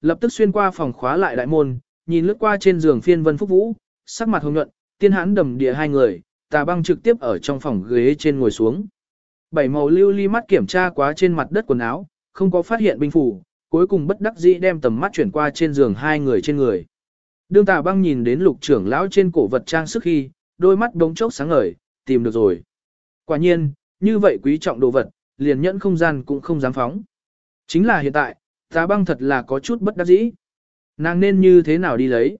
lập tức xuyên qua phòng khóa lại đại môn, nhìn lướt qua trên giường phiên vân phúc vũ, sắc mặt hồng nhuận, tiên hãn đầm địa hai người, tà băng trực tiếp ở trong phòng ghế trên ngồi xuống. Bảy màu lưu ly mắt kiểm tra quá trên mặt đất quần áo, không có phát hiện binh phủ, cuối cùng bất đắc dĩ đem tầm mắt chuyển qua trên giường hai người trên người. Đương tà băng nhìn đến lục trưởng lão trên cổ vật trang sức khi, đôi mắt đống chốc sáng ngời, tìm được rồi. Quả nhiên, như vậy quý trọng đồ vật, liền nhẫn không gian cũng không dám phóng. Chính là hiện tại, tà băng thật là có chút bất đắc dĩ. Nàng nên như thế nào đi lấy?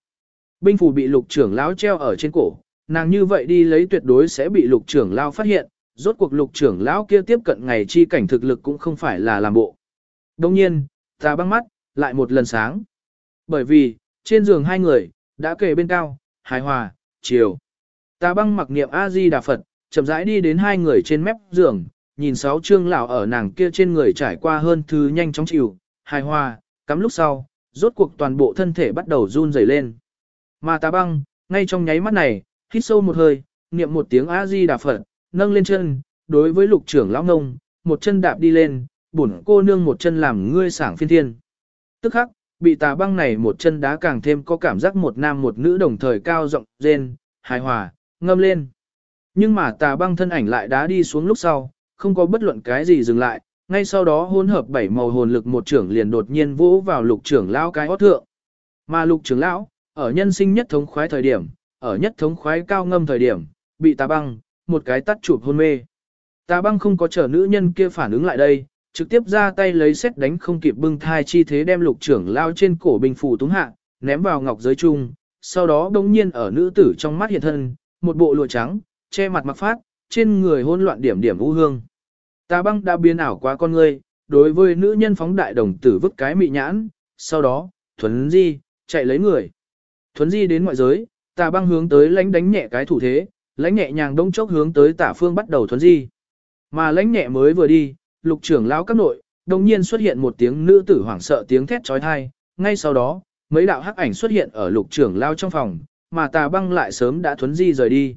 Binh phủ bị lục trưởng lão treo ở trên cổ, nàng như vậy đi lấy tuyệt đối sẽ bị lục trưởng lão phát hiện, rốt cuộc lục trưởng lão kia tiếp cận ngày chi cảnh thực lực cũng không phải là làm bộ. Đồng nhiên, tà băng mắt, lại một lần sáng. Bởi vì, trên giường hai người, đã kề bên cao, hài hòa, chiều. Tà băng mặc niệm A-di Đà Phật, chậm rãi đi đến hai người trên mép giường, nhìn sáu trương lão ở nàng kia trên người trải qua hơn thứ nhanh chóng chịu, hài hòa, cắm lúc sau, rốt cuộc toàn bộ thân thể bắt đầu run rẩy lên. Mà ta băng, ngay trong nháy mắt này, hít sâu một hơi, niệm một tiếng A-di Đà Phật, nâng lên chân, đối với lục trưởng lão ngông, một chân đạp đi lên, bổn cô nương một chân làm ngươi sảng phiên thiên. Tức khắc, bị tà băng này một chân đá càng thêm có cảm giác một nam một nữ đồng thời cao rộng, rên, hài hòa, ngâm lên. Nhưng mà tà băng thân ảnh lại đá đi xuống lúc sau, không có bất luận cái gì dừng lại, ngay sau đó hỗn hợp bảy màu hồn lực một trưởng liền đột nhiên vỗ vào lục trưởng lão cái hót thượng. Mà lục trưởng lão, ở nhân sinh nhất thống khoái thời điểm, ở nhất thống khoái cao ngâm thời điểm, bị tà băng, một cái tắt chụp hôn mê. Tà băng không có chờ nữ nhân kia phản ứng lại đây, trực tiếp ra tay lấy xét đánh không kịp bưng thai chi thế đem lục trưởng lao trên cổ bình phủ túng hạ, ném vào ngọc giới chung, sau đó đống nhiên ở nữ tử trong mắt hiện thân, một bộ lụa trắng, che mặt mặc phát, trên người hỗn loạn điểm điểm u hương. Tà băng đã biến ảo quá con ngươi, đối với nữ nhân phóng đại đồng tử vứt cái mị nhãn, sau đó, thuấn di, chạy lấy người. Thuấn di đến ngoại giới, tà băng hướng tới lánh đánh nhẹ cái thủ thế, lánh nhẹ nhàng đông chốc hướng tới tả phương bắt đầu thuấn di. Mà lánh nhẹ mới vừa đi, lục trưởng lão các nội, đồng nhiên xuất hiện một tiếng nữ tử hoảng sợ tiếng thét trói thai, ngay sau đó, mấy đạo hắc ảnh xuất hiện ở lục trưởng lão trong phòng, mà tà băng lại sớm đã thuấn di rời đi.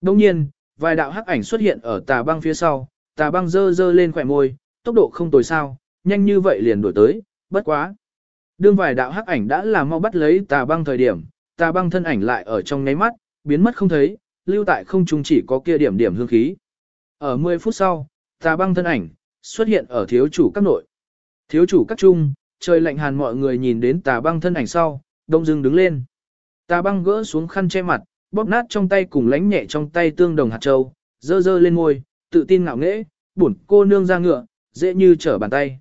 Đồng nhiên, vài đạo hắc ảnh xuất hiện ở tà băng phía sau, tà băng dơ dơ lên khỏe môi, tốc độ không tồi sao, nhanh như vậy liền đuổi tới, bất quá. Đương vài đạo hắc ảnh đã làm mau bắt lấy tà băng thời điểm, tà băng thân ảnh lại ở trong nháy mắt, biến mất không thấy, lưu tại không trung chỉ có kia điểm điểm hương khí. Ở 10 phút sau, tà băng thân ảnh, xuất hiện ở thiếu chủ các nội. Thiếu chủ các trung, trời lạnh hàn mọi người nhìn đến tà băng thân ảnh sau, đông dưng đứng lên. Tà băng gỡ xuống khăn che mặt, bóp nát trong tay cùng lánh nhẹ trong tay tương đồng hạt châu, dơ dơ lên môi, tự tin ngạo nghễ, bổn cô nương ra ngựa, dễ như trở bàn tay.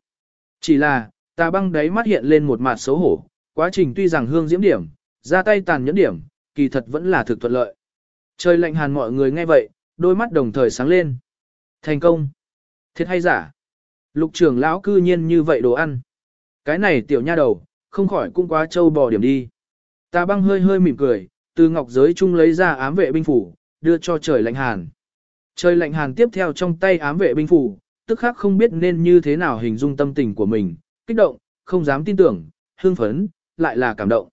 Chỉ là, tà băng đáy mắt hiện lên một mặt xấu hổ, quá trình tuy rằng hương diễm điểm, ra tay tàn nhẫn điểm, kỳ thật vẫn là thực thuận lợi. Trời lạnh hàn mọi người nghe vậy, đôi mắt đồng thời sáng lên. Thành công. Thiệt hay giả? Lục trưởng lão cư nhiên như vậy đồ ăn. Cái này tiểu nha đầu, không khỏi cũng quá trâu bò điểm đi. Tà băng hơi hơi mỉm cười, từ ngọc giới chung lấy ra ám vệ binh phủ, đưa cho trời lạnh hàn. Trời lạnh hàn tiếp theo trong tay ám vệ binh phủ, tức khắc không biết nên như thế nào hình dung tâm tình của mình, kích động, không dám tin tưởng, hương phấn, lại là cảm động.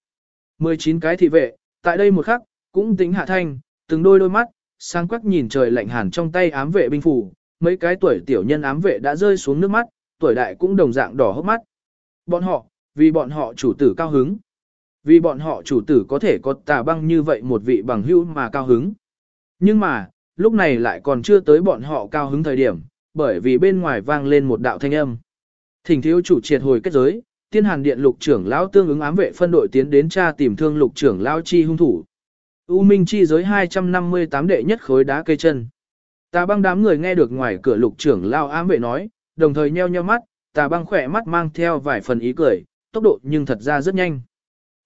19 cái thị vệ, tại đây một khắc, cũng tính hạ thanh, từng đôi đôi mắt, sáng quắc nhìn trời lạnh hàn trong tay ám vệ binh phủ, mấy cái tuổi tiểu nhân ám vệ đã rơi xuống nước mắt, tuổi đại cũng đồng dạng đỏ hốc mắt. Bọn họ, vì bọn họ chủ tử cao hứng. Vì bọn họ chủ tử có thể có tà băng như vậy một vị bằng hữu mà cao hứng. Nhưng mà, lúc này lại còn chưa tới bọn họ cao hứng thời điểm, bởi vì bên ngoài vang lên một đạo thanh âm. Thỉnh thiếu chủ triệt hồi kết giới, tiên hàn điện lục trưởng lão tương ứng ám vệ phân đội tiến đến tra tìm thương lục trưởng lão chi hung thủ. U Minh chi giới 258 đệ nhất khối đá cây chân. Tà băng đám người nghe được ngoài cửa lục trưởng lão ám vệ nói, đồng thời nheo nheo mắt, tà băng khỏe mắt mang theo vài phần ý cười, tốc độ nhưng thật ra rất nhanh.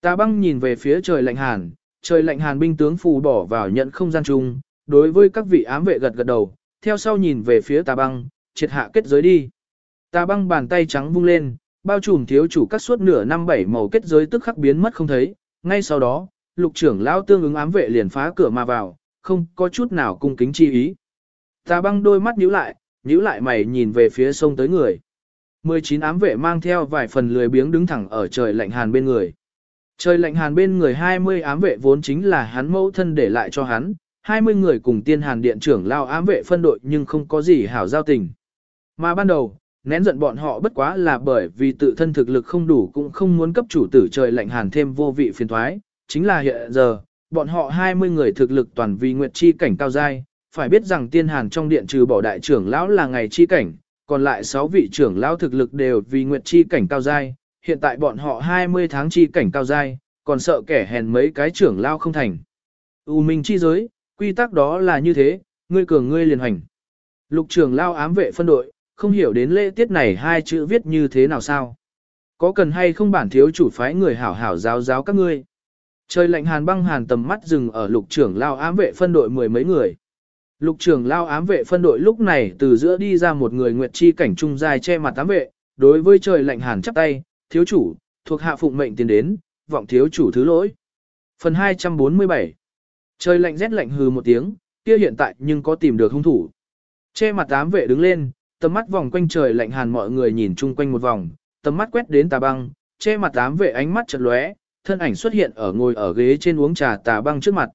Tà băng nhìn về phía trời lạnh hàn, trời lạnh hàn binh tướng phù bỏ vào nhận không gian chung, đối với các vị ám vệ gật gật đầu, theo sau nhìn về phía tà băng, triệt hạ kết giới đi. Tà băng bàn tay trắng vung lên, bao trùm thiếu chủ cắt suốt nửa năm bảy màu kết giới tức khắc biến mất không thấy, ngay sau đó, lục trưởng lão tương ứng ám vệ liền phá cửa mà vào, không có chút nào cung kính chi ý. Tà băng đôi mắt nhíu lại, nhíu lại mày nhìn về phía sông tới người. 19 ám vệ mang theo vài phần lười biếng đứng thẳng ở trời lạnh hàn bên người. Trời lạnh hàn bên người 20 ám vệ vốn chính là hắn mẫu thân để lại cho hắn, 20 người cùng tiên hàn điện trưởng lao ám vệ phân đội nhưng không có gì hảo giao tình. Mà ban đầu, nén giận bọn họ bất quá là bởi vì tự thân thực lực không đủ cũng không muốn cấp chủ tử trời lạnh hàn thêm vô vị phiền thoái, chính là hiện giờ, bọn họ 20 người thực lực toàn vì nguyệt chi cảnh cao giai, phải biết rằng tiên hàn trong điện trừ bỏ đại trưởng lão là ngày chi cảnh, còn lại 6 vị trưởng lão thực lực đều vì nguyệt chi cảnh cao giai, hiện tại bọn họ 20 tháng chi cảnh cao giai, còn sợ kẻ hèn mấy cái trưởng lão không thành. U minh chi giới, quy tắc đó là như thế, ngươi cường ngươi liền hành. Lục trưởng lao ám vệ phân đội, không hiểu đến lễ tiết này hai chữ viết như thế nào sao. Có cần hay không bản thiếu chủ phái người hảo hảo giáo giáo các ngươi. Trời lạnh hàn băng hàn tầm mắt dừng ở lục trưởng lao ám vệ phân đội mười mấy người. Lục trưởng lao ám vệ phân đội lúc này từ giữa đi ra một người nguyệt chi cảnh trung dài che mặt ám vệ, đối với trời lạnh hàn chắp tay, thiếu chủ, thuộc hạ phụng mệnh tiến đến, vọng thiếu chủ thứ lỗi. Phần 247 Trời lạnh rét lạnh hừ một tiếng, kia hiện tại nhưng có tìm được hung thủ. Che mặt tám vệ đứng lên, tầm mắt vòng quanh trời lạnh hàn mọi người nhìn chung quanh một vòng, tầm mắt quét đến tà băng, che mặt tám vệ ánh mắt chật lóe, thân ảnh xuất hiện ở ngồi ở ghế trên uống trà tà băng trước mặt.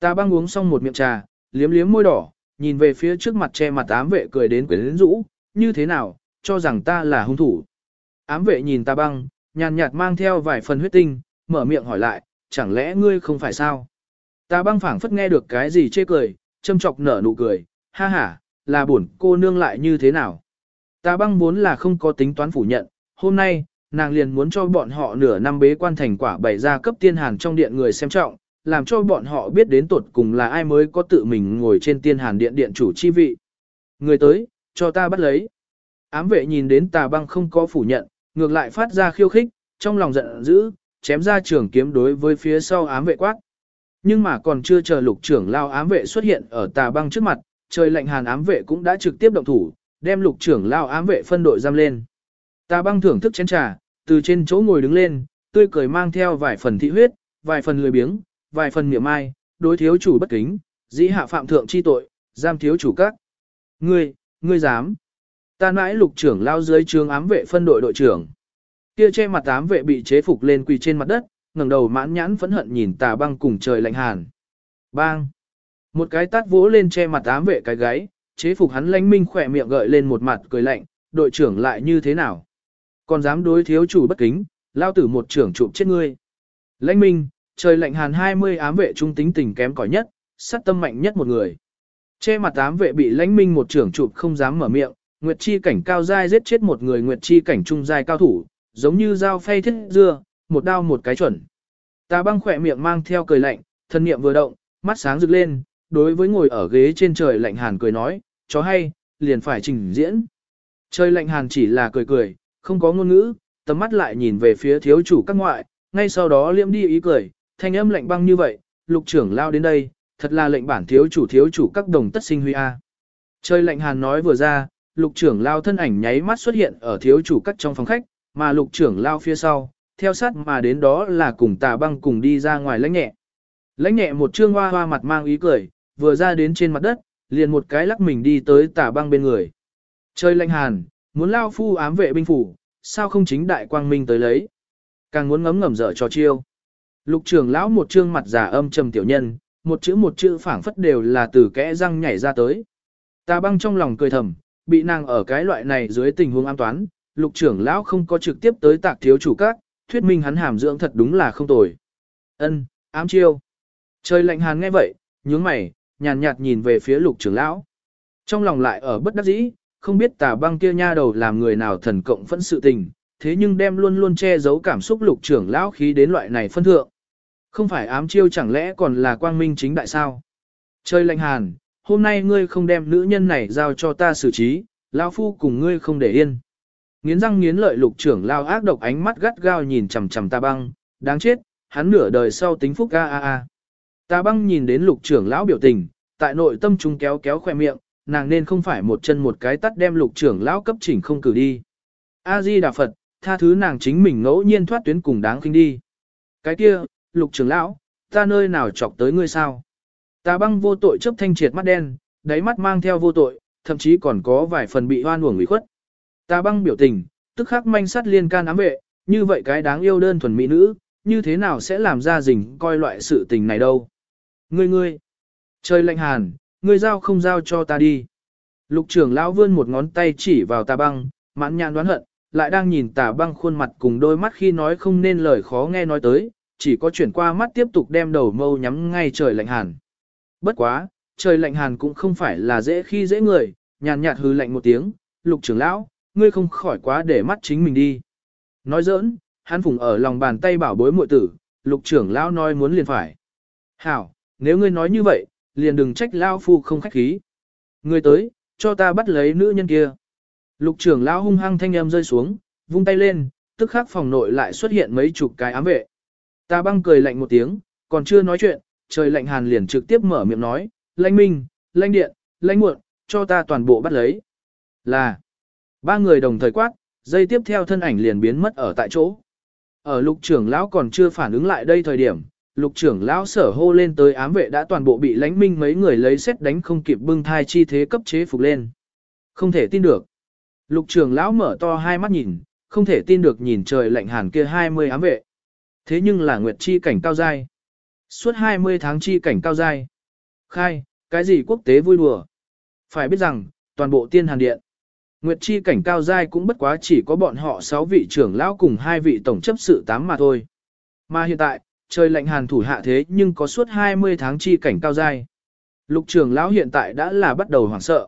Tà băng uống xong một miệng trà, liếm liếm môi đỏ, nhìn về phía trước mặt che mặt ám vệ cười đến quyến rũ, như thế nào, cho rằng ta là hung thủ. Ám vệ nhìn tà băng, nhàn nhạt mang theo vài phần huyết tinh, mở miệng hỏi lại, chẳng lẽ ngươi không phải sao? Ta băng phảng phất nghe được cái gì chê cười, châm chọc nở nụ cười, ha ha, là buồn cô nương lại như thế nào? Ta băng vốn là không có tính toán phủ nhận, hôm nay, nàng liền muốn cho bọn họ nửa năm bế quan thành quả bày ra cấp tiên hàn trong điện người xem trọng, làm cho bọn họ biết đến tuột cùng là ai mới có tự mình ngồi trên tiên hàn điện điện chủ chi vị. Người tới, cho ta bắt lấy. Ám vệ nhìn đến tà băng không có phủ nhận, ngược lại phát ra khiêu khích, trong lòng giận dữ, chém ra trường kiếm đối với phía sau ám vệ quát. Nhưng mà còn chưa chờ lục trưởng lao ám vệ xuất hiện ở tà băng trước mặt, trời lạnh hàn ám vệ cũng đã trực tiếp động thủ, đem lục trưởng lao ám vệ phân đội giam lên. Tà băng thưởng thức chén trà, từ trên chỗ ngồi đứng lên, tươi cười mang theo vài phần thị huyết, vài phần lười biếng, vài phần miệng mai, đối thiếu chủ bất kính, dĩ hạ phạm thượng chi tội, giam thiếu chủ các. Ngươi, ngươi dám. Ta nãi lục trưởng lao dưới trường ám vệ phân đội đội trưởng. Kia che mặt ám vệ bị chế phục lên quỳ trên mặt đất, ngẩng đầu mãn nhãn phẫn hận nhìn tà băng cùng trời lạnh hàn. Bang! Một cái tát vỗ lên che mặt ám vệ cái gáy, chế phục hắn lãnh minh khỏe miệng gợi lên một mặt cười lạnh, đội trưởng lại như thế nào? Còn dám đối thiếu chủ bất kính, lao tử một trưởng chụp chết ngươi. Lãnh minh, trời lạnh hàn 20 ám vệ trung tính tình kém cỏi nhất, sát tâm mạnh nhất một người. Che mặt ám vệ bị lãnh minh một trưởng chụp không dám mở miệng, Nguyệt chi cảnh cao giai giết chết một người Nguyệt chi cảnh trung giai cao thủ, giống như dao phay thiết dưa, một đao một cái chuẩn. Tà băng khỏe miệng mang theo cười lạnh, thân niệm vừa động, mắt sáng rực lên, đối với ngồi ở ghế trên trời lạnh hàn cười nói, chó hay, liền phải trình diễn. Trời lạnh hàn chỉ là cười cười, không có ngôn ngữ, tầm mắt lại nhìn về phía thiếu chủ các ngoại, ngay sau đó liễm đi ý cười, thanh âm lạnh băng như vậy, lục trưởng lao đến đây, thật là lệnh bản thiếu chủ thiếu chủ các đồng tất sinh huy a. Trời lạnh hàn nói vừa ra, lục trưởng lao thân ảnh nháy mắt xuất hiện ở thiếu chủ các trong phòng khách, mà lục trưởng lao phía sau, theo sát mà đến đó là cùng tà băng cùng đi ra ngoài lãnh nhẹ. Lãnh nhẹ một trương hoa hoa mặt mang ý cười, vừa ra đến trên mặt đất, liền một cái lắc mình đi tới tà băng bên người. chơi lạnh hàn, muốn lao phu ám vệ binh phủ, sao không chính đại quang minh tới lấy. Càng muốn ngấm ngầm dở cho chiêu. Lục trưởng lão một trương mặt giả âm trầm tiểu nhân, một chữ một chữ phảng phất đều là từ kẽ răng nhảy ra tới. Tà băng trong lòng cười thầm, bị nàng ở cái loại này dưới tình huống an toán, lục trưởng lão không có trực tiếp tới tạc thiếu chủ các, thuyết minh hắn hàm dưỡng thật đúng là không tồi. Ân, ám chiêu. Trời lạnh hàn nghe vậy, nhướng mày, nhàn nhạt nhìn về phía lục trưởng lão. Trong lòng lại ở bất đắc dĩ, không biết tà băng kia nha đầu làm người nào thần cộng phẫn sự tình, thế nhưng đem luôn luôn che giấu cảm xúc lục trưởng lão khí đến loại này phân thượng. Không phải ám chiêu chẳng lẽ còn là quang minh chính đại sao? Trời lạnh hàn, hôm nay ngươi không đem nữ nhân này giao cho ta xử trí, lão phu cùng ngươi không để yên. Nghiến răng nghiến lợi lục trưởng lao ác độc ánh mắt gắt gao nhìn chằm chằm ta băng, đáng chết, hắn nửa đời sau tính phúc a a a. Ta băng nhìn đến lục trưởng lão biểu tình, tại nội tâm trung kéo kéo khoe miệng, nàng nên không phải một chân một cái tắt đem lục trưởng lão cấp chỉnh không cử đi. A-di Đà Phật, tha thứ nàng chính mình ngẫu nhiên thoát tuyến cùng đáng khinh đi. Cái kia, lục trưởng lão, ta nơi nào chọc tới ngươi sao? Ta băng vô tội chấp thanh triệt mắt đen, đáy mắt mang theo vô tội, thậm chí còn có vài phần bị hoan uổng ủy khuất. Ta băng biểu tình, tức khắc manh sắt liên can ám vệ, như vậy cái đáng yêu đơn thuần mỹ nữ, như thế nào sẽ làm ra rình coi loại sự tình này đâu. Ngươi ngươi, trời lạnh hàn, ngươi giao không giao cho ta đi. Lục trưởng lão vươn một ngón tay chỉ vào ta băng, mãn nhãn đoán hận, lại đang nhìn tà băng khuôn mặt cùng đôi mắt khi nói không nên lời khó nghe nói tới, chỉ có chuyển qua mắt tiếp tục đem đầu mâu nhắm ngay trời lạnh hàn. Bất quá, trời lạnh hàn cũng không phải là dễ khi dễ người, nhàn nhạt hư lạnh một tiếng, lục trưởng lão, ngươi không khỏi quá để mắt chính mình đi. Nói giỡn, hắn phùng ở lòng bàn tay bảo bối muội tử, lục trưởng lão nói muốn liền phải. Hảo, nếu ngươi nói như vậy, liền đừng trách lão phu không khách khí. Ngươi tới, cho ta bắt lấy nữ nhân kia. Lục trưởng lão hung hăng thanh âm rơi xuống, vung tay lên, tức khắc phòng nội lại xuất hiện mấy chục cái ám vệ. Ta băng cười lạnh một tiếng, còn chưa nói chuyện, trời lạnh hàn liền trực tiếp mở miệng nói, lãnh minh, lãnh điện, lãnh muộn, cho ta toàn bộ bắt lấy. Là, ba người đồng thời quát, dây tiếp theo thân ảnh liền biến mất ở tại chỗ. Ở lục trưởng lão còn chưa phản ứng lại đây thời điểm, lục trưởng lão sở hô lên tới ám vệ đã toàn bộ bị lãnh minh mấy người lấy xét đánh không kịp bưng thai chi thế cấp chế phục lên. Không thể tin được. Lục trưởng lão mở to hai mắt nhìn, không thể tin được nhìn trời lạnh hàn kia 20 ám vệ. Thế nhưng là nguyệt chi cảnh cao giai. Suốt 20 tháng chi cảnh cao giai. Khai, cái gì quốc tế vui đùa. Phải biết rằng, toàn bộ tiên hàn điện. Nguyệt chi cảnh cao giai cũng bất quá chỉ có bọn họ 6 vị trưởng lão cùng hai vị tổng chấp sự tám mà thôi. Mà hiện tại, trời lạnh hàn thủ hạ thế nhưng có suốt 20 tháng chi cảnh cao giai. Lục trưởng lão hiện tại đã là bắt đầu hoảng sợ.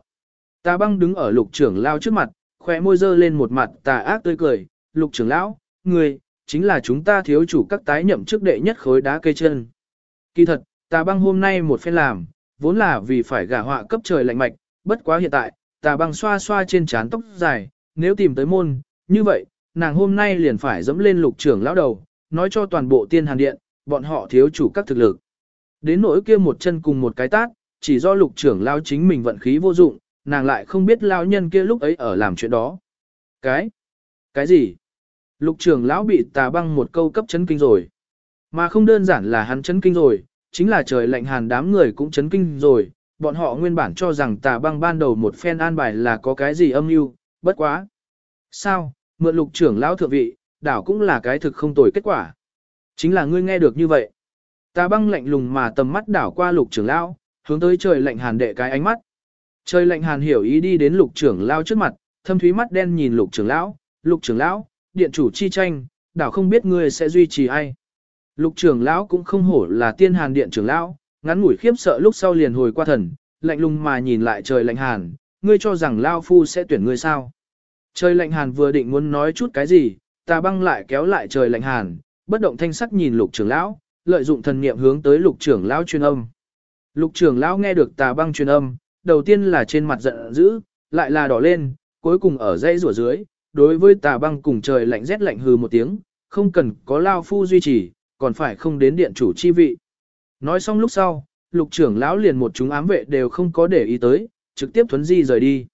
Ta băng đứng ở lục trưởng lão trước mặt, khóe môi dơ lên một mặt tà ác tươi cười, lục trưởng lão, người, chính là chúng ta thiếu chủ các tái nhậm chức đệ nhất khối đá cây chân. Kỳ thật, ta băng hôm nay một phen làm, vốn là vì phải gả họa cấp trời lạnh mạch, bất quá hiện tại, tà băng xoa xoa trên trán tóc dài, nếu tìm tới môn, như vậy, nàng hôm nay liền phải dẫm lên lục trưởng lão đầu, nói cho toàn bộ tiên hàn điện, bọn họ thiếu chủ các thực lực. Đến nỗi kia một chân cùng một cái tát, chỉ do lục trưởng lão chính mình vận khí vô dụng, nàng lại không biết lão nhân kia lúc ấy ở làm chuyện đó. Cái? Cái gì? Lục trưởng lão bị tà băng một câu cấp chấn kinh rồi. Mà không đơn giản là hắn chấn kinh rồi, chính là trời lạnh hàn đám người cũng chấn kinh rồi, bọn họ nguyên bản cho rằng tà băng ban đầu một phen an bài là có cái gì âm mưu, bất quá. Sao, mượn lục trưởng lão thượng vị, đảo cũng là cái thực không tồi kết quả. Chính là ngươi nghe được như vậy. Tà băng lạnh lùng mà tầm mắt đảo qua lục trưởng lão, hướng tới trời lạnh hàn đệ cái ánh mắt. Trời lạnh hàn hiểu ý đi đến lục trưởng lão trước mặt, thâm thúy mắt đen nhìn lục trưởng lão, lục trưởng lão, điện chủ chi tranh, đảo không biết ngươi sẽ duy trì ai. Lục trưởng lão cũng không hổ là tiên hàn điện trưởng lão, ngắn ngủi khiếp sợ lúc sau liền hồi qua thần, lạnh lùng mà nhìn lại trời lạnh hàn, ngươi cho rằng Lao Phu sẽ tuyển ngươi sao. Trời lạnh hàn vừa định muốn nói chút cái gì, tà băng lại kéo lại trời lạnh hàn, bất động thanh sắc nhìn lục trưởng lão, lợi dụng thần niệm hướng tới lục trưởng lão truyền âm. Lục trưởng lão nghe được tà băng truyền âm, đầu tiên là trên mặt giận dữ, lại là đỏ lên, cuối cùng ở dãy rủa dưới, đối với tà băng cùng trời lạnh rét lạnh hừ một tiếng, không cần có Lao Phu duy trì, còn phải không đến điện chủ chi vị. Nói xong lúc sau, lục trưởng lão liền một chúng ám vệ đều không có để ý tới, trực tiếp thuấn di rời đi.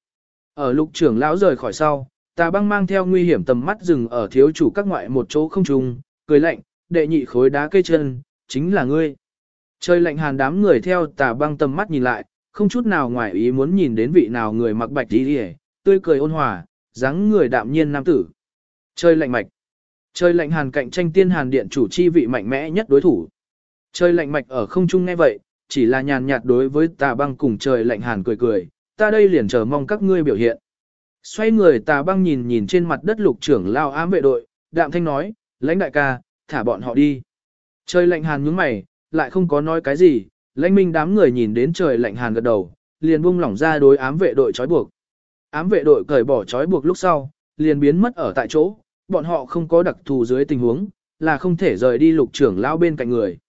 Ở lục trưởng lão rời khỏi sau, tà băng mang theo nguy hiểm tầm mắt dừng ở thiếu chủ các ngoại một chỗ không trùng, cười lạnh, đệ nhị khối đá cây chân, chính là ngươi. Trời lạnh hàn đám người theo tà băng tầm mắt nhìn lại, không chút nào ngoài ý muốn nhìn đến vị nào người mặc bạch đi đi tươi cười ôn hòa, dáng người đạm nhiên nam tử. Trời lạnh mạch. Trời lạnh hàn cạnh tranh tiên hàn điện chủ chi vị mạnh mẽ nhất đối thủ. Trời lạnh mạch ở không trung nghe vậy, chỉ là nhàn nhạt đối với tà băng cùng trời lạnh hàn cười cười, ta đây liền chờ mong các ngươi biểu hiện. Xoay người tà băng nhìn nhìn trên mặt đất lục trưởng lao ám vệ đội, đạm thanh nói, lãnh đại ca, thả bọn họ đi. Trời lạnh hàn nhướng mày, lại không có nói cái gì, lãnh minh đám người nhìn đến trời lạnh hàn gật đầu, liền buông lỏng ra đối ám vệ đội trói buộc. Ám vệ đội cởi bỏ trói buộc lúc sau, liền biến mất ở tại chỗ, bọn họ không có đặc thù dưới tình huống, là không thể rời đi lục trưởng lao bên cạnh người.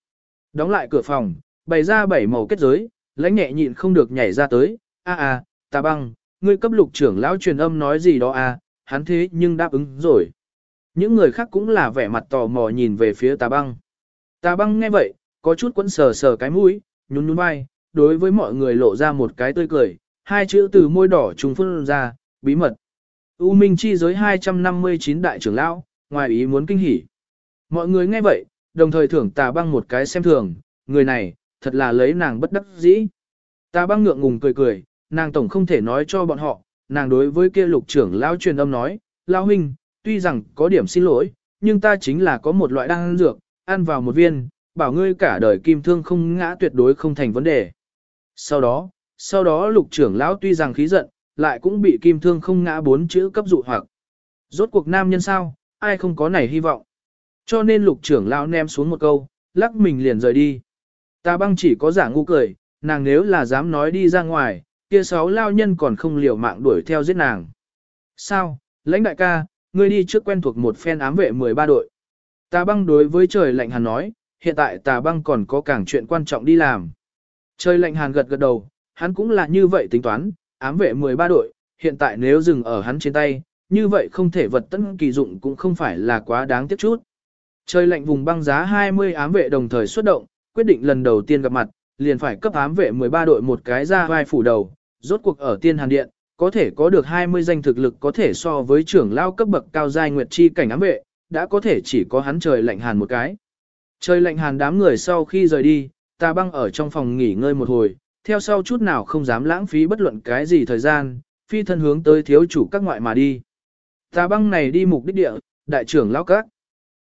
Đóng lại cửa phòng, bày ra bảy màu kết giới, lãnh nhẹ nhịn không được nhảy ra tới, a a, tà băng, ngươi cấp lục trưởng lão truyền âm nói gì đó a, hắn thế nhưng đáp ứng rồi. Những người khác cũng là vẻ mặt tò mò nhìn về phía tà băng. Tà băng nghe vậy, có chút quẫn sờ sờ cái mũi, nhún nhún vai, đối với mọi người lộ ra một cái tươi cười, hai chữ từ môi đỏ trùng phun ra, bí mật. U Minh chi giới 259 đại trưởng lão, ngoài ý muốn kinh hỉ. Mọi người nghe vậy, đồng thời thưởng tà băng một cái xem thường, người này, thật là lấy nàng bất đắc dĩ. Tà băng ngượng ngùng cười cười, nàng tổng không thể nói cho bọn họ, nàng đối với kia lục trưởng lão truyền âm nói, lão huynh, tuy rằng có điểm xin lỗi, nhưng ta chính là có một loại đan dược, ăn vào một viên, bảo ngươi cả đời kim thương không ngã tuyệt đối không thành vấn đề. Sau đó, sau đó lục trưởng lão tuy rằng khí giận, lại cũng bị kim thương không ngã bốn chữ cấp dụ hoặc. Rốt cuộc nam nhân sao, ai không có này hy vọng. Cho nên lục trưởng lão ném xuống một câu, lắc mình liền rời đi. Ta băng chỉ có giả ngu cười, nàng nếu là dám nói đi ra ngoài, kia sáu lao nhân còn không liều mạng đuổi theo giết nàng. Sao, lãnh đại ca, ngươi đi trước quen thuộc một phen ám vệ 13 đội. Tà băng đối với trời lạnh hàn nói, hiện tại tà băng còn có càng chuyện quan trọng đi làm. Trời lạnh hàn gật gật đầu, hắn cũng là như vậy tính toán, ám vệ 13 đội, hiện tại nếu dừng ở hắn trên tay, như vậy không thể vật tấn kỳ dụng cũng không phải là quá đáng tiếc chút. Trời lạnh vùng băng giá 20 ám vệ đồng thời xuất động, quyết định lần đầu tiên gặp mặt, liền phải cấp ám vệ 13 đội một cái ra vai phủ đầu, rốt cuộc ở tiên hàn điện, có thể có được 20 danh thực lực có thể so với trưởng lao cấp bậc cao giai nguyệt chi cảnh ám vệ, đã có thể chỉ có hắn trời lạnh hàn một cái. Trời lạnh hàn đám người sau khi rời đi, ta băng ở trong phòng nghỉ ngơi một hồi, theo sau chút nào không dám lãng phí bất luận cái gì thời gian, phi thân hướng tới thiếu chủ các ngoại mà đi. Ta băng này đi mục đích địa, đại trưởng lao các.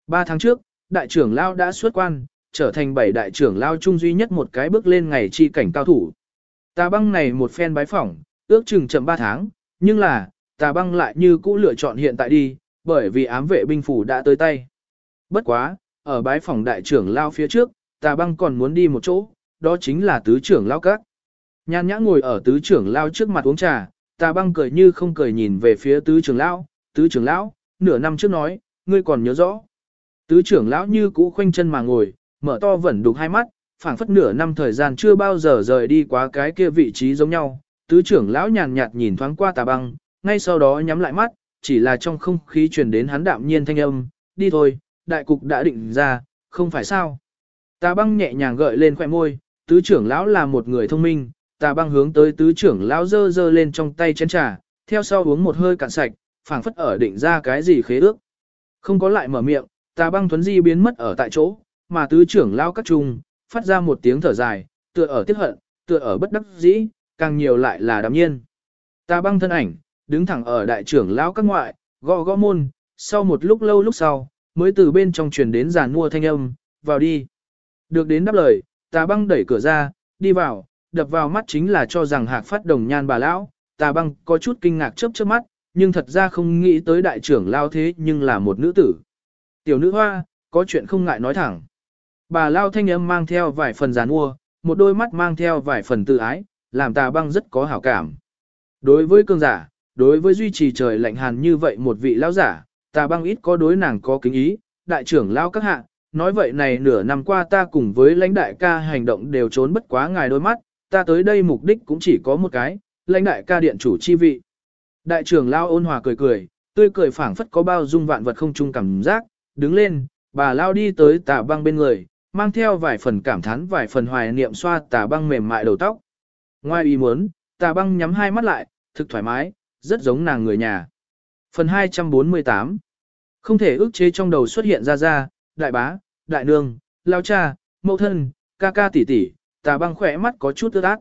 Ba tháng trước, đại trưởng lao đã xuất quan, trở thành bảy đại trưởng lao chung duy nhất một cái bước lên ngày chi cảnh cao thủ. Tà băng này một phen bái phỏng, ước chừng chậm ba tháng, nhưng là, tà băng lại như cũ lựa chọn hiện tại đi, bởi vì ám vệ binh phủ đã tới tay. Bất quá, ở bái phỏng đại trưởng lao phía trước, tà băng còn muốn đi một chỗ, đó chính là tứ trưởng lao các. Nhan nhã ngồi ở tứ trưởng lao trước mặt uống trà, tà băng cười như không cười nhìn về phía tứ trưởng lao. tứ trưởng lão, nửa năm trước nói, ngươi còn nhớ rõ. Tứ trưởng lão như cũ khoanh chân mà ngồi, mở to vẫn đục hai mắt, phảng phất nửa năm thời gian chưa bao giờ rời đi quá cái kia vị trí giống nhau. Tứ trưởng lão nhàn nhạt nhìn thoáng qua tà băng, ngay sau đó nhắm lại mắt, chỉ là trong không khí truyền đến hắn đạm nhiên thanh âm, đi thôi, đại cục đã định ra, không phải sao. Tà băng nhẹ nhàng gợi lên khoẻ môi, tứ trưởng lão là một người thông minh, tà băng hướng tới tứ trưởng lão dơ dơ lên trong tay chén trà, theo sau uống một hơi cạn sạch, phảng phất ở định ra cái gì khế ước. Không có lại mở miệng, tà băng thuấn di biến mất ở tại chỗ, mà tứ trưởng lao các trung, phát ra một tiếng thở dài, tựa ở tiếc hận, tựa ở bất đắc dĩ, càng nhiều lại là đạm nhiên. Tà băng thân ảnh, đứng thẳng ở đại trưởng lão các ngoại, gõ gõ môn, sau một lúc lâu lúc sau, mới từ bên trong truyền đến giàn mua thanh âm, vào đi. Được đến đáp lời, tà băng đẩy cửa ra, đi vào, đập vào mắt chính là cho rằng hạc phát đồng nhan bà lão, tà băng có chút kinh ngạc chớp chớp mắt, nhưng thật ra không nghĩ tới đại trưởng lao thế nhưng là một nữ tử. Tiểu nữ hoa, có chuyện không ngại nói thẳng. Bà lao thanh âm mang theo vài phần giàn ua, một đôi mắt mang theo vài phần tự ái, làm tà băng rất có hảo cảm. Đối với cương giả, đối với duy trì trời lạnh hàn như vậy một vị lão giả, tà băng ít có đối nàng có kính ý, đại trưởng lao các hạ, nói vậy này nửa năm qua ta cùng với lãnh đại ca hành động đều trốn bất quá ngài đôi mắt, ta tới đây mục đích cũng chỉ có một cái, lãnh đại ca điện chủ chi vị. Đại trưởng lao ôn hòa cười cười, tươi cười phảng phất có bao dung vạn vật không chung cảm giác, đứng lên, bà lao đi tới tà băng bên người, mang theo vài phần cảm thán vài phần hoài niệm xoa tà băng mềm mại đầu tóc. Ngoài ý muốn, tà băng nhắm hai mắt lại, thực thoải mái, rất giống nàng người nhà. Phần 248 Không thể ức chế trong đầu xuất hiện ra ra, đại bá, đại nương, lao cha, mẫu thân, ca ca tỷ tỷ, tà băng khỏe mắt có chút ướt át.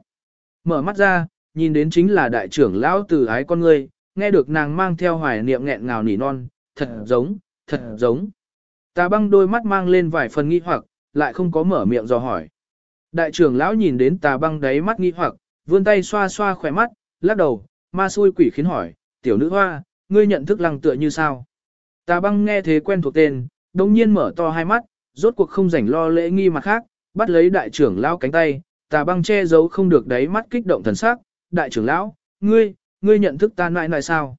Mở mắt ra, nhìn đến chính là đại trưởng lão từ ái con người, nghe được nàng mang theo hoài niệm nghẹn ngào nỉ non, thật giống, thật giống. Tà băng đôi mắt mang lên vài phần nghi hoặc, lại không có mở miệng dò hỏi. Đại trưởng lão nhìn đến tà băng đáy mắt nghi hoặc, vươn tay xoa xoa khỏe mắt, lắc đầu, ma xui quỷ khiến hỏi, tiểu nữ hoa, ngươi nhận thức lăng tựa như sao? Tà băng nghe thế quen thuộc tên, đồng nhiên mở to hai mắt, rốt cuộc không rảnh lo lễ nghi mặt khác, bắt lấy đại trưởng lão cánh tay, tà băng che giấu không được đáy mắt kích động thần sắc, đại trưởng lão, ngươi, ngươi nhận thức ta nại nại sao?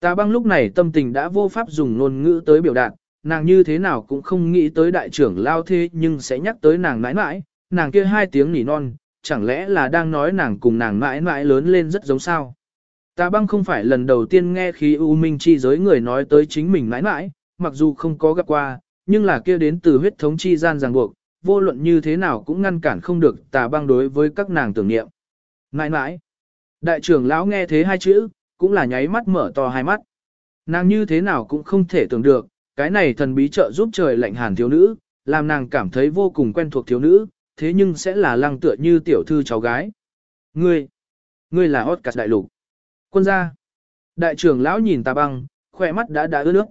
Tà băng lúc này tâm tình đã vô pháp dùng ngôn ngữ tới biểu đạt, nàng như thế nào cũng không nghĩ tới đại trưởng lao thế nhưng sẽ nhắc tới nàng mãi mãi nàng kia hai tiếng nỉ non, chẳng lẽ là đang nói nàng cùng nàng mãi mãi lớn lên rất giống sao. Tà băng không phải lần đầu tiên nghe khí u minh chi giới người nói tới chính mình mãi mãi mặc dù không có gặp qua, nhưng là kia đến từ huyết thống chi gian ràng buộc, vô luận như thế nào cũng ngăn cản không được tà băng đối với các nàng tưởng niệm. mãi mãi đại trưởng lão nghe thế hai chữ, cũng là nháy mắt mở to hai mắt. Nàng như thế nào cũng không thể tưởng được, cái này thần bí trợ giúp trời lạnh hàn thiếu nữ, làm nàng cảm thấy vô cùng quen thuộc thiếu nữ, thế nhưng sẽ là lăng tựa như tiểu thư cháu gái. Ngươi, ngươi là hot cả đại lục. Quân gia. Đại trưởng lão nhìn tà băng, khỏe mắt đã đã ướt nước.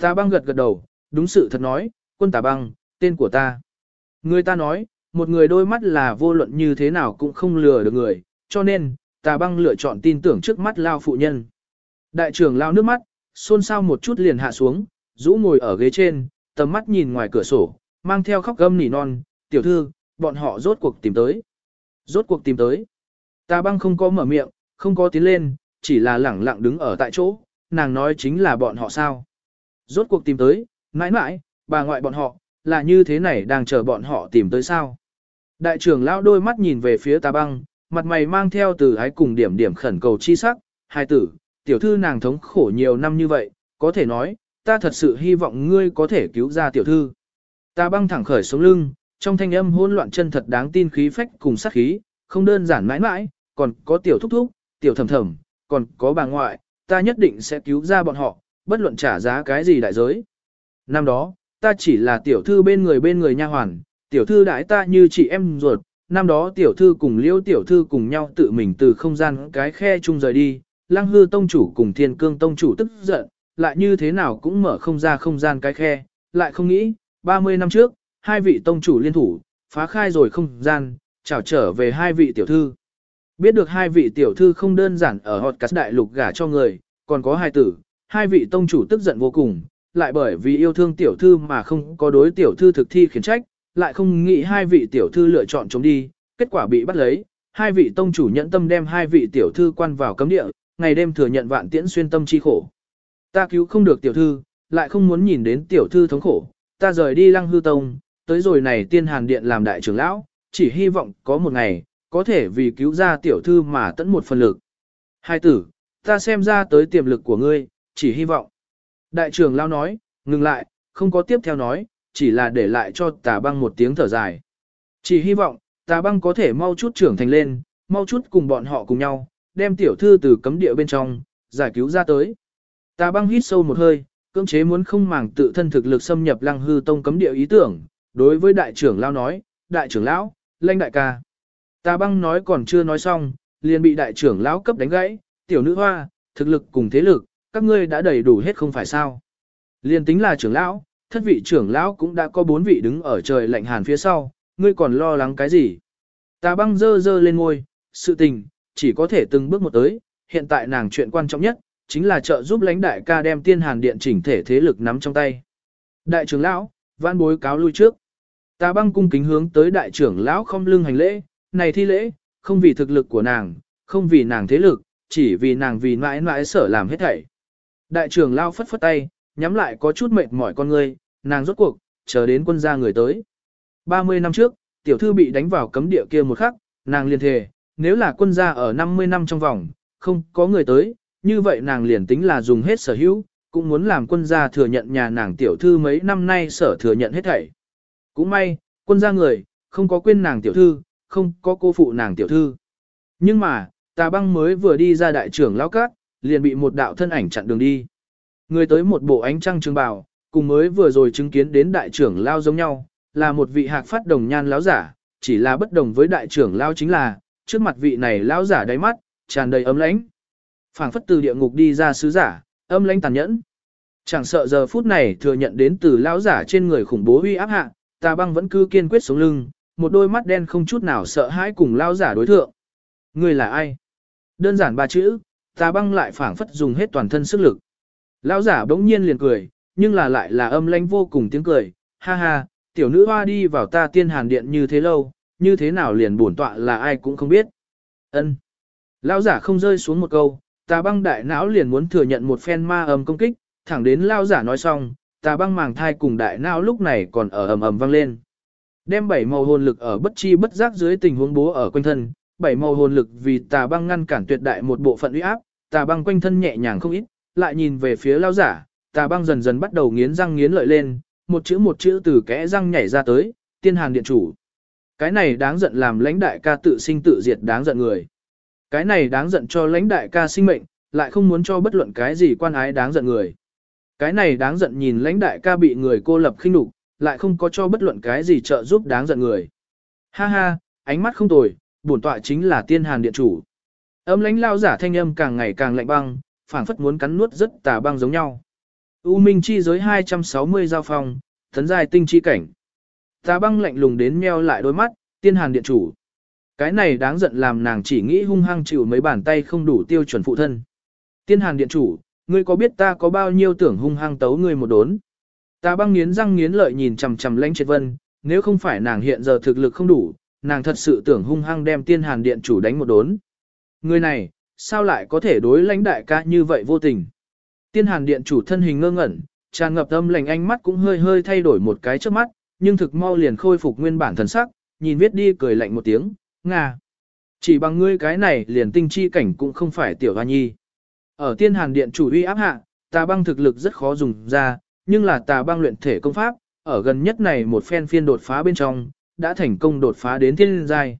Tà băng gật gật đầu, đúng sự thật nói, quân tà băng, tên của ta. Người ta nói, một người đôi mắt là vô luận như thế nào cũng không lừa được người, cho nên, tà băng lựa chọn tin tưởng trước mắt lao phụ nhân. Đại trưởng lao nước mắt, xôn xao một chút liền hạ xuống, rũ ngồi ở ghế trên, tầm mắt nhìn ngoài cửa sổ, mang theo khóc gâm nỉ non, tiểu thư, bọn họ rốt cuộc tìm tới. Rốt cuộc tìm tới. Ta băng không có mở miệng, không có tiến lên, chỉ là lẳng lặng đứng ở tại chỗ, nàng nói chính là bọn họ sao. Rốt cuộc tìm tới, mãi mãi, bà ngoại bọn họ, là như thế này đang chờ bọn họ tìm tới sao. Đại trưởng lão đôi mắt nhìn về phía ta băng, mặt mày mang theo từ ái cùng điểm điểm khẩn cầu chi sắc, hai tử, tiểu thư nàng thống khổ nhiều năm như vậy, có thể nói, ta thật sự hy vọng ngươi có thể cứu ra tiểu thư. Ta băng thẳng khởi sống lưng, trong thanh âm hỗn loạn chân thật đáng tin khí phách cùng sát khí, không đơn giản mãi mãi, còn có tiểu thúc thúc, tiểu thầm thầm, còn có bà ngoại, ta nhất định sẽ cứu ra bọn họ, bất luận trả giá cái gì đại giới. Năm đó, ta chỉ là tiểu thư bên người bên người nha hoàn, tiểu thư đãi ta như chị em ruột, năm đó tiểu thư cùng liêu tiểu thư cùng nhau tự mình từ không gian cái khe chung rời đi, lăng hư tông chủ cùng thiên cương tông chủ tức giận, lại như thế nào cũng mở không ra không gian cái khe, lại không nghĩ, 30 năm trước, hai vị tông chủ liên thủ, phá khai rồi không gian, chào trở về hai vị tiểu thư. Biết được hai vị tiểu thư không đơn giản ở họt cắt đại lục gả cho người, còn có hai tử, hai vị tông chủ tức giận vô cùng, lại bởi vì yêu thương tiểu thư mà không có đối tiểu thư thực thi khiển trách, lại không nghĩ hai vị tiểu thư lựa chọn chống đi, kết quả bị bắt lấy, hai vị tông chủ nhận tâm đem hai vị tiểu thư quan vào cấm địa, ngày đêm thừa nhận vạn tiễn xuyên tâm chi khổ. Ta cứu không được tiểu thư, lại không muốn nhìn đến tiểu thư thống khổ, ta rời đi lăng hư tông, tới rồi này tiên hàn điện làm đại trưởng lão, chỉ hy vọng có một ngày, có thể vì cứu ra tiểu thư mà tận một phần lực. Hai tử, ta xem ra tới tiềm lực của ngươi, chỉ hy vọng. Đại trưởng lão nói, ngừng lại, không có tiếp theo nói, chỉ là để lại cho tà băng một tiếng thở dài. Chỉ hy vọng, tà băng có thể mau chút trưởng thành lên, mau chút cùng bọn họ cùng nhau, đem tiểu thư từ cấm địa bên trong, giải cứu ra tới. Tà băng hít sâu một hơi, cưỡng chế muốn không màng tự thân thực lực xâm nhập lăng hư tông cấm địa ý tưởng, đối với đại trưởng lão nói, đại trưởng lão, lãnh đại ca. Tà băng nói còn chưa nói xong, liền bị đại trưởng lão cấp đánh gãy, tiểu nữ hoa, thực lực cùng thế lực, các ngươi đã đầy đủ hết không phải sao. Liền tính là trưởng lão, thất vị trưởng lão cũng đã có bốn vị đứng ở trời lạnh hàn phía sau, ngươi còn lo lắng cái gì? Tà băng dơ dơ lên ngôi, sự tình, chỉ có thể từng bước một tới, hiện tại nàng chuyện quan trọng nhất, chính là trợ giúp lãnh đại ca đem tiên hàn điện chỉnh thể thế lực nắm trong tay. Đại trưởng lão, văn bối cáo lui trước. Tà băng cung kính hướng tới đại trưởng lão không lưng hành lễ, này thi lễ, không vì thực lực của nàng, không vì nàng thế lực, chỉ vì nàng vì mãi mãi sở làm hết thảy. Đại trưởng lão phất phất tay, nhắm lại có chút mệt mỏi con người nàng rốt cuộc, chờ đến quân gia người tới. 30 năm trước, tiểu thư bị đánh vào cấm địa kia một khắc, nàng liền thề, nếu là quân gia ở 50 năm trong vòng, không có người tới, như vậy nàng liền tính là dùng hết sở hữu, cũng muốn làm quân gia thừa nhận nhà nàng tiểu thư mấy năm nay sở thừa nhận hết thảy. Cũng may, quân gia người, không có quên nàng tiểu thư, không có cô phụ nàng tiểu thư. Nhưng mà, tà băng mới vừa đi ra đại trưởng lao cát, liền bị một đạo thân ảnh chặn đường đi. Người tới một bộ ánh trăng trường bào, cùng mới vừa rồi chứng kiến đến đại trưởng lao giống nhau, là một vị hạc phát đồng nhan lão giả, chỉ là bất đồng với đại trưởng lao chính là, trước mặt vị này lão giả đáy mắt, tràn đầy ấm lãnh phảng phất từ địa ngục đi ra sứ giả, âm lãnh tàn nhẫn. Chẳng sợ giờ phút này thừa nhận đến từ lão giả trên người khủng bố uy áp hạ, tà băng vẫn cứ kiên quyết sống lưng, một đôi mắt đen không chút nào sợ hãi cùng lão giả đối thượng. Người là ai? Đơn giản ba chữ, tà băng lại phảng phất dùng hết toàn thân sức lực. Lão giả bỗng nhiên liền cười, nhưng là lại là âm lãnh vô cùng tiếng cười, ha ha, tiểu nữ hoa đi vào ta tiên hàn điện như thế lâu, như thế nào liền bổn tọa là ai cũng không biết. Ân. Lão giả không rơi xuống một câu, tà băng đại não liền muốn thừa nhận một phen ma ầm công kích, thẳng đến lao giả nói xong, tà băng màng thai cùng đại não lúc này còn ở ầm ầm vang lên. Đem bảy màu hồn lực ở bất chi bất giác dưới tình huống bố ở quanh thân, bảy màu hồn lực vì tà băng ngăn cản tuyệt đại một bộ phận uy áp, tà băng quanh thân nhẹ nhàng không ít, lại nhìn về phía lao giả, tà băng dần dần bắt đầu nghiến răng nghiến lợi lên, một chữ một chữ từ kẽ răng nhảy ra tới, tiên hàn điện chủ. Cái này đáng giận làm lãnh đại ca tự sinh tự diệt đáng giận người. Cái này đáng giận cho lãnh đại ca sinh mệnh, lại không muốn cho bất luận cái gì quan ái đáng giận người. Cái này đáng giận nhìn lãnh đại ca bị người cô lập khinh đục, lại không có cho bất luận cái gì trợ giúp đáng giận người. Ha ha, ánh mắt không tồi, bổn tọa chính là tiên hàn điện chủ. Âm lãnh lao giả thanh âm càng ngày càng lạnh băng, phảng phất muốn cắn nuốt rất tà băng giống nhau. U Minh chi giới 260 giao phong, thấn giai tinh chi cảnh. Tà băng lạnh lùng đến meo lại đôi mắt, tiên hàn điện chủ. Cái này đáng giận làm nàng chỉ nghĩ hung hăng chịu mấy bàn tay không đủ tiêu chuẩn phụ thân. Tiên hàn điện chủ, ngươi có biết ta có bao nhiêu tưởng hung hăng tấu ngươi một đốn. Ta băng nghiến răng nghiến lợi nhìn chằm chằm lãnh triệt vân, nếu không phải nàng hiện giờ thực lực không đủ, nàng thật sự tưởng hung hăng đem tiên hàn điện chủ đánh một đốn. Người này, sao lại có thể đối lãnh đại ca như vậy vô tình? Tiên hàn điện chủ thân hình ngơ ngẩn, tràn ngập âm lành ánh mắt cũng hơi hơi thay đổi một cái trước mắt, nhưng thực mau liền khôi phục nguyên bản thần sắc, nhìn viết đi cười lạnh một tiếng, Nga. Chỉ bằng ngươi cái này liền tinh chi cảnh cũng không phải tiểu hoa nhi. Ở tiên hàn điện chủ uy áp hạ, tà băng thực lực rất khó dùng ra, nhưng là tà băng luyện thể công pháp, ở gần nhất này một phen phiên đột phá bên trong, đã thành công đột phá đến thiên giai.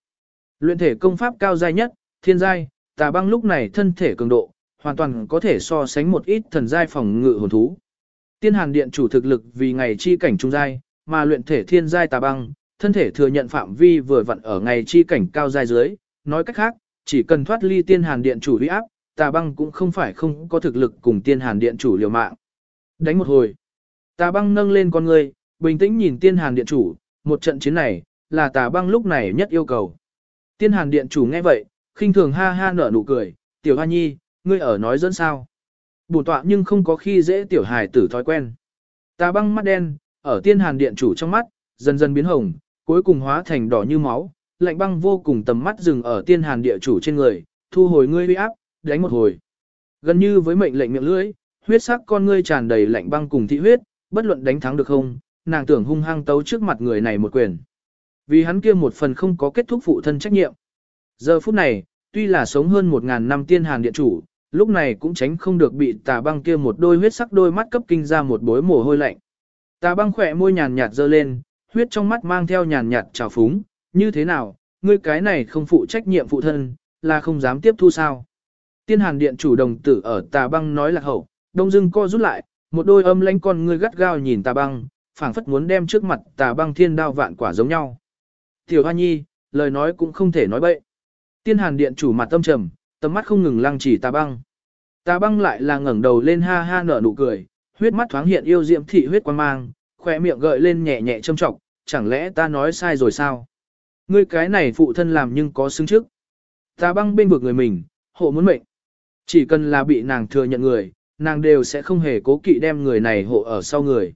Luyện thể công pháp cao giai nhất, thiên giai, tà băng lúc này thân thể cường độ, hoàn toàn có thể so sánh một ít thần giai phòng ngự hồn thú. Tiên hàn điện chủ thực lực vì ngày chi cảnh trung giai, mà luyện thể thiên giai tà băng, thân thể thừa nhận phạm vi vừa vặn ở ngày chi cảnh cao giai dưới, nói cách khác, chỉ cần thoát ly tiên hàn điện chủ uy áp, tà băng cũng không phải không có thực lực cùng tiên hàn điện chủ liều mạng. Đánh một hồi, tà băng nâng lên con người, bình tĩnh nhìn tiên hàn điện chủ, một trận chiến này, là tà băng lúc này nhất yêu cầu. Tiên hàn điện chủ nghe vậy, khinh thường ha ha nở nụ cười, tiểu hoa nhi, ngươi ở nói dẫn sao. Bùn tọa nhưng không có khi dễ tiểu hài tử thói quen. Tà băng mắt đen, ở tiên hàn điện chủ trong mắt, dần dần biến hồng, cuối cùng hóa thành đỏ như máu, lạnh băng vô cùng tầm mắt dừng ở tiên hàn địa chủ trên người, thu hồi ngươi uy áp, đánh một hồi. Gần như với mệnh lệnh miệng lưỡi, huyết sắc con ngươi tràn đầy lạnh băng cùng thị huyết, bất luận đánh thắng được không, nàng tưởng hung hăng tấu trước mặt người này một quyền. Vì hắn kia một phần không có kết thúc phụ thân trách nhiệm. Giờ phút này, tuy là sống hơn 1000 năm tiên hàn địa chủ, lúc này cũng tránh không được bị tà băng kia một đôi huyết sắc đôi mắt cấp kinh ra một bối mồ hôi lạnh. Tà băng khỏe môi nhàn nhạt dơ lên, huyết trong mắt mang theo nhàn nhạt trào phúng, như thế nào, ngươi cái này không phụ trách nhiệm phụ thân, là không dám tiếp thu sao. Tiên hàn điện chủ đồng tử ở tà băng nói là hậu, đông dưng co rút lại, một đôi âm lãnh con ngươi gắt gao nhìn tà băng, phảng phất muốn đem trước mặt tà băng thiên đao vạn quả giống nhau. Tiểu Hoa Nhi, lời nói cũng không thể nói bậy. Tiên hàn điện chủ mặt tâm trầm, tầm mắt không ngừng lăng chỉ tà băng. Tà băng lại là ngẩng đầu lên ha ha nở nụ cười, huyết mắt thoáng hiện yêu diệm thị huyết quan mang, khỏe miệng gợi lên nhẹ nhẹ châm trọng, chẳng lẽ ta nói sai rồi sao? Ngươi cái này phụ thân làm nhưng có xứng trước. ta băng bên vực người mình, hộ muốn mệnh. Chỉ cần là bị nàng thừa nhận người, nàng đều sẽ không hề cố kỵ đem người này hộ ở sau người.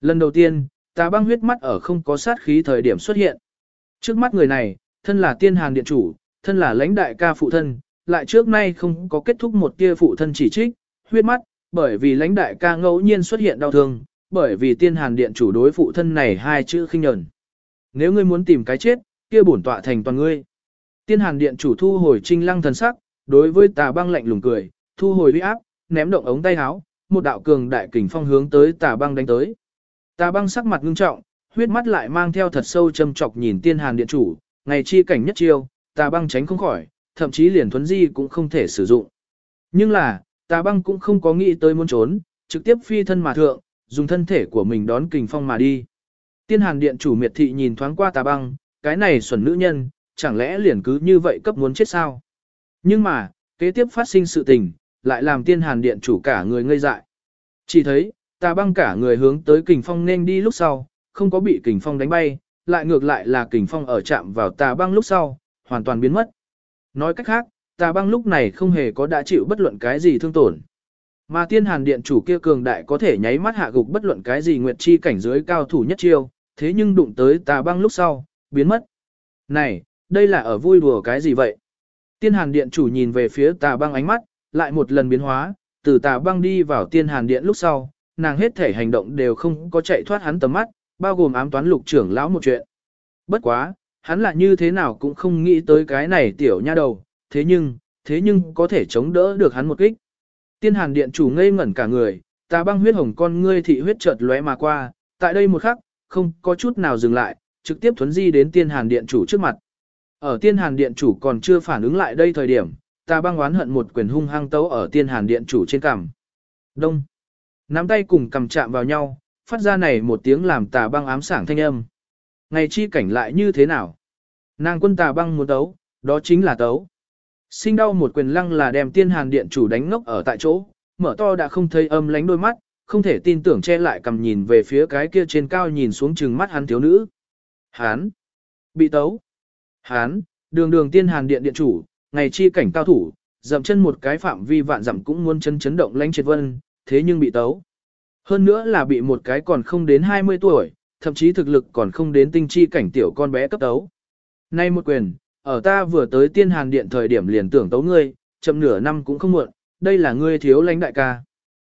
Lần đầu tiên, ta băng huyết mắt ở không có sát khí thời điểm xuất hiện. Trước mắt người này, thân là tiên hàng điện chủ, thân là lãnh đại ca phụ thân, lại trước nay không có kết thúc một tia phụ thân chỉ trích, huyết mắt, bởi vì lãnh đại ca ngẫu nhiên xuất hiện đau thương, bởi vì tiên hàn điện chủ đối phụ thân này hai chữ khinh nhẫn. Nếu ngươi muốn tìm cái chết, kia bổn tọa thành toàn ngươi. Tiên hàn điện chủ thu hồi trinh lăng thần sắc, đối với tà băng lạnh lùng cười, thu hồi uy áp, ném động ống tay áo, một đạo cường đại kình phong hướng tới tà băng đánh tới. Tà băng sắc mặt ngưng trọng, huyết mắt lại mang theo thật sâu châm chọc nhìn tiên hàn điện chủ, ngày chi cảnh nhất chiêu, tà băng tránh không khỏi, thậm chí liền thuấn di cũng không thể sử dụng. Nhưng là, tà băng cũng không có nghĩ tới muốn trốn, trực tiếp phi thân mà thượng, dùng thân thể của mình đón kình phong mà đi. Tiên hàn điện chủ miệt thị nhìn thoáng qua tà băng, cái này xuẩn nữ nhân, chẳng lẽ liền cứ như vậy cấp muốn chết sao? Nhưng mà, kế tiếp phát sinh sự tình, lại làm tiên hàn điện chủ cả người ngây dại. Chỉ thấy, tà băng cả người hướng tới kình phong nên đi lúc sau, không có bị kình phong đánh bay, lại ngược lại là kình phong ở chạm vào tà băng lúc sau, hoàn toàn biến mất. Nói cách khác, tà băng lúc này không hề có đã chịu bất luận cái gì thương tổn. Mà tiên hàn điện chủ kia cường đại có thể nháy mắt hạ gục bất luận cái gì nguyệt chi cảnh giới cao thủ nhất chiêu, thế nhưng đụng tới tà băng lúc sau, biến mất. Này, đây là ở vui đùa cái gì vậy? Tiên hàn điện chủ nhìn về phía tà băng ánh mắt, lại một lần biến hóa, từ tà băng đi vào tiên hàn điện lúc sau, nàng hết thể hành động đều không có chạy thoát hắn tầm mắt, bao gồm ám toán lục trưởng lão một chuyện. Bất quá, hắn là như thế nào cũng không nghĩ tới cái này tiểu nha đầu, thế nhưng, thế nhưng có thể chống đỡ được hắn một kích. Tiên hàn điện chủ ngây ngẩn cả người, tà băng huyết hồng con ngươi thị huyết chợt lóe mà qua, tại đây một khắc, không có chút nào dừng lại, trực tiếp thuấn di đến tiên hàn điện chủ trước mặt. Ở tiên hàn điện chủ còn chưa phản ứng lại đây thời điểm, tà băng oán hận một quyền hung hăng tấu ở tiên hàn điện chủ trên cằm. Đông. Nắm tay cùng cầm chạm vào nhau, phát ra này một tiếng làm tà băng ám sảng thanh âm. Ngày chi cảnh lại như thế nào? Nàng quân tà băng muốn tấu, đó chính là tấu. Sinh đau một quyền lăng là đem tiên hàn điện chủ đánh ngốc ở tại chỗ, mở to đã không thấy âm lánh đôi mắt, không thể tin tưởng che lại cầm nhìn về phía cái kia trên cao nhìn xuống chừng mắt hắn thiếu nữ. Hán! Bị tấu! Hán! Đường đường tiên hàn điện điện chủ, ngày chi cảnh cao thủ, dậm chân một cái phạm vi vạn dặm cũng muốn chấn chấn động lánh triệt vân, thế nhưng bị tấu. Hơn nữa là bị một cái còn không đến 20 tuổi, thậm chí thực lực còn không đến tinh chi cảnh tiểu con bé cấp tấu. Nay một quyền, ở ta vừa tới tiên hàn điện thời điểm liền tưởng tấu ngươi, chậm nửa năm cũng không muộn, đây là ngươi thiếu lãnh đại ca.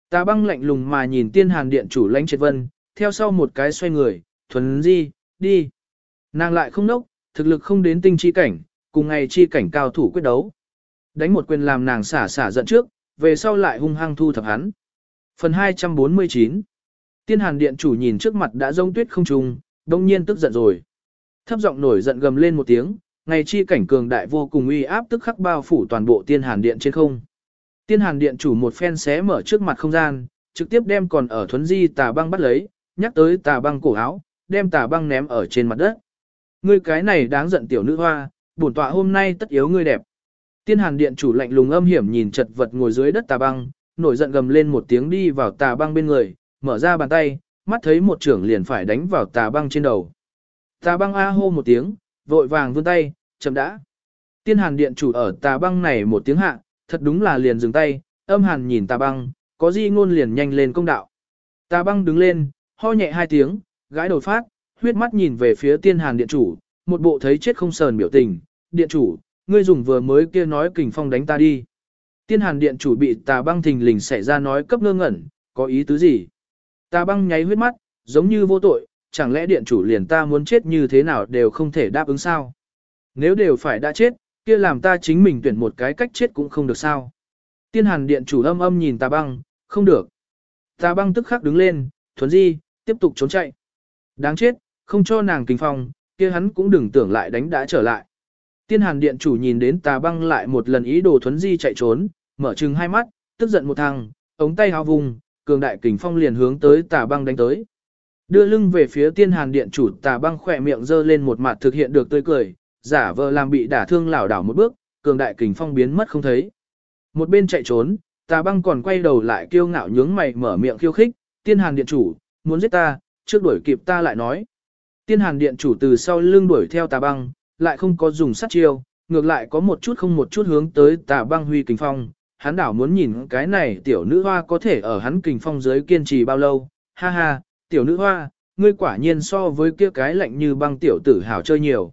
Ta băng lạnh lùng mà nhìn tiên hàn điện chủ lãnh triệt vân, theo sau một cái xoay người, thuần di, đi. Nàng lại không nốc, thực lực không đến tinh chi cảnh, cùng ngày chi cảnh cao thủ quyết đấu. Đánh một quyền làm nàng xả xả giận trước, về sau lại hung hăng thu thập hắn. Phần 249 Tiên hàn điện chủ nhìn trước mặt đã rông tuyết không trùng, đông nhiên tức giận rồi. Thấp giọng nổi giận gầm lên một tiếng, ngày chi cảnh cường đại vô cùng uy áp tức khắc bao phủ toàn bộ tiên hàn điện trên không. Tiên hàn điện chủ một phen xé mở trước mặt không gian, trực tiếp đem còn ở thuấn di tà băng bắt lấy, nhắc tới tà băng cổ áo, đem tà băng ném ở trên mặt đất. Ngươi cái này đáng giận tiểu nữ hoa, bổn tọa hôm nay tất yếu ngươi đẹp. Tiên hàn điện chủ lạnh lùng âm hiểm nhìn chật vật ngồi dưới đất tà băng, nổi giận gầm lên một tiếng đi vào tà băng bên người, mở ra bàn tay, mắt thấy một trưởng liền phải đánh vào tà băng trên đầu. Tà băng a hô một tiếng, vội vàng vươn tay, chậm đã. Tiên hàn điện chủ ở tà băng này một tiếng hạ, thật đúng là liền dừng tay, âm hàn nhìn tà băng, có gì ngôn liền nhanh lên công đạo. Tà băng đứng lên, ho nhẹ hai tiếng, gãi đầu phát, huyết mắt nhìn về phía tiên hàn điện chủ, một bộ thấy chết không sờn biểu tình, điện chủ, ngươi dùng vừa mới kia nói kình phong đánh ta đi. Tiên hàn điện chủ bị tà băng thình lình xảy ra nói cấp ngơ ngẩn, có ý tứ gì? Tà băng nháy huyết mắt, giống như vô tội, chẳng lẽ điện chủ liền ta muốn chết như thế nào đều không thể đáp ứng sao? Nếu đều phải đã chết, kia làm ta chính mình tuyển một cái cách chết cũng không được sao? Tiên hàn điện chủ âm âm nhìn tà băng, không được. Tà băng tức khắc đứng lên, thuấn di, tiếp tục trốn chạy. Đáng chết, không cho nàng kinh phong, kia hắn cũng đừng tưởng lại đánh đã trở lại. Tiên hàn điện chủ nhìn đến tà băng lại một lần ý đồ thuấn di chạy trốn, mở trừng hai mắt, tức giận một thằng, ống tay hào vùng, cường đại kình phong liền hướng tới tà băng đánh tới. Đưa lưng về phía tiên hàn điện chủ tà băng khỏe miệng dơ lên một mặt thực hiện được tươi cười, giả vờ làm bị đả thương lảo đảo một bước, cường đại kình phong biến mất không thấy. Một bên chạy trốn, tà băng còn quay đầu lại kiêu ngạo nhướng mày mở miệng khiêu khích, tiên hàn điện chủ, muốn giết ta, trước đuổi kịp ta lại nói. Tiên hàn điện chủ từ sau lưng đuổi theo tà băng, lại không có dùng sát chiêu, ngược lại có một chút không một chút hướng tới tà băng huy kình phong. Hắn đảo muốn nhìn cái này tiểu nữ hoa có thể ở hắn kình phong dưới kiên trì bao lâu. Ha ha, tiểu nữ hoa, ngươi quả nhiên so với kia cái lạnh như băng tiểu tử hảo chơi nhiều.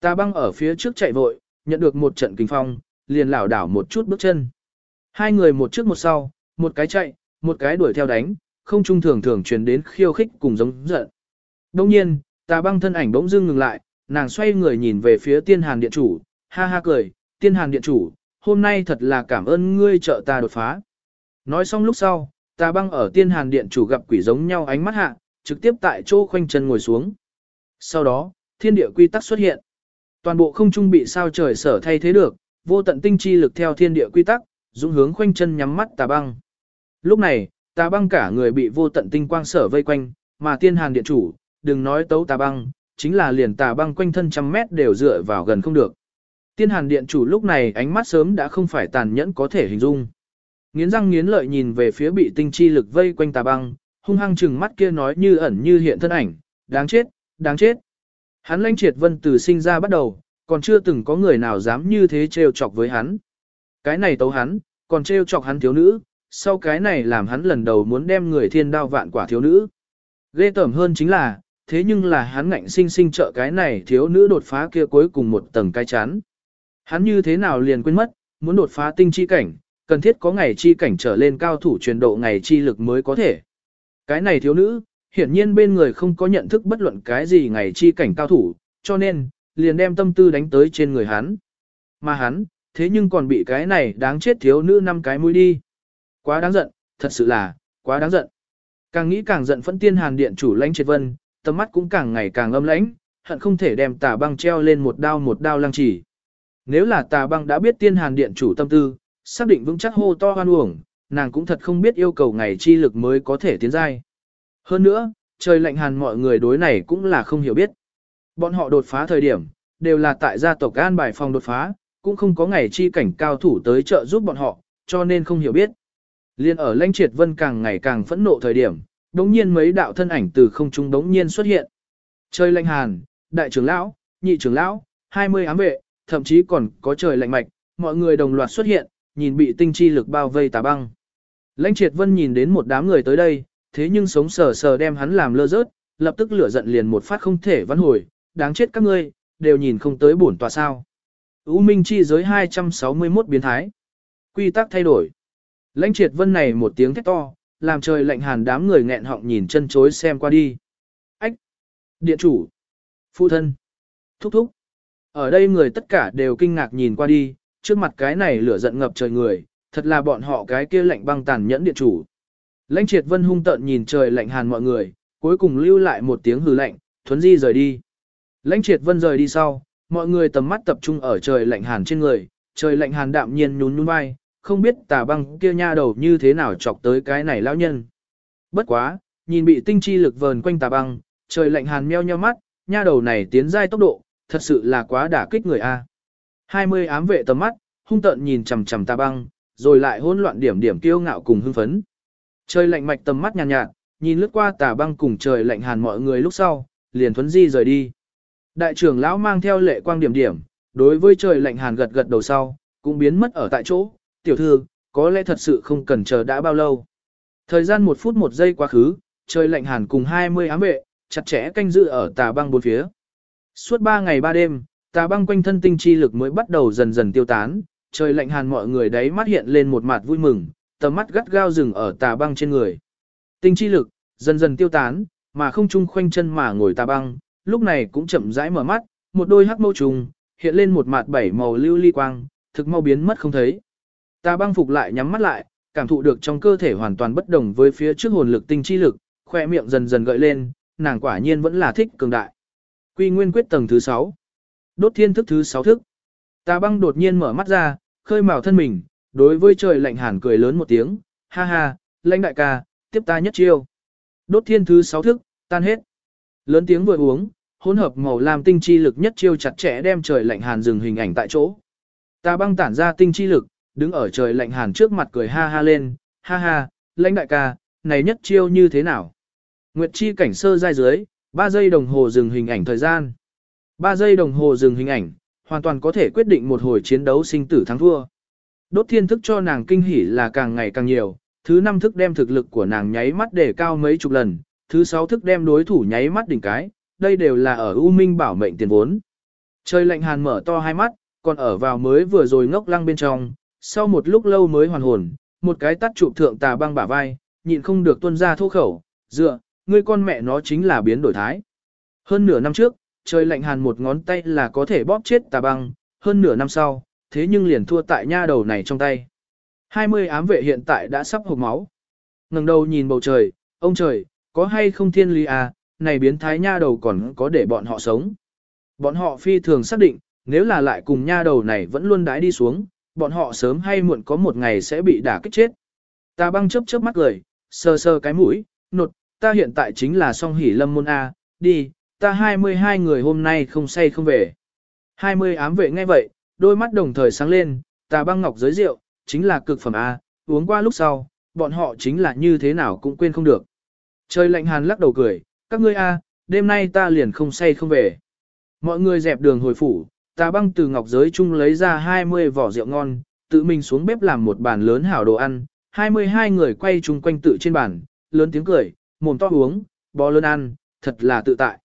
Ta băng ở phía trước chạy vội, nhận được một trận kinh phong, liền lảo đảo một chút bước chân. Hai người một trước một sau, một cái chạy, một cái đuổi theo đánh, không trung thường thường truyền đến khiêu khích cùng giống giận. Đông nhiên, ta băng thân ảnh bỗng dưng ngừng lại, nàng xoay người nhìn về phía tiên hàn điện chủ, ha ha cười, tiên hàn điện chủ, hôm nay thật là cảm ơn ngươi trợ ta đột phá. Nói xong lúc sau, tà băng ở tiên hàn điện chủ gặp quỷ giống nhau ánh mắt hạ, trực tiếp tại chỗ khoanh chân ngồi xuống. Sau đó, thiên địa quy tắc xuất hiện. Toàn bộ không trung bị sao trời sở thay thế được, vô tận tinh chi lực theo thiên địa quy tắc, dũng hướng khoanh chân nhắm mắt tà băng. Lúc này, tà băng cả người bị vô tận tinh quang sở vây quanh, mà tiên hàn điện chủ, đừng nói tấu tà băng, chính là liền tà băng quanh thân trăm mét đều dựa vào gần không được. Tiên hàn điện chủ lúc này ánh mắt sớm đã không phải tàn nhẫn có thể hình dung. Nghiến răng nghiến lợi nhìn về phía bị tinh chi lực vây quanh tà băng, hung hăng chừng mắt kia nói như ẩn như hiện thân ảnh, đáng chết, đáng chết. Hắn lãnh triệt vân từ sinh ra bắt đầu, còn chưa từng có người nào dám như thế trêu chọc với hắn. Cái này tấu hắn, còn trêu chọc hắn thiếu nữ, sau cái này làm hắn lần đầu muốn đem người thiên đao vạn quả thiếu nữ. Ghê tởm hơn chính là, thế nhưng là hắn ngạnh sinh sinh trợ cái này thiếu nữ đột phá kia cuối cùng một tầng cái chán. Hắn như thế nào liền quên mất, muốn đột phá tinh chi cảnh, cần thiết có ngày chi cảnh trở lên cao thủ truyền độ ngày chi lực mới có thể. Cái này thiếu nữ, hiển nhiên bên người không có nhận thức bất luận cái gì ngày chi cảnh cao thủ, cho nên, liền đem tâm tư đánh tới trên người hắn. Mà hắn, thế nhưng còn bị cái này đáng chết thiếu nữ năm cái mũi đi. Quá đáng giận, thật sự là, quá đáng giận. Càng nghĩ càng giận phẫn tiên hàn điện chủ lãnh triệt vân, tầm mắt cũng càng ngày càng âm lãnh, hận không thể đem tà băng treo lên một đao một đao lăng chỉ. Nếu là tà băng đã biết tiên hàn điện chủ tâm tư, xác định vững chắc hô to hoan uổng, nàng cũng thật không biết yêu cầu ngày chi lực mới có thể tiến giai. Hơn nữa, trời lạnh hàn mọi người đối này cũng là không hiểu biết. Bọn họ đột phá thời điểm, đều là tại gia tộc an bài phòng đột phá, cũng không có ngày chi cảnh cao thủ tới trợ giúp bọn họ, cho nên không hiểu biết. Liên ở lãnh triệt vân càng ngày càng phẫn nộ thời điểm, đống nhiên mấy đạo thân ảnh từ không trung đống nhiên xuất hiện. Trời lạnh hàn, đại trưởng lão, nhị trưởng lão, 20 ám vệ, thậm chí còn có trời lạnh mạch, mọi người đồng loạt xuất hiện, nhìn bị tinh chi lực bao vây tà băng. Lãnh triệt vân nhìn đến một đám người tới đây, thế nhưng sống sờ sờ đem hắn làm lơ rớt, lập tức lửa giận liền một phát không thể vãn hồi, đáng chết các ngươi, đều nhìn không tới bổn tòa sao. U Minh chi giới 261 biến thái. Quy tắc thay đổi. Lãnh triệt vân này một tiếng thét to, làm trời lạnh hàn đám người nghẹn họng nhìn chân chối xem qua đi. Ách! Điện chủ! Phụ thân! Thúc thúc! Ở đây người tất cả đều kinh ngạc nhìn qua đi, trước mặt cái này lửa giận ngập trời người, thật là bọn họ cái kia lạnh băng tàn nhẫn điện chủ. Lãnh triệt vân hung tợn nhìn trời lạnh hàn mọi người, cuối cùng lưu lại một tiếng hừ lạnh, thuấn di rời đi. Lãnh triệt vân rời đi sau, mọi người tầm mắt tập trung ở trời lạnh hàn trên người, trời lạnh hàn đạm nhiên nhún nhún vai, không biết tà băng kia nha đầu như thế nào chọc tới cái này lão nhân. Bất quá, nhìn bị tinh chi lực vờn quanh tà băng, trời lạnh hàn meo nheo mắt, nha đầu này tiến giai tốc độ, thật sự là quá đả kích người a. 20 ám vệ tầm mắt, hung tợn nhìn chằm chằm tà băng, rồi lại hỗn loạn điểm điểm kiêu ngạo cùng hưng phấn. Trời lạnh mạch tầm mắt nhàn nhạt, nhạt, nhìn lướt qua tà băng cùng trời lạnh hàn mọi người lúc sau, liền thuấn di rời đi. Đại trưởng lão mang theo lệ quang điểm điểm, đối với trời lạnh hàn gật gật đầu sau, cũng biến mất ở tại chỗ, tiểu thư, có lẽ thật sự không cần chờ đã bao lâu. Thời gian một phút một giây quá khứ, trời lạnh hàn cùng 20 ám vệ, chặt chẽ canh giữ ở tà băng bốn phía. Suốt 3 ngày 3 đêm, tà băng quanh thân tinh chi lực mới bắt đầu dần dần tiêu tán, trời lạnh hàn mọi người đấy mắt hiện lên một mặt vui mừng, tầm mắt gắt gao dừng ở tà băng trên người. Tinh chi lực, dần dần tiêu tán, mà không chung khoanh chân mà ngồi tà băng, lúc này cũng chậm rãi mở mắt, một đôi hắc mâu trùng, hiện lên một mặt bảy màu lưu ly quang, thực mau biến mất không thấy. Tà băng phục lại nhắm mắt lại, cảm thụ được trong cơ thể hoàn toàn bất đồng với phía trước hồn lực tinh chi lực, khoe miệng dần dần gợi lên, nàng quả nhiên vẫn là thích cường đại. Quy nguyên quyết tầng thứ 6. Đốt thiên thức thứ sáu thức. Tà băng đột nhiên mở mắt ra, khơi mào thân mình, đối với trời lạnh hàn cười lớn một tiếng, ha ha, lãnh đại ca, tiếp ta nhất chiêu. Đốt thiên thứ sáu thức, tan hết. Lớn tiếng vừa uống, hỗn hợp màu lam tinh chi lực nhất chiêu chặt chẽ đem trời lạnh hàn dừng hình ảnh tại chỗ. Tà băng tản ra tinh chi lực, đứng ở trời lạnh hàn trước mặt cười ha ha lên, ha ha, lãnh đại ca, này nhất chiêu như thế nào? Nguyệt chi cảnh sơ giai dưới, 3 giây đồng hồ dừng hình ảnh thời gian. 3 giây đồng hồ dừng hình ảnh, hoàn toàn có thể quyết định một hồi chiến đấu sinh tử thắng thua. Đốt thiên thức cho nàng kinh hỉ là càng ngày càng nhiều, thứ năm thức đem thực lực của nàng nháy mắt để cao mấy chục lần, thứ sáu thức đem đối thủ nháy mắt đỉnh cái, đây đều là ở U Minh bảo mệnh tiền vốn. Trời lạnh hàn mở to hai mắt, còn ở vào mới vừa rồi ngốc lăng bên trong, sau một lúc lâu mới hoàn hồn, một cái tắt trụ thượng tà băng bả vai, nhịn không được tuân ra thô khẩu, dựa, ngươi con mẹ nó chính là biến đổi thái. Hơn nửa năm trước, trời lạnh hàn một ngón tay là có thể bóp chết tà băng, hơn nửa năm sau, thế nhưng liền thua tại nha đầu này trong tay. 20 ám vệ hiện tại đã sắp hộp máu. ngẩng đầu nhìn bầu trời, ông trời, có hay không thiên lý à, này biến thái nha đầu còn có để bọn họ sống. Bọn họ phi thường xác định, nếu là lại cùng nha đầu này vẫn luôn đái đi xuống, bọn họ sớm hay muộn có một ngày sẽ bị đả kích chết. Ta băng chớp chớp mắt cười, sờ sờ cái mũi, nột, ta hiện tại chính là song hỉ lâm môn A, đi, ta 22 người hôm nay không say không về. 20 ám vệ ngay vậy, đôi mắt đồng thời sáng lên, ta băng ngọc giới rượu, chính là cực phẩm A, uống qua lúc sau, bọn họ chính là như thế nào cũng quên không được. Trời lạnh hàn lắc đầu cười, các ngươi A, đêm nay ta liền không say không về. Mọi người dẹp đường hồi phủ, ta băng từ ngọc giới chung lấy ra 20 vỏ rượu ngon, tự mình xuống bếp làm một bàn lớn hảo đồ ăn, 22 người quay chung quanh tự trên bàn, lớn tiếng cười, mồm to uống, bò lớn ăn, thật là tự tại.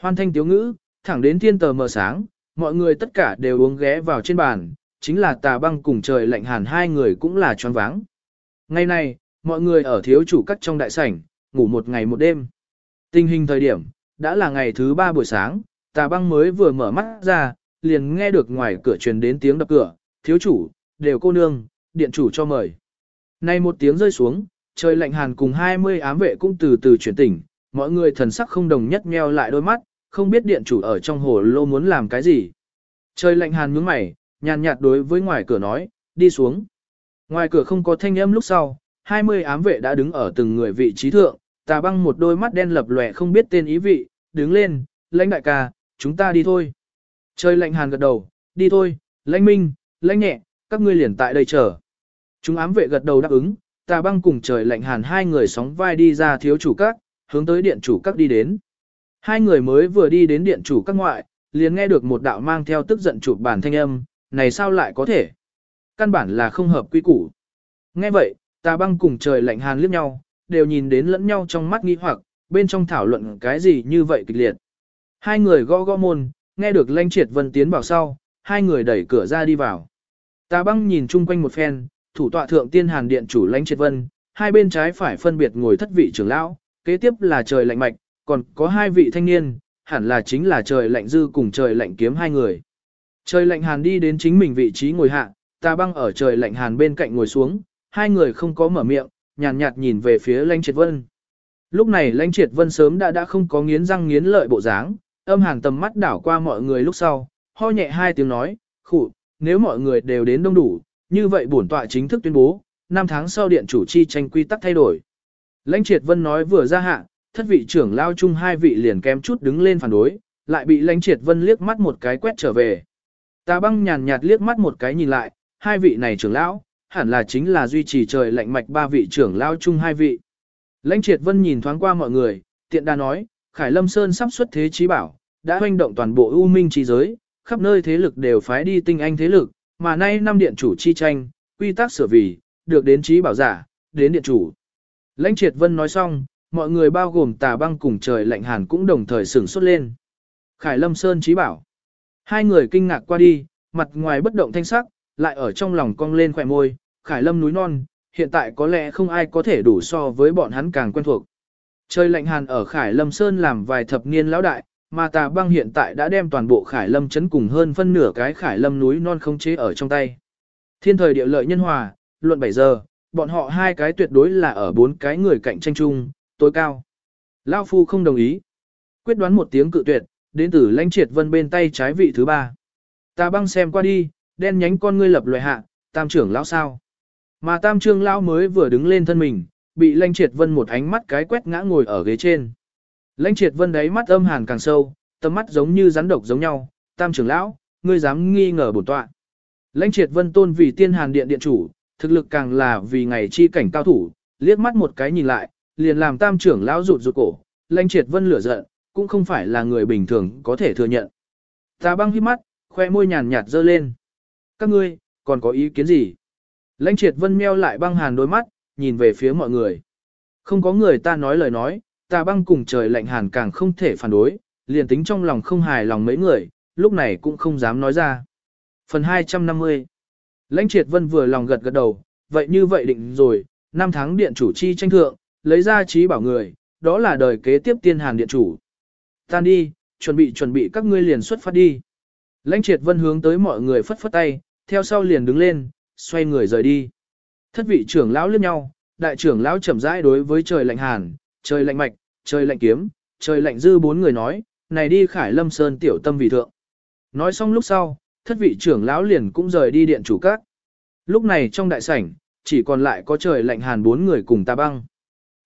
Hoan thanh tiếu ngữ, thẳng đến thiên tờ mờ sáng, mọi người tất cả đều uống ghé vào trên bàn, chính là tà băng cùng trời lạnh hàn hai người cũng là choáng váng. Ngày này, mọi người ở thiếu chủ cắt trong đại sảnh, ngủ một ngày một đêm. Tình hình thời điểm, đã là ngày thứ ba buổi sáng, tà băng mới vừa mở mắt ra, liền nghe được ngoài cửa truyền đến tiếng đập cửa, thiếu chủ, đều cô nương, điện chủ cho mời. Nay một tiếng rơi xuống, trời lạnh hàn cùng 20 ám vệ cũng từ từ chuyển tỉnh, mọi người thần sắc không đồng nhất nheo lại đôi mắt, không biết điện chủ ở trong hồ lô muốn làm cái gì. Trời lạnh hàn nhướng mày, nhàn nhạt đối với ngoài cửa nói, đi xuống. Ngoài cửa không có thanh âm lúc sau, 20 ám vệ đã đứng ở từng người vị trí thượng, tà băng một đôi mắt đen lập lòe không biết tên ý vị, đứng lên, lãnh đại ca, chúng ta đi thôi. Trời lạnh hàn gật đầu, đi thôi, lãnh minh, lãnh nhẹ, các ngươi liền tại đây chờ. Chúng ám vệ gật đầu đáp ứng, tà băng cùng trời lạnh hàn hai người sóng vai đi ra thiếu chủ các, hướng tới điện chủ các đi đến. Hai người mới vừa đi đến điện chủ các ngoại, liền nghe được một đạo mang theo tức giận chụp bản thanh âm, này sao lại có thể? Căn bản là không hợp quy củ. Nghe vậy, tà băng cùng trời lạnh hàn liếc nhau, đều nhìn đến lẫn nhau trong mắt nghi hoặc, bên trong thảo luận cái gì như vậy kịch liệt. Hai người gõ gõ môn, nghe được lanh triệt vân tiến vào sau, hai người đẩy cửa ra đi vào. Tà băng nhìn chung quanh một phen, thủ tọa thượng tiên hàn điện chủ lãnh triệt vân, hai bên trái phải phân biệt ngồi thất vị trưởng lão, kế tiếp là trời lạnh mạch, còn có hai vị thanh niên, hẳn là chính là trời lạnh dư cùng trời lạnh kiếm hai người. Trời lạnh hàn đi đến chính mình vị trí ngồi hạ, ta băng ở trời lạnh hàn bên cạnh ngồi xuống, hai người không có mở miệng, nhàn nhạt, nhạt nhìn về phía lãnh triệt vân. Lúc này lãnh triệt vân sớm đã đã không có nghiến răng nghiến lợi bộ dáng, âm hàn tầm mắt đảo qua mọi người lúc sau, ho nhẹ hai tiếng nói, khụ, nếu mọi người đều đến đông đủ, như vậy bổn tọa chính thức tuyên bố, năm tháng sau điện chủ chi tranh quy tắc thay đổi. Lãnh triệt vân nói vừa ra hạ, thất vị trưởng lao chung hai vị liền kém chút đứng lên phản đối, lại bị lãnh triệt vân liếc mắt một cái quét trở về. Tà băng nhàn nhạt liếc mắt một cái nhìn lại, hai vị này trưởng lão, hẳn là chính là duy trì trời lạnh mạch ba vị trưởng lao chung hai vị. Lãnh triệt vân nhìn thoáng qua mọi người, tiện đa nói, Khải Lâm Sơn sắp xuất thế trí bảo, đã hoành động toàn bộ ưu minh trí giới, khắp nơi thế lực đều phái đi tinh anh thế lực, mà nay năm điện chủ chi tranh, quy tắc sửa vì, được đến trí bảo giả, đến điện chủ. Lãnh triệt vân nói xong, mọi người bao gồm tà băng cùng trời lạnh hàn cũng đồng thời sửng sốt lên. Khải Lâm Sơn trí bảo. Hai người kinh ngạc qua đi, mặt ngoài bất động thanh sắc, lại ở trong lòng cong lên khỏe môi, Khải Lâm núi non, hiện tại có lẽ không ai có thể đủ so với bọn hắn càng quen thuộc. Trời lạnh hàn ở Khải Lâm Sơn làm vài thập niên lão đại, mà tà băng hiện tại đã đem toàn bộ Khải Lâm chấn cùng hơn phân nửa cái Khải Lâm núi non không chế ở trong tay. Thiên thời địa lợi nhân hòa, luận 7 giờ, bọn họ hai cái tuyệt đối là ở bốn cái người cạnh tranh chung, tối cao. Lao Phu không đồng ý. Quyết đoán một tiếng cự tuyệt, đến từ lãnh triệt vân bên tay trái vị thứ ba. ta băng xem qua đi, đen nhánh con ngươi lập loại hạ, tam trưởng lão sao. Mà tam trưởng lão mới vừa đứng lên thân mình, bị lãnh triệt vân một ánh mắt cái quét ngã ngồi ở ghế trên. Lãnh triệt vân đáy mắt âm hàn càng sâu, tầm mắt giống như rắn độc giống nhau, tam trưởng lão, ngươi dám nghi ngờ bổn tọa. Lãnh triệt vân tôn vì tiên hàn điện điện chủ, thực lực càng là vì ngày chi cảnh cao thủ, liếc mắt một cái nhìn lại, liền làm tam trưởng lão rụt rụt cổ, lãnh triệt vân lửa giận, cũng không phải là người bình thường có thể thừa nhận. Ta băng hít mắt, khoe môi nhàn nhạt dơ lên. Các ngươi, còn có ý kiến gì? Lãnh triệt vân meo lại băng hàn đôi mắt, nhìn về phía mọi người. Không có người ta nói lời nói, ta băng cùng trời lạnh hàn càng không thể phản đối, liền tính trong lòng không hài lòng mấy người, lúc này cũng không dám nói ra. Phần 250 Lãnh triệt vân vừa lòng gật gật đầu, vậy như vậy định rồi, năm tháng điện chủ chi tranh thượng, lấy ra trí bảo người, đó là đời kế tiếp tiên hàn điện chủ. Tan đi, chuẩn bị chuẩn bị các ngươi liền xuất phát đi. Lãnh triệt vân hướng tới mọi người phất phất tay, theo sau liền đứng lên, xoay người rời đi. Thất vị trưởng lão liếc nhau, đại trưởng lão chậm rãi đối với trời lạnh hàn, trời lạnh mạch, trời lạnh kiếm, trời lạnh dư bốn người nói, này đi khải lâm sơn tiểu tâm vị thượng. Nói xong lúc sau, thất vị trưởng lão liền cũng rời đi điện chủ các. Lúc này trong đại sảnh, chỉ còn lại có trời lạnh hàn bốn người cùng ta băng.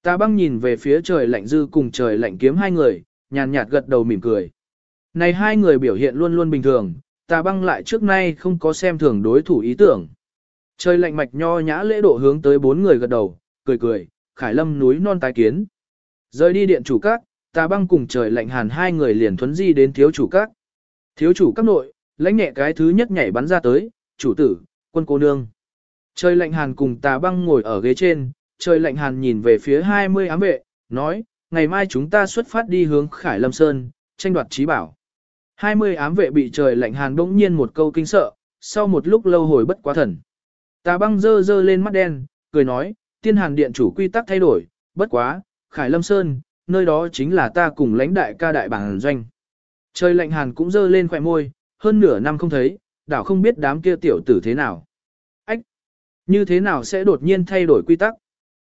Ta băng nhìn về phía trời lạnh dư cùng trời lạnh kiếm hai người, nhàn nhạt gật đầu mỉm cười. Này hai người biểu hiện luôn luôn bình thường, ta băng lại trước nay không có xem thường đối thủ ý tưởng. Trời lạnh mạch nho nhã lễ độ hướng tới bốn người gật đầu, cười cười, khải lâm núi non tái kiến. Rời đi điện chủ các, ta băng cùng trời lạnh hàn hai người liền thuấn di đến thiếu chủ các. Thiếu chủ các nội, lãnh nhẹ cái thứ nhất nhảy bắn ra tới, chủ tử, quân cô nương. Trời lạnh hàn cùng tà băng ngồi ở ghế trên, trời lạnh hàn nhìn về phía 20 ám vệ, nói, ngày mai chúng ta xuất phát đi hướng Khải Lâm Sơn, tranh đoạt trí bảo. 20 ám vệ bị trời lạnh hàn bỗng nhiên một câu kinh sợ, sau một lúc lâu hồi bất quá thần. Tà băng dơ dơ lên mắt đen, cười nói, tiên hàn điện chủ quy tắc thay đổi, bất quá, Khải Lâm Sơn, nơi đó chính là ta cùng lãnh đại ca đại bản doanh. Trời lạnh hàn cũng dơ lên khỏe môi, hơn nửa năm không thấy, đảo không biết đám kia tiểu tử thế nào. Ách! Như thế nào sẽ đột nhiên thay đổi quy tắc?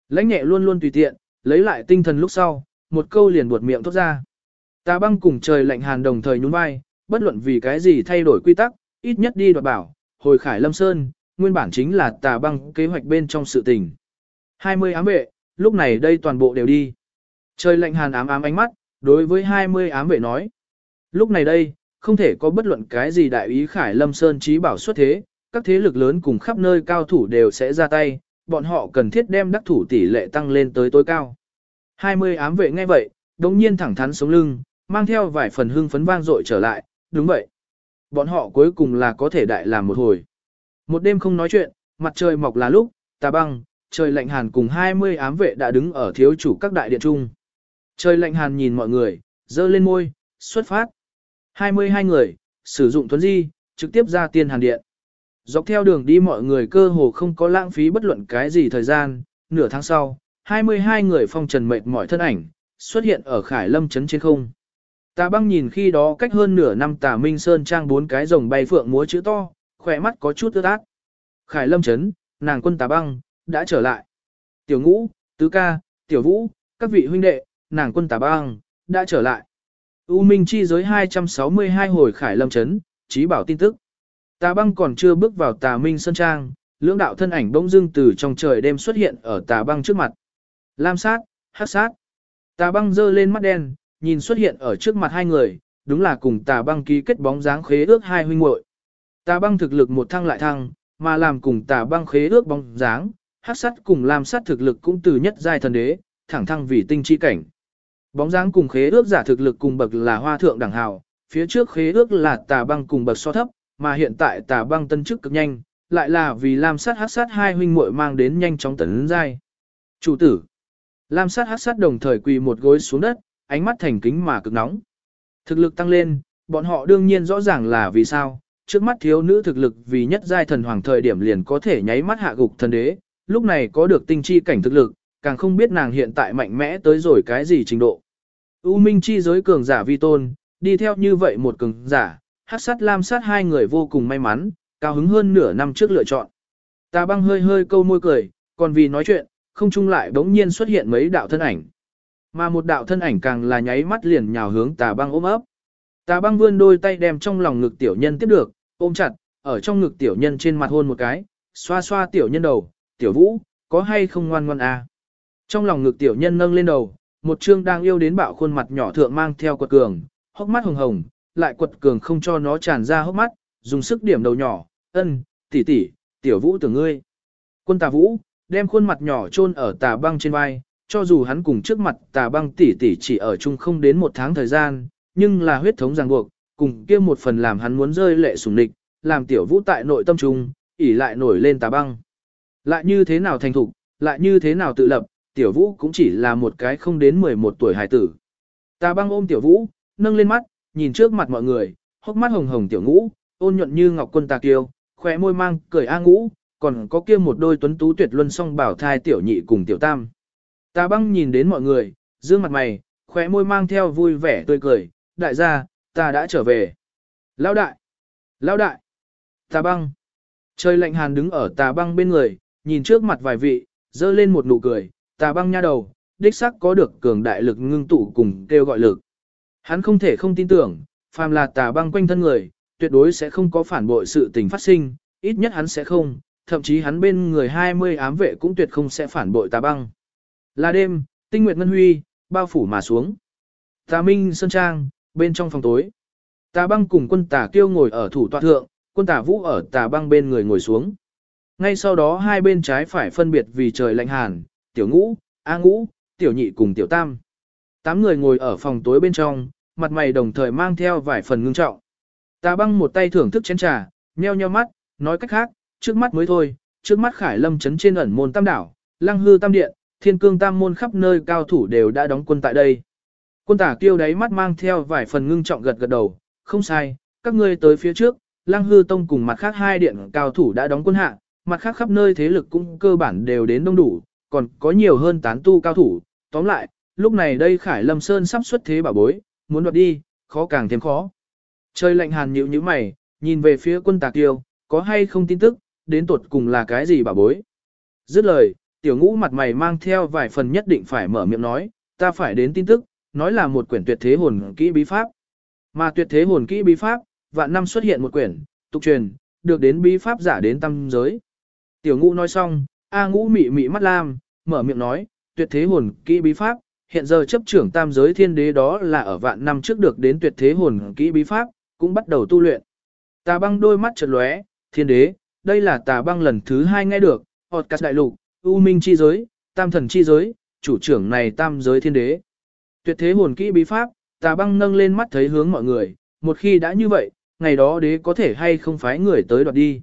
Lãnh nhẹ luôn luôn tùy tiện, lấy lại tinh thần lúc sau, một câu liền buột miệng thốt ra. Ta băng cùng trời lạnh hàn đồng thời nhún vai, bất luận vì cái gì thay đổi quy tắc, ít nhất đi đoạt bảo, hồi khải lâm sơn, nguyên bản chính là tà băng kế hoạch bên trong sự tình. 20 ám vệ, lúc này đây toàn bộ đều đi. Trời lạnh hàn ám ám ánh mắt, đối với 20 ám vệ nói. Lúc này đây, không thể có bất luận cái gì đại ý khải lâm sơn trí bảo xuất thế, các thế lực lớn cùng khắp nơi cao thủ đều sẽ ra tay, bọn họ cần thiết đem đắc thủ tỷ lệ tăng lên tới tối cao. 20 ám vệ nghe vậy, đống nhiên thẳng thắn sống lưng, mang theo vài phần hưng phấn vang dội trở lại, đúng vậy. Bọn họ cuối cùng là có thể đại làm một hồi. Một đêm không nói chuyện, mặt trời mọc là lúc, tà băng, trời lạnh hàn cùng 20 ám vệ đã đứng ở thiếu chủ các đại điện trung. Trời lạnh hàn nhìn mọi người, dơ lên môi, xuất phát. 22 người, sử dụng thuấn di, trực tiếp ra tiên hàn điện. Dọc theo đường đi mọi người cơ hồ không có lãng phí bất luận cái gì thời gian, nửa tháng sau, 22 người phong trần mệt mỏi thân ảnh, xuất hiện ở Khải Lâm Trấn trên không. Tà băng nhìn khi đó cách hơn nửa năm tà Minh Sơn trang bốn cái rồng bay phượng múa chữ to, khỏe mắt có chút ướt át. Khải Lâm Trấn, nàng quân tà băng, đã trở lại. Tiểu ngũ, tứ ca, tiểu vũ, các vị huynh đệ, nàng quân tà băng, đã trở lại. U Minh chi giới 262 hồi Khải Lâm Trấn, trí bảo tin tức. Tà băng còn chưa bước vào tà Minh Sơn Trang, lưỡng đạo thân ảnh bỗng dưng từ trong trời đêm xuất hiện ở tà băng trước mặt. Lam sát, hắc sát. Tà băng giơ lên mắt đen, nhìn xuất hiện ở trước mặt hai người, đúng là cùng tà băng ký kết bóng dáng khế ước hai huynh muội. Tà băng thực lực một thăng lại thăng, mà làm cùng tà băng khế ước bóng dáng, hắc sát cùng lam sát thực lực cũng từ nhất giai thần đế, thẳng thăng vì tinh chi cảnh. Bóng dáng cùng khế ước giả thực lực cùng bậc là hoa thượng đẳng hào, phía trước khế ước là tà băng cùng bậc so thấp, mà hiện tại tà băng tân chức cực nhanh, lại là vì lam sát hát sát hai huynh muội mang đến nhanh chóng tấn giai. Chủ tử. Lam sát hát sát đồng thời quỳ một gối xuống đất, ánh mắt thành kính mà cực nóng. Thực lực tăng lên, bọn họ đương nhiên rõ ràng là vì sao, trước mắt thiếu nữ thực lực vì nhất giai thần hoàng thời điểm liền có thể nháy mắt hạ gục thần đế, lúc này có được tinh chi cảnh thực lực, càng không biết nàng hiện tại mạnh mẽ tới rồi cái gì trình độ. U minh chi giới cường giả vi tôn, đi theo như vậy một cường giả, hát sát lam sát hai người vô cùng may mắn, cao hứng hơn nửa năm trước lựa chọn. Tà băng hơi hơi câu môi cười, còn vì nói chuyện, không chung lại bỗng nhiên xuất hiện mấy đạo thân ảnh. Mà một đạo thân ảnh càng là nháy mắt liền nhào hướng tà băng ôm ấp. Tà băng vươn đôi tay đem trong lòng ngực tiểu nhân tiếp được, ôm chặt, ở trong ngực tiểu nhân trên mặt hôn một cái, xoa xoa tiểu nhân đầu, tiểu vũ, có hay không ngoan ngoan à. Trong lòng ngực tiểu nhân nâng lên đầu, một chương đang yêu đến bạo khuôn mặt nhỏ thượng mang theo quật cường, hốc mắt hồng hồng, lại quật cường không cho nó tràn ra hốc mắt, dùng sức điểm đầu nhỏ, ân, tỷ tỷ, tiểu vũ tưởng ngươi. Quân tà vũ, đem khuôn mặt nhỏ chôn ở tà băng trên vai, cho dù hắn cùng trước mặt tà băng tỷ tỷ chỉ ở chung không đến một tháng thời gian, nhưng là huyết thống ràng buộc, cùng kia một phần làm hắn muốn rơi lệ sủng địch, làm tiểu vũ tại nội tâm trung, ỉ lại nổi lên tà băng. Lại như thế nào thành thục, lại như thế nào tự lập, tiểu vũ cũng chỉ là một cái không đến 11 tuổi hài tử. Ta băng ôm tiểu vũ, nâng lên mắt, nhìn trước mặt mọi người, hốc mắt hồng hồng tiểu ngũ, ôn nhuận như ngọc quân tạc kiêu, khóe môi mang, cười a ngũ, còn có kia một đôi tuấn tú tuyệt luân song bảo thai tiểu nhị cùng tiểu tam. Ta băng nhìn đến mọi người, dương mặt mày, khóe môi mang theo vui vẻ tươi cười, đại gia, ta đã trở về. Lão đại! Lão đại! Ta băng! Trời lạnh hàn đứng ở tà băng bên người, nhìn trước mặt vài vị, dơ lên một nụ cười, tà băng nha đầu, đích xác có được cường đại lực ngưng tụ cùng kêu gọi lực. Hắn không thể không tin tưởng, phàm là tà băng quanh thân người, tuyệt đối sẽ không có phản bội sự tình phát sinh, ít nhất hắn sẽ không, thậm chí hắn bên người 20 ám vệ cũng tuyệt không sẽ phản bội tà băng. Là đêm, tinh nguyệt ngân huy, bao phủ mà xuống. Tà Minh Sơn Trang, bên trong phòng tối. Tà băng cùng quân tà kiêu ngồi ở thủ tọa thượng, quân tà vũ ở tà băng bên người ngồi xuống. Ngay sau đó hai bên trái phải phân biệt vì trời lạnh hàn, tiểu ngũ, a ngũ, tiểu nhị cùng tiểu tam. Tám người ngồi ở phòng tối bên trong, mặt mày đồng thời mang theo vài phần ngưng trọng. Tà băng một tay thưởng thức chén trà, nheo nheo mắt, nói cách khác, trước mắt mới thôi, trước mắt khải lâm chấn trên ẩn môn tam đảo, lăng hư tam điện, thiên cương tam môn khắp nơi cao thủ đều đã đóng quân tại đây. Quân tả kêu đáy mắt mang theo vài phần ngưng trọng gật gật đầu, không sai, các ngươi tới phía trước, lăng hư tông cùng mặt khác hai điện cao thủ đã đóng quân hạ, mặt khác khắp nơi thế lực cũng cơ bản đều đến đông đủ, còn có nhiều hơn tán tu cao thủ, tóm lại, lúc này đây Khải Lâm Sơn sắp xuất thế bảo bối, muốn đoạt đi, khó càng thêm khó. Trời lạnh hàn nhịu như mày, nhìn về phía quân tạc tiêu, có hay không tin tức, đến tuột cùng là cái gì bảo bối. Dứt lời, tiểu ngũ mặt mày mang theo vài phần nhất định phải mở miệng nói, ta phải đến tin tức, nói là một quyển tuyệt thế hồn kỹ bí pháp. Mà tuyệt thế hồn kỹ bí pháp, vạn năm xuất hiện một quyển, tục truyền, được đến bí pháp giả đến tâm giới. Tiểu ngũ nói xong, A ngũ mị mị mắt lam, mở miệng nói, tuyệt thế hồn kỹ bí pháp, hiện giờ chấp trưởng tam giới thiên đế đó là ở vạn năm trước được đến tuyệt thế hồn kỹ bí pháp, cũng bắt đầu tu luyện. Tà băng đôi mắt chợt lóe, thiên đế, đây là tà băng lần thứ hai nghe được, hột cắt đại lục, u minh chi giới, tam thần chi giới, chủ trưởng này tam giới thiên đế. Tuyệt thế hồn kỹ bí pháp, tà băng nâng lên mắt thấy hướng mọi người, một khi đã như vậy, ngày đó đế có thể hay không phái người tới đoạt đi.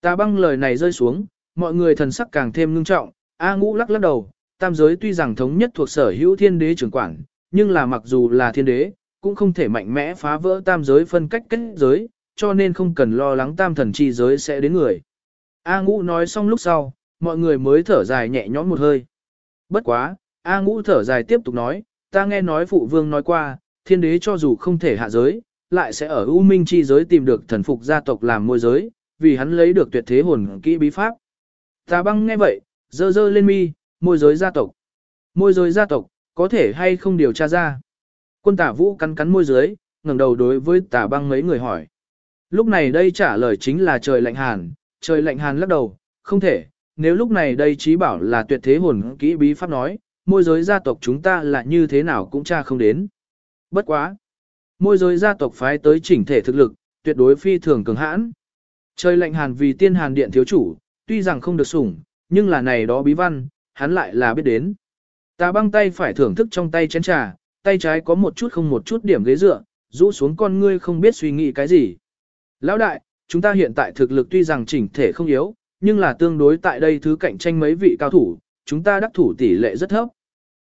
Tà băng lời này rơi xuống, mọi người thần sắc càng thêm ngưng trọng, A ngũ lắc lắc đầu, tam giới tuy rằng thống nhất thuộc sở hữu thiên đế trưởng quản, nhưng là mặc dù là thiên đế, cũng không thể mạnh mẽ phá vỡ tam giới phân cách kết giới, cho nên không cần lo lắng tam thần chi giới sẽ đến người. A ngũ nói xong lúc sau, mọi người mới thở dài nhẹ nhõm một hơi. Bất quá, A ngũ thở dài tiếp tục nói, ta nghe nói phụ vương nói qua, thiên đế cho dù không thể hạ giới, lại sẽ ở U Minh chi giới tìm được thần phục gia tộc làm môi giới, vì hắn lấy được tuyệt thế hồn kỹ bí pháp. Ta băng nghe vậy, dơ dơ lên mi, môi giới gia tộc. Môi giới gia tộc, có thể hay không điều tra ra. Quân tả vũ cắn cắn môi giới, ngẩng đầu đối với tả băng mấy người hỏi. Lúc này đây trả lời chính là trời lạnh hàn, trời lạnh hàn lắc đầu, không thể, nếu lúc này đây trí bảo là tuyệt thế hồn kỹ bí pháp nói, môi giới gia tộc chúng ta là như thế nào cũng tra không đến. Bất quá. Môi giới gia tộc phái tới chỉnh thể thực lực, tuyệt đối phi thường cường hãn. Trời lạnh hàn vì tiên hàn điện thiếu chủ, tuy rằng không được sủng, nhưng là này đó bí văn, hắn lại là biết đến. Ta băng tay phải thưởng thức trong tay chén trà, tay trái có một chút không một chút điểm ghế dựa, rũ xuống con ngươi không biết suy nghĩ cái gì. Lão đại, chúng ta hiện tại thực lực tuy rằng chỉnh thể không yếu, nhưng là tương đối tại đây thứ cạnh tranh mấy vị cao thủ, chúng ta đắc thủ tỷ lệ rất thấp.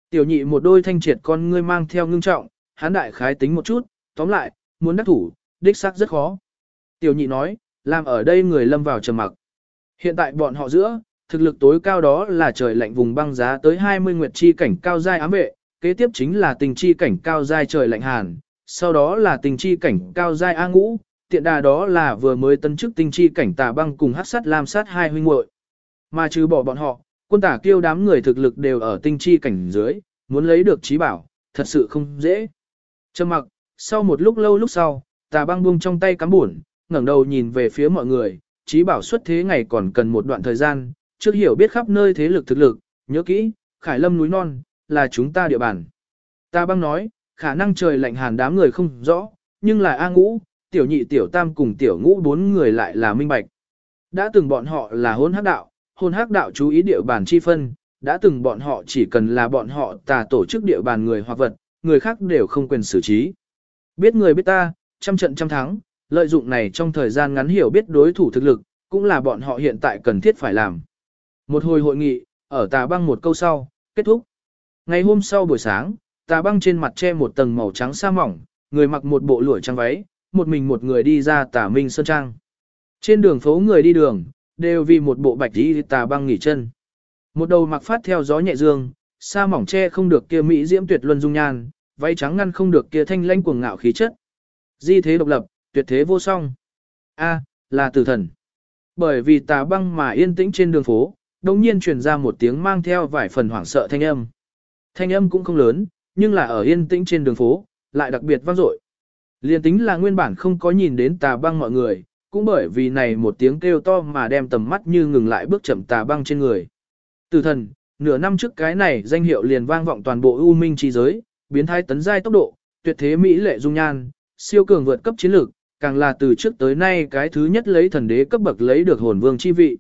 Tiểu nhị một đôi thanh triệt con ngươi mang theo ngưng trọng, hắn đại khái tính một chút, tóm lại, muốn đắc thủ, đích xác rất khó. Tiểu nhị nói, làm ở đây người lâm vào trầm mặc. Hiện tại bọn họ giữa, thực lực tối cao đó là trời lạnh vùng băng giá tới 20 nguyệt chi cảnh cao giai ám vệ, kế tiếp chính là tình chi cảnh cao giai trời lạnh hàn, sau đó là tình chi cảnh cao giai A ngũ, tiện đà đó là vừa mới tân chức tinh chi cảnh tà băng cùng hắc sát lam sát hai huynh muội. Mà trừ bỏ bọn họ, quân tả kêu đám người thực lực đều ở tinh chi cảnh dưới, muốn lấy được trí bảo, thật sự không dễ. Trầm mặc, sau một lúc lâu lúc sau, tà băng buông trong tay cắm buồn, ngẩng đầu nhìn về phía mọi người, trí bảo xuất thế ngày còn cần một đoạn thời gian, trước hiểu biết khắp nơi thế lực thực lực, nhớ kỹ, khải lâm núi non, là chúng ta địa bàn. ta băng nói, khả năng trời lạnh hàn đám người không rõ, nhưng là A ngũ, tiểu nhị tiểu tam cùng tiểu ngũ bốn người lại là minh bạch. Đã từng bọn họ là hôn hắc đạo, hôn hắc đạo chú ý địa bàn chi phân, đã từng bọn họ chỉ cần là bọn họ tà tổ chức địa bàn người hoặc vật, người khác đều không quyền xử trí. Biết người biết ta, trăm trận trăm thắng, lợi dụng này trong thời gian ngắn hiểu biết đối thủ thực lực, cũng là bọn họ hiện tại cần thiết phải làm. Một hồi hội nghị, ở tà băng một câu sau, kết thúc. Ngày hôm sau buổi sáng, tà băng trên mặt che một tầng màu trắng sa mỏng, người mặc một bộ lụa trắng váy, một mình một người đi ra tà minh sơn trang. Trên đường phố người đi đường, đều vì một bộ bạch đi tà băng nghỉ chân. Một đầu mặc phát theo gió nhẹ dương, sa mỏng che không được kia mỹ diễm tuyệt luân dung nhan, váy trắng ngăn không được kia thanh lãnh cuồng ngạo khí chất. Di thế độc lập, tuyệt thế vô song. A, là tử thần. Bởi vì tà băng mà yên tĩnh trên đường phố, đồng nhiên truyền ra một tiếng mang theo vài phần hoảng sợ thanh âm. Thanh âm cũng không lớn, nhưng là ở yên tĩnh trên đường phố, lại đặc biệt vang dội. Liên tính là nguyên bản không có nhìn đến tà băng mọi người, cũng bởi vì này một tiếng kêu to mà đem tầm mắt như ngừng lại bước chậm tà băng trên người. Từ thần, nửa năm trước cái này danh hiệu liền vang vọng toàn bộ U Minh chi giới, biến thái tấn giai tốc độ, tuyệt thế mỹ lệ dung nhan, siêu cường vượt cấp chiến lược, càng là từ trước tới nay cái thứ nhất lấy thần đế cấp bậc lấy được hồn vương chi vị.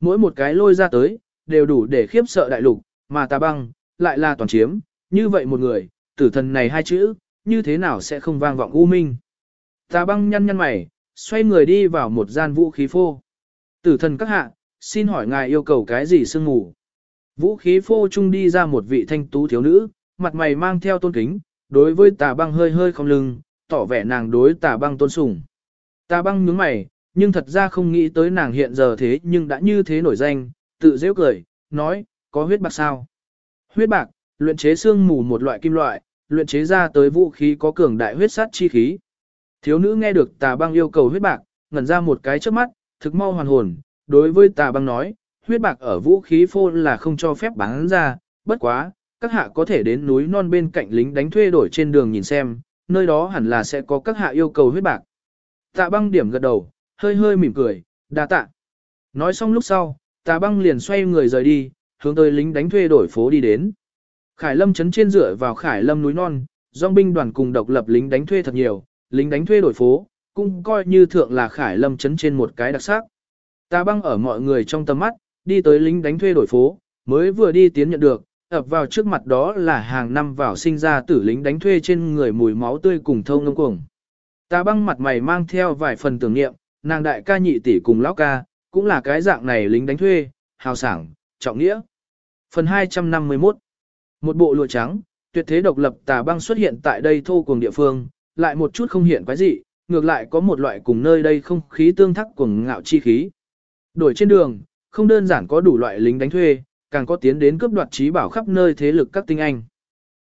Mỗi một cái lôi ra tới, đều đủ để khiếp sợ đại lục, mà tà băng, lại là toàn chiếm, như vậy một người, tử thần này hai chữ, như thế nào sẽ không vang vọng u minh. Tà băng nhăn nhăn mày, xoay người đi vào một gian vũ khí phô. Tử thần các hạ, xin hỏi ngài yêu cầu cái gì sương ngủ. Vũ khí phô chung đi ra một vị thanh tú thiếu nữ, mặt mày mang theo tôn kính, đối với tà băng hơi hơi không lưng, tỏ vẻ nàng đối tà băng tôn sùng. Tà băng nhướng mày, nhưng thật ra không nghĩ tới nàng hiện giờ thế nhưng đã như thế nổi danh, tự dễ cười, nói, có huyết bạc sao? Huyết bạc, luyện chế xương mù một loại kim loại, luyện chế ra tới vũ khí có cường đại huyết sát chi khí. Thiếu nữ nghe được tà băng yêu cầu huyết bạc, ngẩn ra một cái trước mắt, thực mau hoàn hồn, đối với tà băng nói, huyết bạc ở vũ khí phô là không cho phép bán ra, bất quá, các hạ có thể đến núi non bên cạnh lính đánh thuê đổi trên đường nhìn xem, nơi đó hẳn là sẽ có các hạ yêu cầu huyết bạc. Tạ băng điểm gật đầu, hơi hơi mỉm cười, đa tạ. Nói xong lúc sau, tà băng liền xoay người rời đi, hướng tới lính đánh thuê đổi phố đi đến. Khải lâm chấn trên dựa vào khải lâm núi non, dòng binh đoàn cùng độc lập lính đánh thuê thật nhiều, lính đánh thuê đổi phố, cũng coi như thượng là khải lâm chấn trên một cái đặc sắc. Tà băng ở mọi người trong tầm mắt, đi tới lính đánh thuê đổi phố, mới vừa đi tiến nhận được, ập vào trước mặt đó là hàng năm vào sinh ra tử lính đánh thuê trên người mùi máu tươi cùng thâu ngâm cuồng. Ta băng mặt mày mang theo vài phần tưởng niệm, nàng đại ca nhị tỷ cùng lão ca, cũng là cái dạng này lính đánh thuê, hào sảng, trọng nghĩa. Phần 251 Một bộ lụa trắng, tuyệt thế độc lập tà băng xuất hiện tại đây thô cuồng địa phương, lại một chút không hiện quái gì, ngược lại có một loại cùng nơi đây không khí tương thắc cuồng ngạo chi khí. Đổi trên đường, không đơn giản có đủ loại lính đánh thuê, càng có tiến đến cướp đoạt trí bảo khắp nơi thế lực các tinh anh.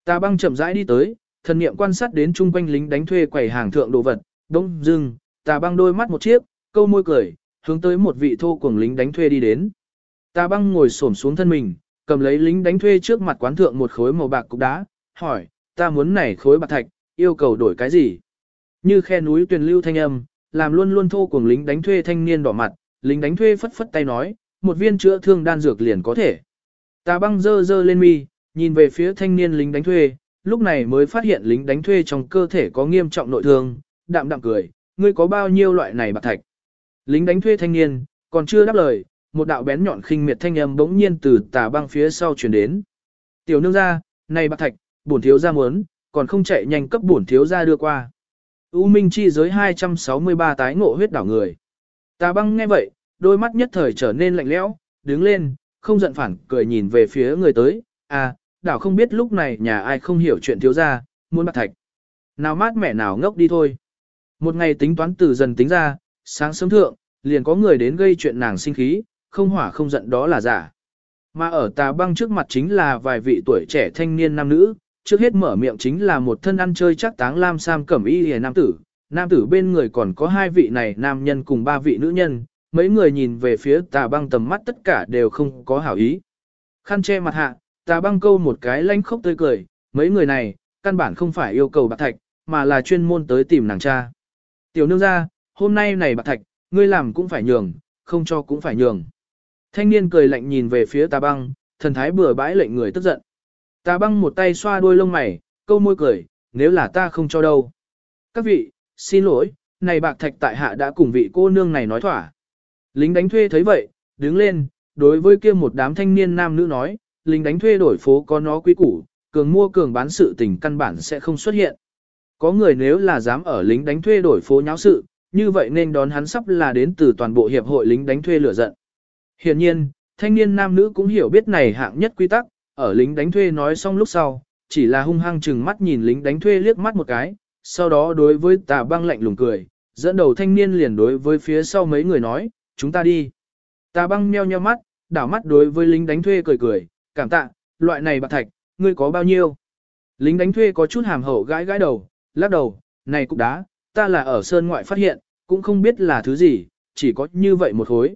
Tà băng chậm rãi đi tới, thần niệm quan sát đến chung quanh lính đánh thuê quầy hàng thượng đồ vật, đông dưng, tà băng đôi mắt một chiếc, câu môi cười, hướng tới một vị thô cuồng lính đánh thuê đi đến. Tà băng ngồi xổm xuống thân mình, cầm lấy lính đánh thuê trước mặt quán thượng một khối màu bạc cục đá, hỏi, ta muốn này khối bạc thạch, yêu cầu đổi cái gì? Như khe núi tuyền lưu thanh âm, làm luôn luôn thô cuồng lính đánh thuê thanh niên đỏ mặt, lính đánh thuê phất phất tay nói, một viên chữa thương đan dược liền có thể. Tà băng dơ dơ lên mi, nhìn về phía thanh niên lính đánh thuê, lúc này mới phát hiện lính đánh thuê trong cơ thể có nghiêm trọng nội thương, đạm đạm cười, ngươi có bao nhiêu loại này bạc thạch. Lính đánh thuê thanh niên, còn chưa đáp lời, một đạo bén nhọn khinh miệt thanh âm bỗng nhiên từ tà băng phía sau chuyển đến. Tiểu nương ra, này bạc thạch, bổn thiếu ra muốn, còn không chạy nhanh cấp bổn thiếu ra đưa qua. U Minh chi giới 263 tái ngộ huyết đảo người. Tà băng nghe vậy, đôi mắt nhất thời trở nên lạnh lẽo, đứng lên, không giận phản, cười nhìn về phía người tới, à, đảo không biết lúc này nhà ai không hiểu chuyện thiếu ra, muốn bạc thạch. Nào mát mẻ nào ngốc đi thôi. Một ngày tính toán từ dần tính ra, sáng sớm thượng, liền có người đến gây chuyện nàng sinh khí, không hỏa không giận đó là giả. Mà ở tà băng trước mặt chính là vài vị tuổi trẻ thanh niên nam nữ, trước hết mở miệng chính là một thân ăn chơi chắc táng lam sam cẩm y hề nam tử, nam tử bên người còn có hai vị này nam nhân cùng ba vị nữ nhân, mấy người nhìn về phía tà băng tầm mắt tất cả đều không có hảo ý. Khăn che mặt hạ, tà băng câu một cái lanh khốc tươi cười, mấy người này, căn bản không phải yêu cầu bạc thạch, mà là chuyên môn tới tìm nàng cha. Tiểu nương ra, hôm nay này bạc thạch, ngươi làm cũng phải nhường, không cho cũng phải nhường. Thanh niên cười lạnh nhìn về phía tà băng, thần thái bừa bãi lệnh người tức giận. Tà băng một tay xoa đuôi lông mày, câu môi cười, nếu là ta không cho đâu. Các vị, xin lỗi, này bạc thạch tại hạ đã cùng vị cô nương này nói thỏa. Lính đánh thuê thấy vậy, đứng lên, đối với kia một đám thanh niên nam nữ nói, lính đánh thuê đổi phố có nó quý củ, cường mua cường bán sự tình căn bản sẽ không xuất hiện. Có người nếu là dám ở lính đánh thuê đổi phố nháo sự, như vậy nên đón hắn sắp là đến từ toàn bộ hiệp hội lính đánh thuê lửa giận. Hiện nhiên, thanh niên nam nữ cũng hiểu biết này hạng nhất quy tắc, ở lính đánh thuê nói xong lúc sau, chỉ là hung hăng chừng mắt nhìn lính đánh thuê liếc mắt một cái, sau đó đối với tà băng lạnh lùng cười, dẫn đầu thanh niên liền đối với phía sau mấy người nói, chúng ta đi. Tà băng meo nheo mắt, đảo mắt đối với lính đánh thuê cười cười, cảm tạ, loại này bạc thạch, ngươi có bao nhiêu? Lính đánh thuê có chút hàm hậu gãi gãi đầu, lắc đầu, này cục đá, ta là ở sơn ngoại phát hiện, cũng không biết là thứ gì, chỉ có như vậy một khối.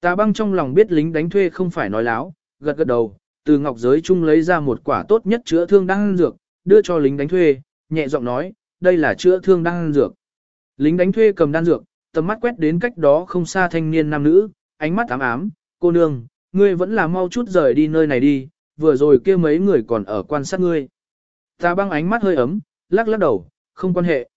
Tà băng trong lòng biết lính đánh thuê không phải nói láo, gật gật đầu, từ ngọc giới chung lấy ra một quả tốt nhất chữa thương đan dược, đưa cho lính đánh thuê, nhẹ giọng nói, đây là chữa thương đan dược. Lính đánh thuê cầm đan dược, tầm mắt quét đến cách đó không xa thanh niên nam nữ, ánh mắt ám ám, cô nương, ngươi vẫn là mau chút rời đi nơi này đi, vừa rồi kia mấy người còn ở quan sát ngươi. Ta băng ánh mắt hơi ấm, lắc lắc đầu, không quan hệ.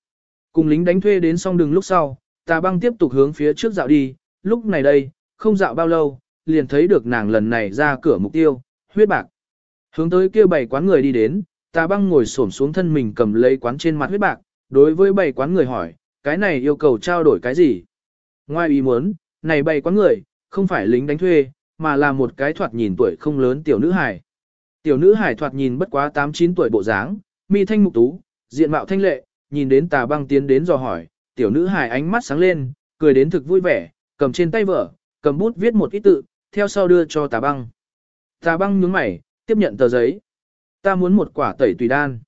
Cùng lính đánh thuê đến xong đường lúc sau, tà băng tiếp tục hướng phía trước dạo đi, lúc này đây, không dạo bao lâu, liền thấy được nàng lần này ra cửa mục tiêu, huyết bạc. Hướng tới kia bảy quán người đi đến, tà băng ngồi xổm xuống thân mình cầm lấy quán trên mặt huyết bạc, đối với bảy quán người hỏi, cái này yêu cầu trao đổi cái gì? Ngoài ý muốn, này bảy quán người, không phải lính đánh thuê, mà là một cái thoạt nhìn tuổi không lớn tiểu nữ hài. Tiểu nữ hài thoạt nhìn bất quá 8-9 tuổi bộ dáng, mi thanh mục tú, diện mạo thanh lệ, nhìn đến tà băng tiến đến dò hỏi, tiểu nữ hài ánh mắt sáng lên, cười đến thực vui vẻ, cầm trên tay vở, cầm bút viết một ít tự, theo sau đưa cho tà băng. Tà băng nhướng mày, tiếp nhận tờ giấy. Ta muốn một quả tẩy tùy đan.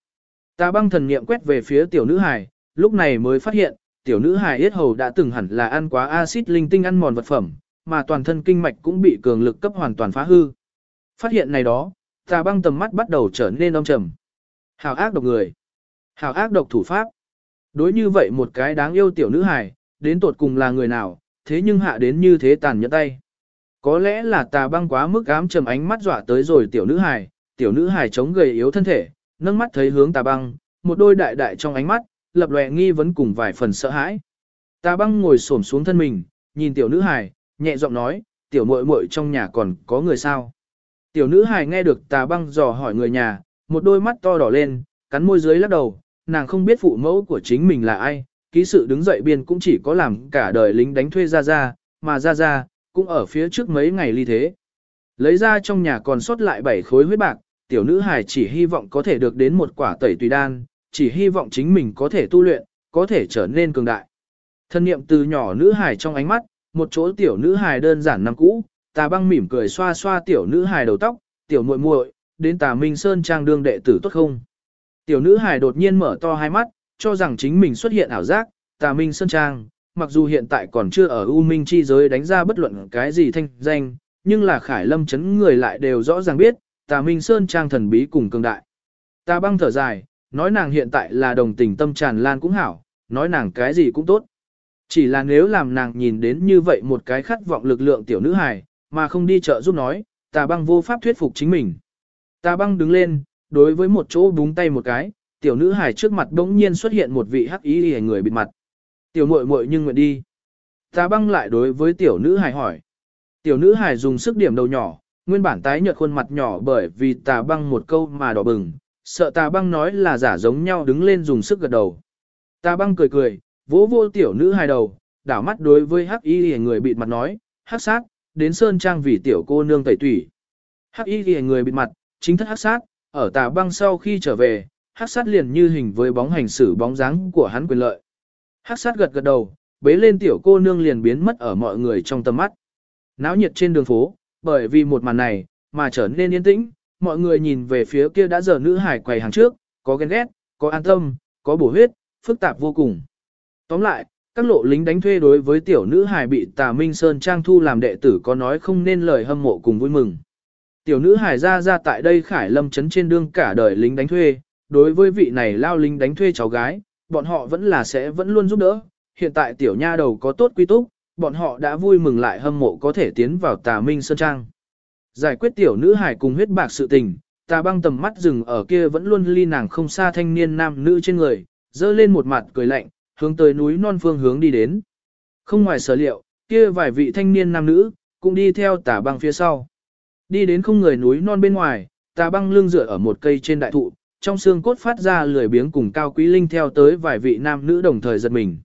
Tà băng thần niệm quét về phía tiểu nữ hài, lúc này mới phát hiện, tiểu nữ hài yết hầu đã từng hẳn là ăn quá axit linh tinh ăn mòn vật phẩm, mà toàn thân kinh mạch cũng bị cường lực cấp hoàn toàn phá hư. Phát hiện này đó, tà băng tầm mắt bắt đầu trở nên âm trầm. Hào ác độc người hảo ác độc thủ pháp. Đối như vậy một cái đáng yêu tiểu nữ hài, đến tột cùng là người nào, thế nhưng hạ đến như thế tàn nhẫn tay. Có lẽ là tà băng quá mức ám trầm ánh mắt dọa tới rồi tiểu nữ hài, tiểu nữ hài chống gầy yếu thân thể, nâng mắt thấy hướng tà băng, một đôi đại đại trong ánh mắt, lập lòe nghi vấn cùng vài phần sợ hãi. Tà băng ngồi xổm xuống thân mình, nhìn tiểu nữ hài, nhẹ giọng nói, tiểu muội muội trong nhà còn có người sao. Tiểu nữ hài nghe được tà băng dò hỏi người nhà, một đôi mắt to đỏ lên, cắn môi dưới lắc đầu, nàng không biết phụ mẫu của chính mình là ai, ký sự đứng dậy biên cũng chỉ có làm cả đời lính đánh thuê ra ra, mà ra ra, cũng ở phía trước mấy ngày ly thế. Lấy ra trong nhà còn sót lại bảy khối huyết bạc, tiểu nữ hài chỉ hy vọng có thể được đến một quả tẩy tùy đan, chỉ hy vọng chính mình có thể tu luyện, có thể trở nên cường đại. Thân niệm từ nhỏ nữ hài trong ánh mắt, một chỗ tiểu nữ hài đơn giản năm cũ, tà băng mỉm cười xoa xoa tiểu nữ hài đầu tóc, tiểu muội muội, đến tà Minh Sơn trang đương đệ tử tốt không? Tiểu nữ hài đột nhiên mở to hai mắt, cho rằng chính mình xuất hiện ảo giác, tà Minh Sơn trang, mặc dù hiện tại còn chưa ở U Minh chi giới đánh ra bất luận cái gì thanh danh, nhưng là Khải Lâm chấn người lại đều rõ ràng biết, tà Minh Sơn trang thần bí cùng cường đại. Ta băng thở dài, nói nàng hiện tại là đồng tình tâm tràn lan cũng hảo, nói nàng cái gì cũng tốt. Chỉ là nếu làm nàng nhìn đến như vậy một cái khát vọng lực lượng tiểu nữ hài, mà không đi chợ giúp nói, tà băng vô pháp thuyết phục chính mình. Tà băng đứng lên, đối với một chỗ búng tay một cái, tiểu nữ hài trước mặt đống nhiên xuất hiện một vị hắc ý hề người bịt mặt. Tiểu muội muội nhưng nguyện đi. ta băng lại đối với tiểu nữ hài hỏi. Tiểu nữ hài dùng sức điểm đầu nhỏ, nguyên bản tái nhợt khuôn mặt nhỏ bởi vì tà băng một câu mà đỏ bừng, sợ tà băng nói là giả giống nhau đứng lên dùng sức gật đầu. Tà băng cười cười, vỗ vô tiểu nữ hài đầu, đảo mắt đối với hắc y hề người bịt mặt nói, hắc sát, đến sơn trang vì tiểu cô nương tẩy tủy. Hắc y lìa người bịt mặt, chính thất hắc sát, ở tà băng sau khi trở về, hắc sát liền như hình với bóng hành xử bóng dáng của hắn quyền lợi. Hắc sát gật gật đầu, bế lên tiểu cô nương liền biến mất ở mọi người trong tầm mắt. Náo nhiệt trên đường phố, bởi vì một màn này, mà trở nên yên tĩnh, mọi người nhìn về phía kia đã giờ nữ hải quầy hàng trước, có ghen ghét, có an tâm, có bổ huyết, phức tạp vô cùng. Tóm lại, các lộ lính đánh thuê đối với tiểu nữ hải bị tà Minh Sơn Trang thu làm đệ tử có nói không nên lời hâm mộ cùng vui mừng. Tiểu nữ hải ra ra tại đây khải lâm chấn trên đương cả đời lính đánh thuê, đối với vị này lao lính đánh thuê cháu gái, bọn họ vẫn là sẽ vẫn luôn giúp đỡ. Hiện tại tiểu nha đầu có tốt quy túc, bọn họ đã vui mừng lại hâm mộ có thể tiến vào tà Minh Sơn Trang. Giải quyết tiểu nữ hải cùng huyết bạc sự tình, tà băng tầm mắt dừng ở kia vẫn luôn ly nàng không xa thanh niên nam nữ trên người, dơ lên một mặt cười lạnh, hướng tới núi non phương hướng đi đến. Không ngoài sở liệu, kia vài vị thanh niên nam nữ, cũng đi theo tà băng phía sau. Đi đến không người núi non bên ngoài, tà băng lưng dựa ở một cây trên đại thụ, trong xương cốt phát ra lười biếng cùng cao quý linh theo tới vài vị nam nữ đồng thời giật mình.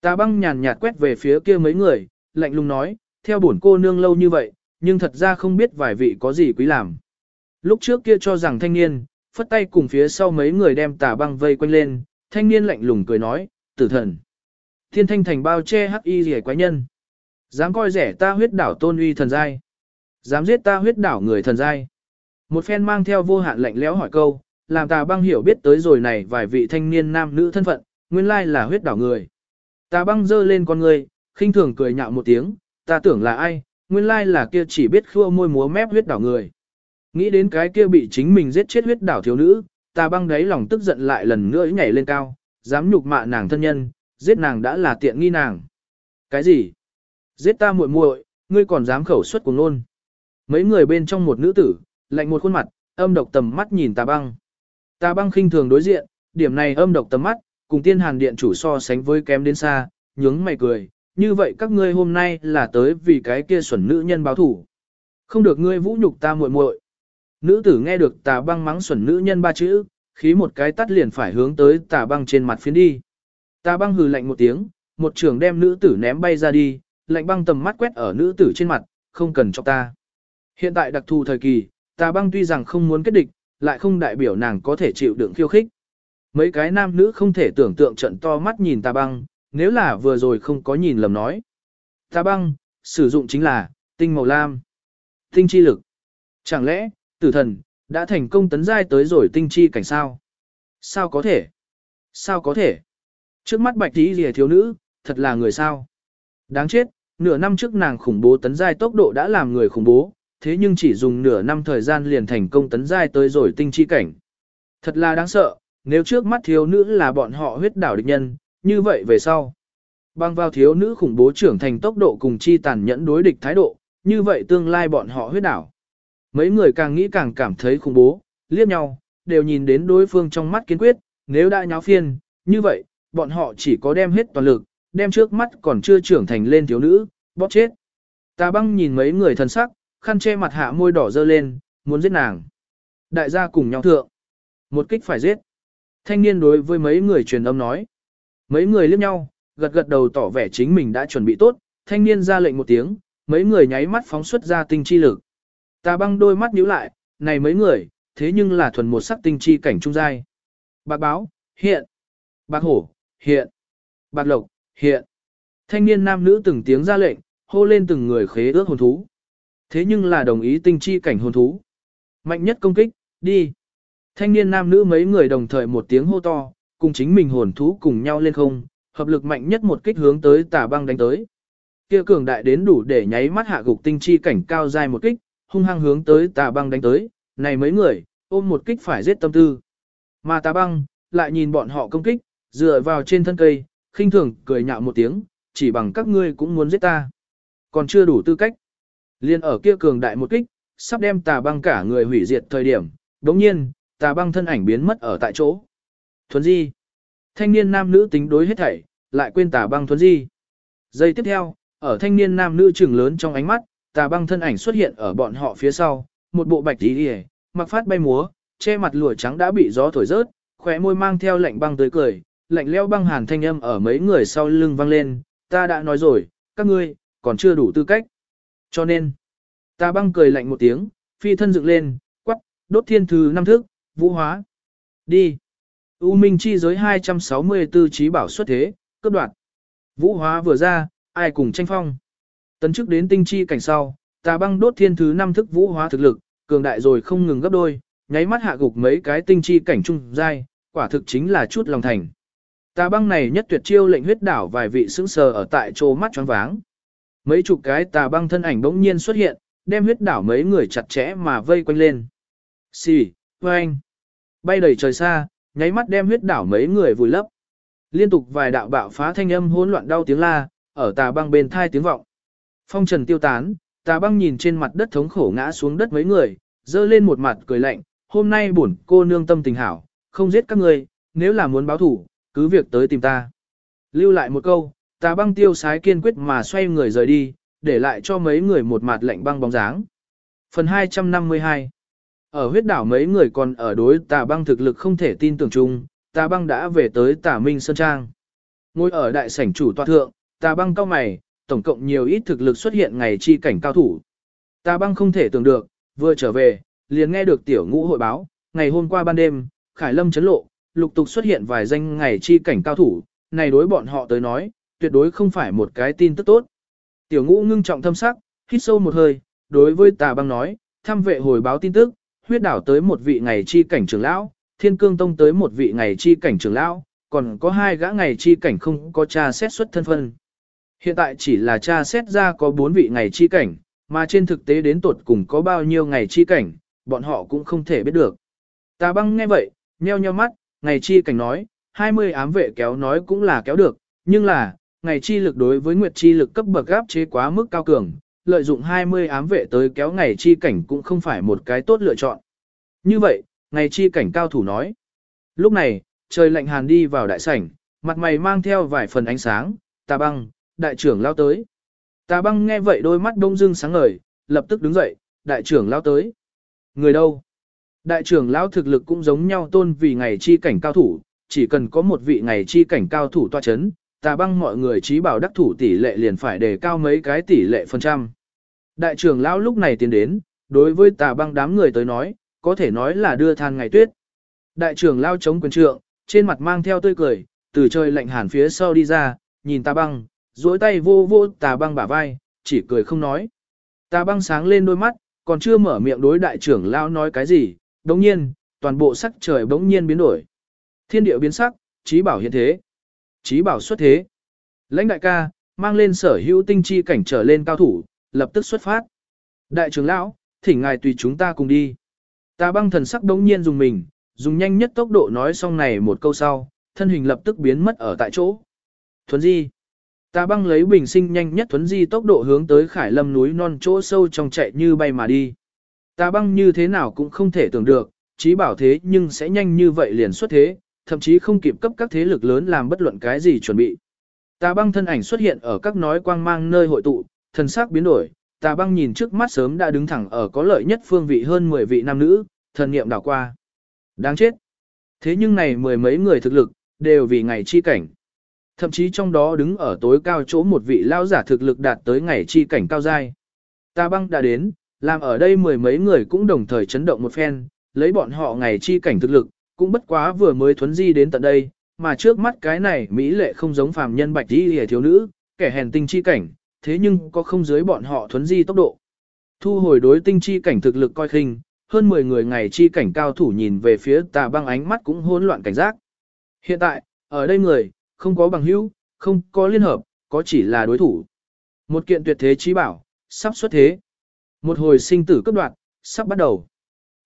Tà băng nhàn nhạt quét về phía kia mấy người, lạnh lùng nói, theo bổn cô nương lâu như vậy, nhưng thật ra không biết vài vị có gì quý làm. Lúc trước kia cho rằng thanh niên, phất tay cùng phía sau mấy người đem tà băng vây quanh lên, thanh niên lạnh lùng cười nói, tử thần. Thiên thanh thành bao che hắc y rẻ quái nhân. Dám coi rẻ ta huyết đảo tôn uy thần giai. Dám giết ta huyết đảo người thần giai. Một phen mang theo vô hạn lạnh lẽo hỏi câu, làm tà băng hiểu biết tới rồi này vài vị thanh niên nam nữ thân phận, nguyên lai là huyết đảo người. Tà băng dơ lên con người, khinh thường cười nhạo một tiếng, ta tưởng là ai, nguyên lai là kia chỉ biết khua môi múa mép huyết đảo người. Nghĩ đến cái kia bị chính mình giết chết huyết đảo thiếu nữ, tà băng đáy lòng tức giận lại lần nữa nhảy lên cao, dám nhục mạ nàng thân nhân, giết nàng đã là tiện nghi nàng. Cái gì? Giết ta muội muội, ngươi còn dám khẩu xuất cùng nôn. Mấy người bên trong một nữ tử, lạnh một khuôn mặt, âm độc tầm mắt nhìn tà băng. Tà băng khinh thường đối diện, điểm này âm độc tầm mắt, cùng tiên hàn điện chủ so sánh với kém đến xa, nhướng mày cười, như vậy các ngươi hôm nay là tới vì cái kia xuẩn nữ nhân báo thủ. Không được ngươi vũ nhục ta muội muội. Nữ tử nghe được tà băng mắng xuẩn nữ nhân ba chữ, khí một cái tắt liền phải hướng tới tà băng trên mặt phiến đi. Tà băng hừ lạnh một tiếng, một trường đem nữ tử ném bay ra đi, lạnh băng tầm mắt quét ở nữ tử trên mặt, không cần cho ta. Hiện tại đặc thù thời kỳ, tà băng tuy rằng không muốn kết địch, lại không đại biểu nàng có thể chịu đựng khiêu khích. Mấy cái nam nữ không thể tưởng tượng trận to mắt nhìn tà băng, nếu là vừa rồi không có nhìn lầm nói. Tà băng, sử dụng chính là, tinh màu lam. Tinh chi lực. Chẳng lẽ, tử thần, đã thành công tấn giai tới rồi tinh chi cảnh sao? Sao có thể? Sao có thể? Trước mắt bạch tí rìa thiếu nữ, thật là người sao? Đáng chết, nửa năm trước nàng khủng bố tấn giai tốc độ đã làm người khủng bố, thế nhưng chỉ dùng nửa năm thời gian liền thành công tấn giai tới rồi tinh chi cảnh. Thật là đáng sợ, nếu trước mắt thiếu nữ là bọn họ huyết đảo địch nhân, như vậy về sau. Bằng vào thiếu nữ khủng bố trưởng thành tốc độ cùng chi tàn nhẫn đối địch thái độ, như vậy tương lai bọn họ huyết đảo. Mấy người càng nghĩ càng cảm thấy khủng bố, liếc nhau, đều nhìn đến đối phương trong mắt kiên quyết, nếu đã nháo phiên, như vậy, bọn họ chỉ có đem hết toàn lực, đem trước mắt còn chưa trưởng thành lên thiếu nữ, bóp chết. ta băng nhìn mấy người thân sắc, khăn che mặt hạ môi đỏ dơ lên, muốn giết nàng. Đại gia cùng nhau thượng. Một kích phải giết. Thanh niên đối với mấy người truyền âm nói. Mấy người liếc nhau, gật gật đầu tỏ vẻ chính mình đã chuẩn bị tốt, thanh niên ra lệnh một tiếng, mấy người nháy mắt phóng xuất ra tinh chi lực. Tà băng đôi mắt nhíu lại, này mấy người, thế nhưng là thuần một sắc tinh chi cảnh trung giai. Bạc báo, hiện. Bạc hổ, hiện. Bạc lộc, hiện. Thanh niên nam nữ từng tiếng ra lệnh, hô lên từng người khế ước hồn thú. Thế nhưng là đồng ý tinh chi cảnh hồn thú. Mạnh nhất công kích, đi. Thanh niên nam nữ mấy người đồng thời một tiếng hô to, cùng chính mình hồn thú cùng nhau lên không, hợp lực mạnh nhất một kích hướng tới tà băng đánh tới. Kia cường đại đến đủ để nháy mắt hạ gục tinh chi cảnh cao dài một kích, hung hăng hướng tới tà băng đánh tới, này mấy người, ôm một kích phải giết tâm tư. Mà tà băng, lại nhìn bọn họ công kích, dựa vào trên thân cây, khinh thường cười nhạo một tiếng, chỉ bằng các ngươi cũng muốn giết ta. Còn chưa đủ tư cách. Liên ở kia cường đại một kích, sắp đem tà băng cả người hủy diệt thời điểm, đống nhiên, tà băng thân ảnh biến mất ở tại chỗ. Thuấn di. Thanh niên nam nữ tính đối hết thảy, lại quên tà băng thuấn di. Giây tiếp theo, ở thanh niên nam nữ trừng lớn trong ánh mắt, tà băng thân ảnh xuất hiện ở bọn họ phía sau, một bộ bạch tí đi mặc phát bay múa, che mặt lụa trắng đã bị gió thổi rớt, khóe môi mang theo lạnh băng tới cười, lạnh leo băng hàn thanh âm ở mấy người sau lưng vang lên, ta đã nói rồi, các ngươi, còn chưa đủ tư cách. Cho nên, ta băng cười lạnh một tiếng, phi thân dựng lên, quắc, đốt thiên thứ năm thước, vũ hóa. Đi. U Minh chi giới 264 trí bảo xuất thế, cấp đoạn. Vũ hóa vừa ra, ai cùng tranh phong. Tấn chức đến tinh chi cảnh sau, ta băng đốt thiên thứ năm thức vũ hóa thực lực, cường đại rồi không ngừng gấp đôi, nháy mắt hạ gục mấy cái tinh chi cảnh trung giai, quả thực chính là chút lòng thành. Ta băng này nhất tuyệt chiêu lệnh huyết đảo vài vị sững sờ ở tại chỗ mắt choáng váng. Mấy chục cái tà băng thân ảnh bỗng nhiên xuất hiện, đem huyết đảo mấy người chặt chẽ mà vây quanh lên. Xì, oanh! Bay đầy trời xa, nháy mắt đem huyết đảo mấy người vùi lấp. Liên tục vài đạo bạo phá thanh âm hỗn loạn đau tiếng la, ở tà băng bên thai tiếng vọng. Phong trần tiêu tán, tà băng nhìn trên mặt đất thống khổ ngã xuống đất mấy người, dơ lên một mặt cười lạnh, hôm nay bổn cô nương tâm tình hảo, không giết các người, nếu là muốn báo thủ, cứ việc tới tìm ta. Lưu lại một câu, tà băng tiêu sái kiên quyết mà xoay người rời đi, để lại cho mấy người một mặt lạnh băng bóng dáng. Phần 252 Ở huyết đảo mấy người còn ở đối tà băng thực lực không thể tin tưởng chung, tà băng đã về tới tà minh sơn trang. Ngồi ở đại sảnh chủ tòa thượng, tà băng cao mày, tổng cộng nhiều ít thực lực xuất hiện ngày chi cảnh cao thủ. Tà băng không thể tưởng được, vừa trở về, liền nghe được tiểu ngũ hội báo, ngày hôm qua ban đêm, Khải Lâm chấn lộ, lục tục xuất hiện vài danh ngày chi cảnh cao thủ, này đối bọn họ tới nói, tuyệt đối không phải một cái tin tức tốt. Tiểu ngũ ngưng trọng thâm sắc, hít sâu một hơi, đối với tà băng nói, thăm vệ hồi báo tin tức, huyết đảo tới một vị ngày chi cảnh trưởng lão, thiên cương tông tới một vị ngày chi cảnh trưởng lão, còn có hai gã ngày chi cảnh không có tra xét xuất thân phân. Hiện tại chỉ là tra xét ra có bốn vị ngày chi cảnh, mà trên thực tế đến tuột cùng có bao nhiêu ngày chi cảnh, bọn họ cũng không thể biết được. Tà băng nghe vậy, nheo nheo mắt, ngày chi cảnh nói, 20 ám vệ kéo nói cũng là kéo được, nhưng là, ngày chi lực đối với nguyệt chi lực cấp bậc gáp chế quá mức cao cường, lợi dụng 20 ám vệ tới kéo ngày chi cảnh cũng không phải một cái tốt lựa chọn. Như vậy, ngày chi cảnh cao thủ nói. Lúc này, trời lạnh hàn đi vào đại sảnh, mặt mày mang theo vài phần ánh sáng, tà băng, đại trưởng lao tới. Tà băng nghe vậy đôi mắt đông dưng sáng ngời, lập tức đứng dậy, đại trưởng lao tới. Người đâu? Đại trưởng lão thực lực cũng giống nhau tôn vì ngày chi cảnh cao thủ, chỉ cần có một vị ngày chi cảnh cao thủ toa chấn, tà băng mọi người trí bảo đắc thủ tỷ lệ liền phải đề cao mấy cái tỷ lệ phần trăm. Đại trưởng lão lúc này tiến đến, đối với tà băng đám người tới nói, có thể nói là đưa than ngày tuyết. Đại trưởng lão chống quyền trượng, trên mặt mang theo tươi cười, từ trời lạnh hàn phía sau đi ra, nhìn tà băng, duỗi tay vô vô tà băng bả vai, chỉ cười không nói. Tà băng sáng lên đôi mắt, còn chưa mở miệng đối đại trưởng lão nói cái gì, đồng nhiên, toàn bộ sắc trời bỗng nhiên biến đổi. Thiên địa biến sắc, trí bảo hiện thế. Trí bảo xuất thế. Lãnh đại ca, mang lên sở hữu tinh chi cảnh trở lên cao thủ, lập tức xuất phát. Đại trưởng lão, thỉnh ngài tùy chúng ta cùng đi. Ta băng thần sắc đống nhiên dùng mình, dùng nhanh nhất tốc độ nói xong này một câu sau, thân hình lập tức biến mất ở tại chỗ. Thuấn di. Ta băng lấy bình sinh nhanh nhất thuấn di tốc độ hướng tới khải lâm núi non chỗ sâu trong chạy như bay mà đi. Ta băng như thế nào cũng không thể tưởng được, trí bảo thế nhưng sẽ nhanh như vậy liền xuất thế, thậm chí không kịp cấp các thế lực lớn làm bất luận cái gì chuẩn bị. Tà băng thân ảnh xuất hiện ở các nói quang mang nơi hội tụ, thần sắc biến đổi, tà băng nhìn trước mắt sớm đã đứng thẳng ở có lợi nhất phương vị hơn 10 vị nam nữ, thần niệm đảo qua. Đáng chết. Thế nhưng này mười mấy người thực lực, đều vì ngày chi cảnh. Thậm chí trong đó đứng ở tối cao chỗ một vị lao giả thực lực đạt tới ngày chi cảnh cao giai. Ta băng đã đến, làm ở đây mười mấy người cũng đồng thời chấn động một phen, lấy bọn họ ngày chi cảnh thực lực, cũng bất quá vừa mới thuấn di đến tận đây, mà trước mắt cái này Mỹ lệ không giống phàm nhân bạch đi hề thiếu nữ, kẻ hèn tinh chi cảnh, thế nhưng có không dưới bọn họ thuấn di tốc độ. Thu hồi đối tinh chi cảnh thực lực coi khinh, hơn 10 người ngày chi cảnh cao thủ nhìn về phía tà băng ánh mắt cũng hỗn loạn cảnh giác. Hiện tại, ở đây người, không có bằng hữu, không có liên hợp, có chỉ là đối thủ. Một kiện tuyệt thế trí bảo, sắp xuất thế. Một hồi sinh tử cấp đoạn, sắp bắt đầu.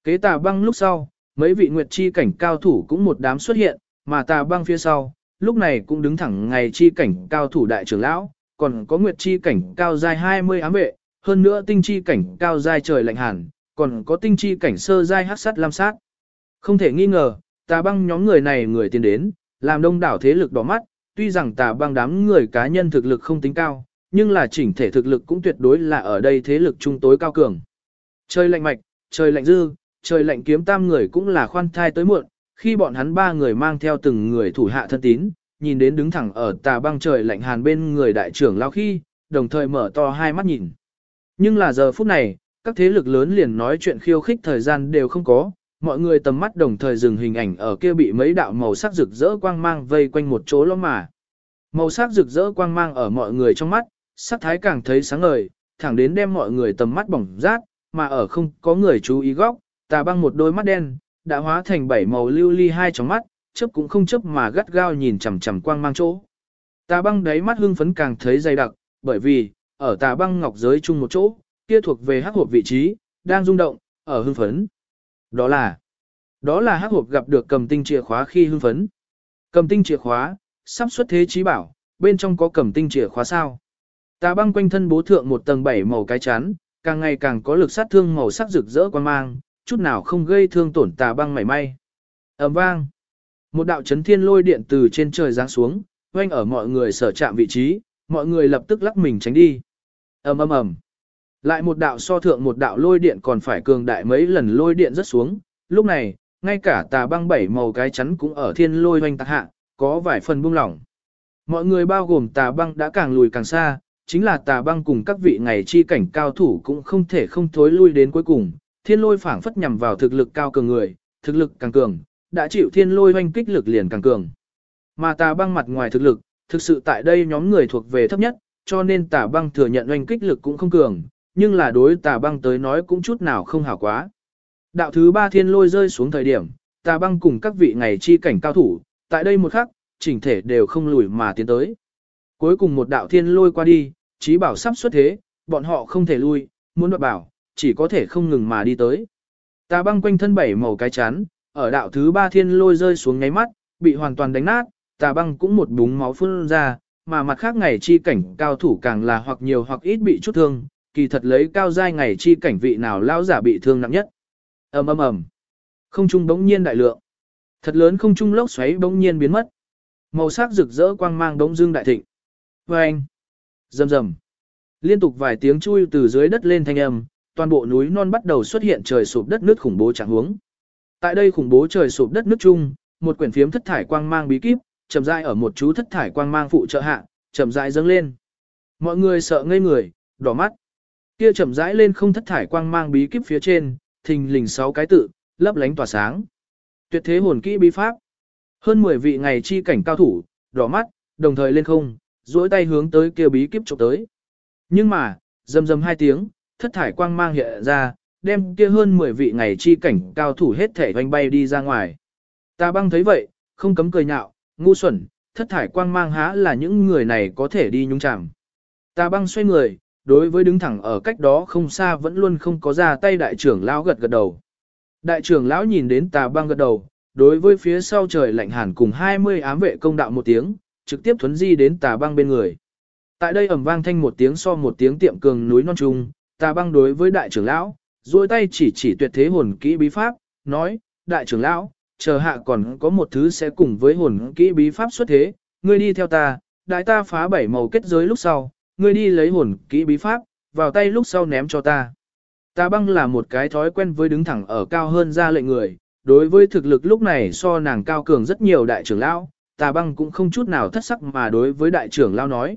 Kế tà băng lúc sau, mấy vị nguyệt chi cảnh cao thủ cũng một đám xuất hiện, mà tà băng phía sau, lúc này cũng đứng thẳng ngày chi cảnh cao thủ đại trưởng lão, còn có nguyệt chi cảnh cao dài 20 ám vệ, hơn nữa tinh chi cảnh cao dài trời lạnh hàn, còn có tinh chi cảnh sơ giai hắc sắt lam sát. Không thể nghi ngờ, tà băng nhóm người này người tiến đến, làm đông đảo thế lực đỏ mắt, tuy rằng tà băng đám người cá nhân thực lực không tính cao, nhưng là chỉnh thể thực lực cũng tuyệt đối là ở đây thế lực trung tối cao cường. Trời lạnh mạch, trời lạnh dư, trời lạnh kiếm tam người cũng là khoan thai tới muộn, khi bọn hắn ba người mang theo từng người thủ hạ thân tín, nhìn đến đứng thẳng ở tà băng trời lạnh hàn bên người đại trưởng lao khi, đồng thời mở to hai mắt nhìn. Nhưng là giờ phút này, các thế lực lớn liền nói chuyện khiêu khích thời gian đều không có, mọi người tầm mắt đồng thời dừng hình ảnh ở kia bị mấy đạo màu sắc rực rỡ quang mang vây quanh một chỗ lõm mà. Màu sắc rực rỡ quang mang ở mọi người trong mắt, sắc thái càng thấy sáng ngời, thẳng đến đem mọi người tầm mắt bỏng rát, mà ở không có người chú ý góc, tà băng một đôi mắt đen, đã hóa thành bảy màu lưu ly hai tròng mắt, chớp cũng không chớp mà gắt gao nhìn chằm chằm quang mang chỗ. Tà băng đáy mắt hưng phấn càng thấy dày đặc, bởi vì, ở tà băng ngọc giới chung một chỗ, kia thuộc về hắc hộp vị trí, đang rung động, ở hưng phấn. Đó là, đó là hắc hộp gặp được cầm tinh chìa khóa khi hưng phấn. Cầm tinh chìa khóa, sắp xuất thế trí bảo, bên trong có cầm tinh chìa khóa sao. Tà băng quanh thân bố thượng một tầng bảy màu cái chắn, càng ngày càng có lực sát thương màu sắc rực rỡ quan mang, chút nào không gây thương tổn tà băng mảy may. ầm vang. Một đạo chấn thiên lôi điện từ trên trời giáng xuống, quanh ở mọi người sở chạm vị trí, mọi người lập tức lắc mình tránh đi. ầm ầm ầm. Lại một đạo so thượng một đạo lôi điện còn phải cường đại mấy lần lôi điện rất xuống, lúc này, ngay cả tà băng bảy màu cái chắn cũng ở thiên lôi hoành tạc hạ, có vài phần buông lỏng. Mọi người bao gồm tà băng đã càng lùi càng xa, chính là tà băng cùng các vị ngày chi cảnh cao thủ cũng không thể không thối lui đến cuối cùng, thiên lôi phảng phất nhằm vào thực lực cao cường người, thực lực càng cường, đã chịu thiên lôi hoanh kích lực liền càng cường. Mà tà băng mặt ngoài thực lực, thực sự tại đây nhóm người thuộc về thấp nhất, cho nên tà băng thừa nhận hoanh kích lực cũng không cường, nhưng là đối tà băng tới nói cũng chút nào không hảo quá. Đạo thứ ba thiên lôi rơi xuống thời điểm, tà băng cùng các vị ngày chi cảnh cao thủ, tại đây một khắc, chỉnh thể đều không lùi mà tiến tới. Cuối cùng một đạo thiên lôi qua đi, trí bảo sắp xuất thế, bọn họ không thể lui, muốn đoạt bảo, chỉ có thể không ngừng mà đi tới. Tà băng quanh thân bảy màu cái chán, ở đạo thứ ba thiên lôi rơi xuống ngáy mắt, bị hoàn toàn đánh nát, tà băng cũng một búng máu phun ra, mà mặt khác ngày chi cảnh cao thủ càng là hoặc nhiều hoặc ít bị chút thương, kỳ thật lấy cao giai ngày chi cảnh vị nào lão giả bị thương nặng nhất. ầm ầm ầm, không trung bỗng nhiên đại lượng, thật lớn không trung lốc xoáy bỗng nhiên biến mất, màu sắc rực rỡ quang mang bỗng dưng đại thịnh. Và anh, rầm rầm, liên tục vài tiếng chui từ dưới đất lên thanh âm, toàn bộ núi non bắt đầu xuất hiện trời sụp đất nước khủng bố trạng huống. Tại đây khủng bố trời sụp đất nước chung, một quyển phiếm thất thải quang mang bí kíp, chậm rãi ở một chú thất thải quang mang phụ trợ hạ, chậm rãi dâng lên. Mọi người sợ ngây người, đỏ mắt. Kia chậm rãi lên không thất thải quang mang bí kíp phía trên, thình lình sáu cái tự, lấp lánh tỏa sáng. Tuyệt thế hồn kỹ bí pháp. Hơn 10 vị ngày chi cảnh cao thủ, đỏ mắt, đồng thời lên không, duỗi tay hướng tới kia bí kíp chụp tới. Nhưng mà, rầm rầm hai tiếng, thất thải quang mang hiện ra, đem kia hơn 10 vị ngày chi cảnh cao thủ hết thể hoành bay đi ra ngoài. Ta băng thấy vậy, không cấm cười nhạo, ngu xuẩn, thất thải quang mang há là những người này có thể đi nhúng chạm. Ta băng xoay người, đối với đứng thẳng ở cách đó không xa vẫn luôn không có ra tay đại trưởng lão gật gật đầu. Đại trưởng lão nhìn đến tà băng gật đầu, đối với phía sau trời lạnh hàn cùng 20 ám vệ công đạo một tiếng, trực tiếp thuấn di đến tà băng bên người. Tại đây ầm vang thanh một tiếng so một tiếng tiệm cường núi non trung, tà băng đối với đại trưởng lão, duỗi tay chỉ chỉ tuyệt thế hồn kỹ bí pháp, nói, đại trưởng lão, chờ hạ còn có một thứ sẽ cùng với hồn kỹ bí pháp xuất thế, ngươi đi theo ta, đại ta phá bảy màu kết giới lúc sau, ngươi đi lấy hồn kỹ bí pháp, vào tay lúc sau ném cho ta. Ta băng là một cái thói quen với đứng thẳng ở cao hơn ra lệnh người, đối với thực lực lúc này so nàng cao cường rất nhiều đại trưởng lão, ta băng cũng không chút nào thất sắc mà đối với đại trưởng lão nói.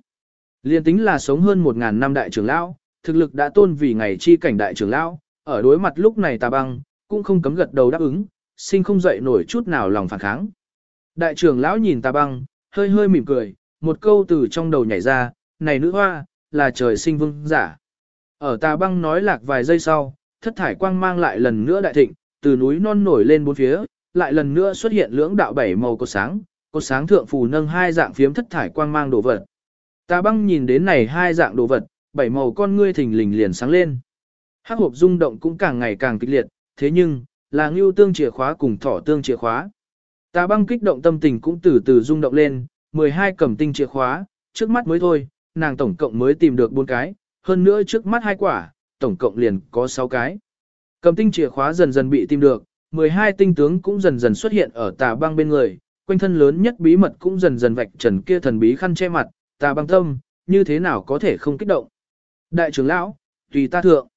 Liên tính là sống hơn một ngàn năm đại trưởng lão, thực lực đã tôn vì ngày chi cảnh đại trưởng lão, ở đối mặt lúc này tà băng, cũng không cấm gật đầu đáp ứng, sinh không dậy nổi chút nào lòng phản kháng. Đại trưởng lão nhìn tà băng, hơi hơi mỉm cười, một câu từ trong đầu nhảy ra, này nữ hoa, là trời sinh vương giả. Ở tà băng nói lạc vài giây sau, thất thải quang mang lại lần nữa đại thịnh, từ núi non nổi lên bốn phía, lại lần nữa xuất hiện lưỡng đạo bảy màu cột sáng, cột sáng thượng phù nâng hai dạng phiếm thất thải quang mang đồ vật. Tà băng nhìn đến này hai dạng đồ vật, bảy màu con ngươi thình lình liền sáng lên. Hắc hộp rung động cũng càng ngày càng kịch liệt, thế nhưng, là ngưu tương chìa khóa cùng thỏ tương chìa khóa. Tà băng kích động tâm tình cũng từ từ rung động lên, 12 cầm tinh chìa khóa, trước mắt mới thôi, nàng tổng cộng mới tìm được 4 cái, hơn nữa trước mắt hai quả, tổng cộng liền có 6 cái. Cầm tinh chìa khóa dần dần bị tìm được, 12 tinh tướng cũng dần dần xuất hiện ở tà băng bên người, quanh thân lớn nhất bí mật cũng dần dần vạch trần kia thần bí khăn che mặt, tà băng tâm, như thế nào có thể không kích động. Đại trưởng lão, tùy ta thượng.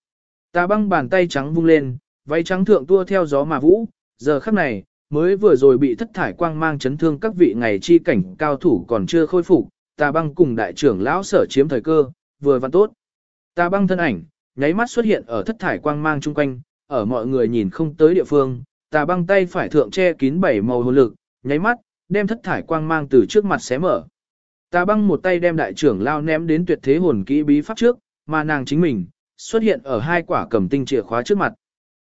Ta băng bàn tay trắng vung lên, váy trắng thượng tua theo gió mà vũ, giờ khắc này, mới vừa rồi bị thất thải quang mang chấn thương các vị ngày chi cảnh cao thủ còn chưa khôi phục, ta băng cùng đại trưởng lão sở chiếm thời cơ, vừa văn tốt. Ta băng thân ảnh, nháy mắt xuất hiện ở thất thải quang mang chung quanh, ở mọi người nhìn không tới địa phương, Ta băng tay phải thượng che kín bảy màu hồn lực, nháy mắt, đem thất thải quang mang từ trước mặt xé mở. Ta băng một tay đem đại trưởng lao ném đến tuyệt thế hồn kỹ bí pháp trước, mà nàng chính mình, xuất hiện ở hai quả cầm tinh chìa khóa trước mặt.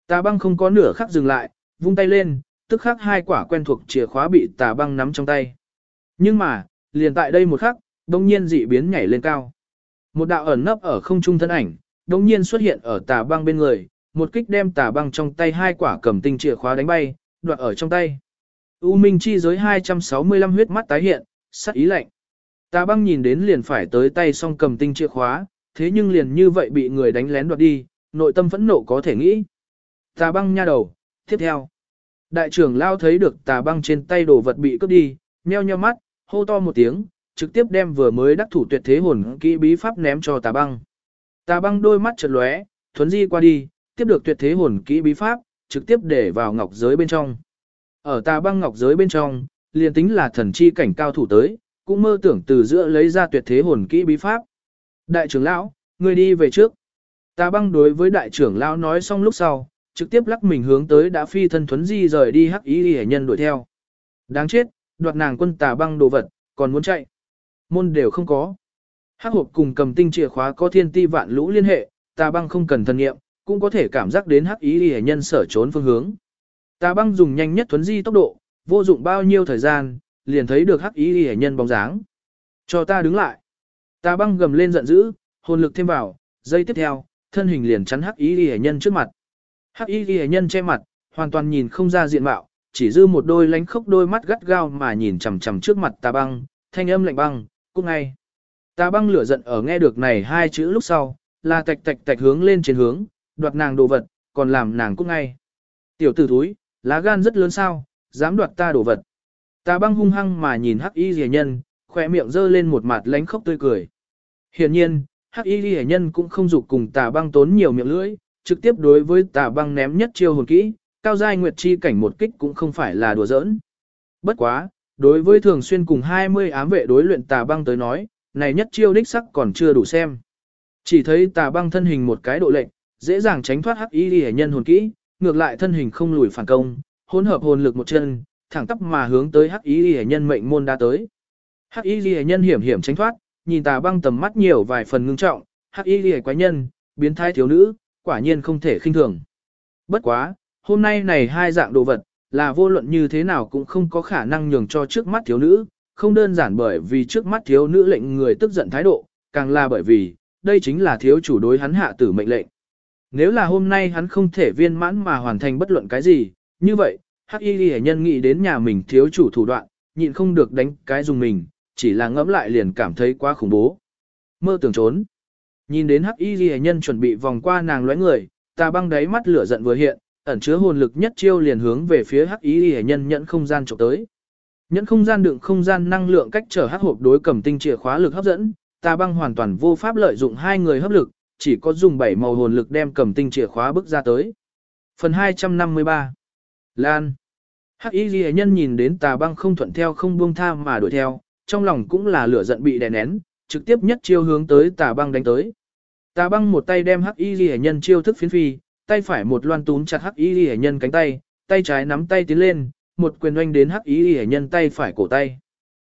Tà băng không có nửa khắc dừng lại, vung tay lên, tức khắc hai quả quen thuộc chìa khóa bị tà băng nắm trong tay. Nhưng mà, liền tại đây một khắc, đông nhiên dị biến nhảy lên cao. Một đạo ẩn nấp ở không trung thân ảnh, đông nhiên xuất hiện ở tà băng bên người, một kích đem tà băng trong tay hai quả cầm tinh chìa khóa đánh bay, đoạt ở trong tay. U Minh chi giới 265 huyết mắt tái hiện, sắc ý lạnh. Tà băng nhìn đến liền phải tới tay song cầm tinh chìa khóa, thế nhưng liền như vậy bị người đánh lén đoạt đi, nội tâm phẫn nộ có thể nghĩ. Tà băng nha đầu, tiếp theo. Đại trưởng lao thấy được tà băng trên tay đồ vật bị cướp đi, nheo nheo mắt, hô to một tiếng, trực tiếp đem vừa mới đắc thủ tuyệt thế hồn kỹ bí pháp ném cho tà băng. Tà băng đôi mắt chợt lóe, thuấn di qua đi, tiếp được tuyệt thế hồn kỹ bí pháp, trực tiếp để vào ngọc giới bên trong. Ở tà băng ngọc giới bên trong, liền tính là thần chi cảnh cao thủ tới, cũng mơ tưởng từ giữa lấy ra tuyệt thế hồn kỹ bí pháp. Đại trưởng lão, người đi về trước. Ta băng đối với đại trưởng lão nói xong lúc sau, trực tiếp lắc mình hướng tới đã phi thân thuấn di rời đi hắc ý hệ nhân đuổi theo. Đáng chết, đoạt nàng quân tà băng đồ vật, còn muốn chạy. Môn đều không có. Hắc hộp cùng cầm tinh chìa khóa có thiên ti vạn lũ liên hệ, tà băng không cần thân nghiệm, cũng có thể cảm giác đến hắc ý hệ nhân sở trốn phương hướng. Tà băng dùng nhanh nhất thuấn di tốc độ, vô dụng bao nhiêu thời gian, liền thấy được hắc ý hệ nhân bóng dáng. Cho ta đứng lại. Tà băng gầm lên giận dữ, hồn lực thêm vào, giây tiếp theo, thân hình liền chắn hắc Y hệ nhân trước mặt. Hắc y ghi nhân che mặt, hoàn toàn nhìn không ra diện mạo, chỉ dư một đôi lánh khốc đôi mắt gắt gao mà nhìn chằm chằm trước mặt tà băng, thanh âm lạnh băng, cũng ngay. Tà băng lửa giận ở nghe được này hai chữ lúc sau, là tạch tạch tạch hướng lên trên hướng, đoạt nàng đồ vật, còn làm nàng cũng ngay. Tiểu tử thúi, lá gan rất lớn sao, dám đoạt ta đồ vật. Tà băng hung hăng mà nhìn hắc y ghi nhân, khỏe miệng giơ lên một mặt lánh khóc tươi cười. Hiển nhiên, hắc y ghi nhân cũng không dục cùng tà băng tốn nhiều miệng lưỡi, trực tiếp đối với tà băng ném nhất chiêu hồn kỹ, cao giai nguyệt chi cảnh một kích cũng không phải là đùa giỡn. Bất quá, đối với thường xuyên cùng 20 ám vệ đối luyện tà băng tới nói, này nhất chiêu đích sắc còn chưa đủ xem. Chỉ thấy tà băng thân hình một cái độ lệnh, dễ dàng tránh thoát hắc y Lệ nhân hồn kỹ, ngược lại thân hình không lùi phản công, hỗn hợp hồn lực một chân, thẳng tắp mà hướng tới hắc y Lệ nhân mệnh môn đã tới. Hắc y Lệ nhân hiểm hiểm tránh thoát, nhìn tà băng tầm mắt nhiều vài phần ngưng trọng, hắc y Lệ quái nhân, biến thái thiếu nữ, quả nhiên không thể khinh thường. Bất quá, hôm nay này hai dạng đồ vật, là vô luận như thế nào cũng không có khả năng nhường cho trước mắt thiếu nữ, không đơn giản bởi vì trước mắt thiếu nữ lệnh người tức giận thái độ, càng là bởi vì, đây chính là thiếu chủ đối hắn hạ tử mệnh lệnh. Nếu là hôm nay hắn không thể viên mãn mà hoàn thành bất luận cái gì, như vậy, hắc y Lệ nhân nghĩ đến nhà mình thiếu chủ thủ đoạn, nhịn không được đánh cái dùng mình, chỉ là ngẫm lại liền cảm thấy quá khủng bố. Mơ tưởng trốn. Nhìn đến hắc y ghi nhân chuẩn bị vòng qua nàng lóe người, tà băng đáy mắt lửa giận vừa hiện, ẩn chứa hồn lực nhất chiêu liền hướng về phía hắc y ghi nhân nhận không gian trộm tới. nhận không gian đựng không gian năng lượng cách trở hắc hộp đối cầm tinh chìa khóa lực hấp dẫn, tà băng hoàn toàn vô pháp lợi dụng hai người hấp lực, chỉ có dùng bảy màu hồn lực đem cầm tinh chìa khóa bước ra tới. Phần 253 Lan Hắc y ghi nhân nhìn đến tà băng không thuận theo không buông tha mà đuổi theo, trong lòng cũng là lửa giận bị đè nén, trực tiếp nhất chiêu hướng tới tà băng đánh tới. Tà băng một tay đem hắc y ghi nhân chiêu thức phiến phi, tay phải một loan túm chặt hắc y ghi nhân cánh tay, tay trái nắm tay tiến lên, một quyền oanh đến hắc y ghi nhân tay phải cổ tay.